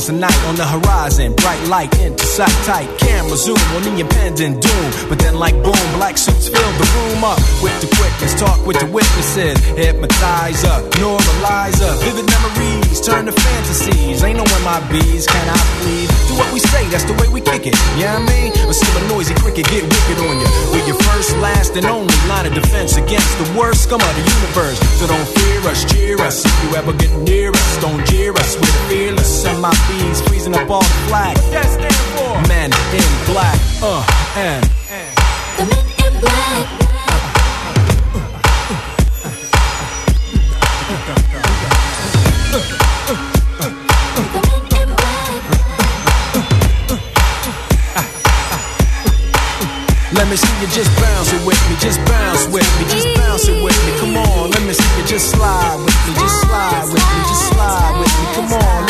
Darkest of night on the horizon, bright light into sight tight. Camera zoom on the impending doom, but then like boom, black suits fill the room up with the quickness. Talk with the witnesses, hypnotize up, normalize up. vivid memories turn to fantasies. Ain't no MIBs, can I please? Do what we say, that's the way we kick it. Yeah, I mean, or still a noisy cricket get wicked on you. We're your first, last, and only line of defense against the worst scum of the universe. So don't fear us, cheer us. If you ever get near us, don't jeer us. We're fearless. MIBs freezing up all the. What that stand for? Men in black. Uh, and. The men in black. Let me see you just bounce it with me, just bounce with me, just bounce it with me. Come on, let me see you just slide with me, just slide with me, just slide with me. Come on,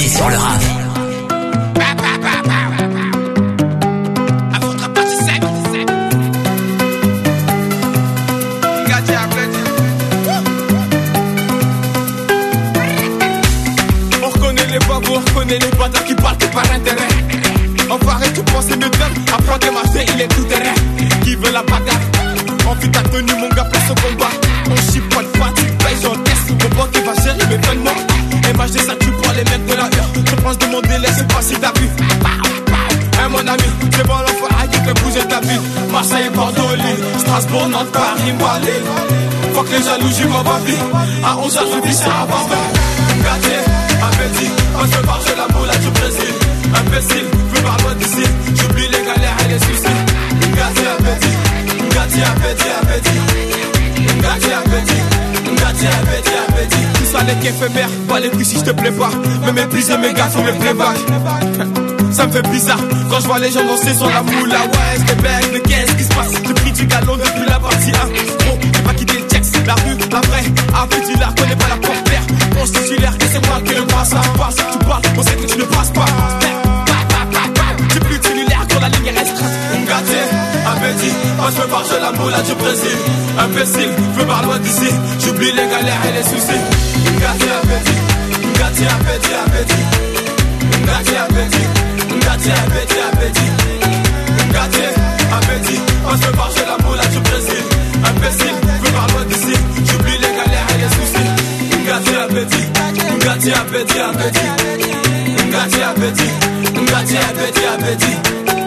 Sur le rap. Fait bizarre quand je vois les gens danser sur la moula. Ouais, c'est bête, mais qu'est-ce qui se passe? J'ai pris du galon depuis la partie 1. Bon, j'ai pas quitté le texte, la rue, la vraie. Après, tu la connais pas la porte-père. On se titulaire, que c'est moi qui le passe. Ça passe, tu parles, on sait que tu ne passes pas. J'ai plus cellulaire quand la ligne est restreinte. Gâté, appétit, moi je veux marcher la moula du Brésil. Imbécile, je par loin d'ici. J'oublie les galères et les soucis. Gâté, appétit, gâté, appétit, appétit. Gâté, appétit, gâté, appétit, appétit. Gâté, appétit, moi je veux marcher la moula du Brésil. Imbécile, veux par d'ici. J'oublie les galères et les soucis. Gâté, appétit, gâté, appétit, appétit. Gâté, appétit, gâté, appétit, appétit.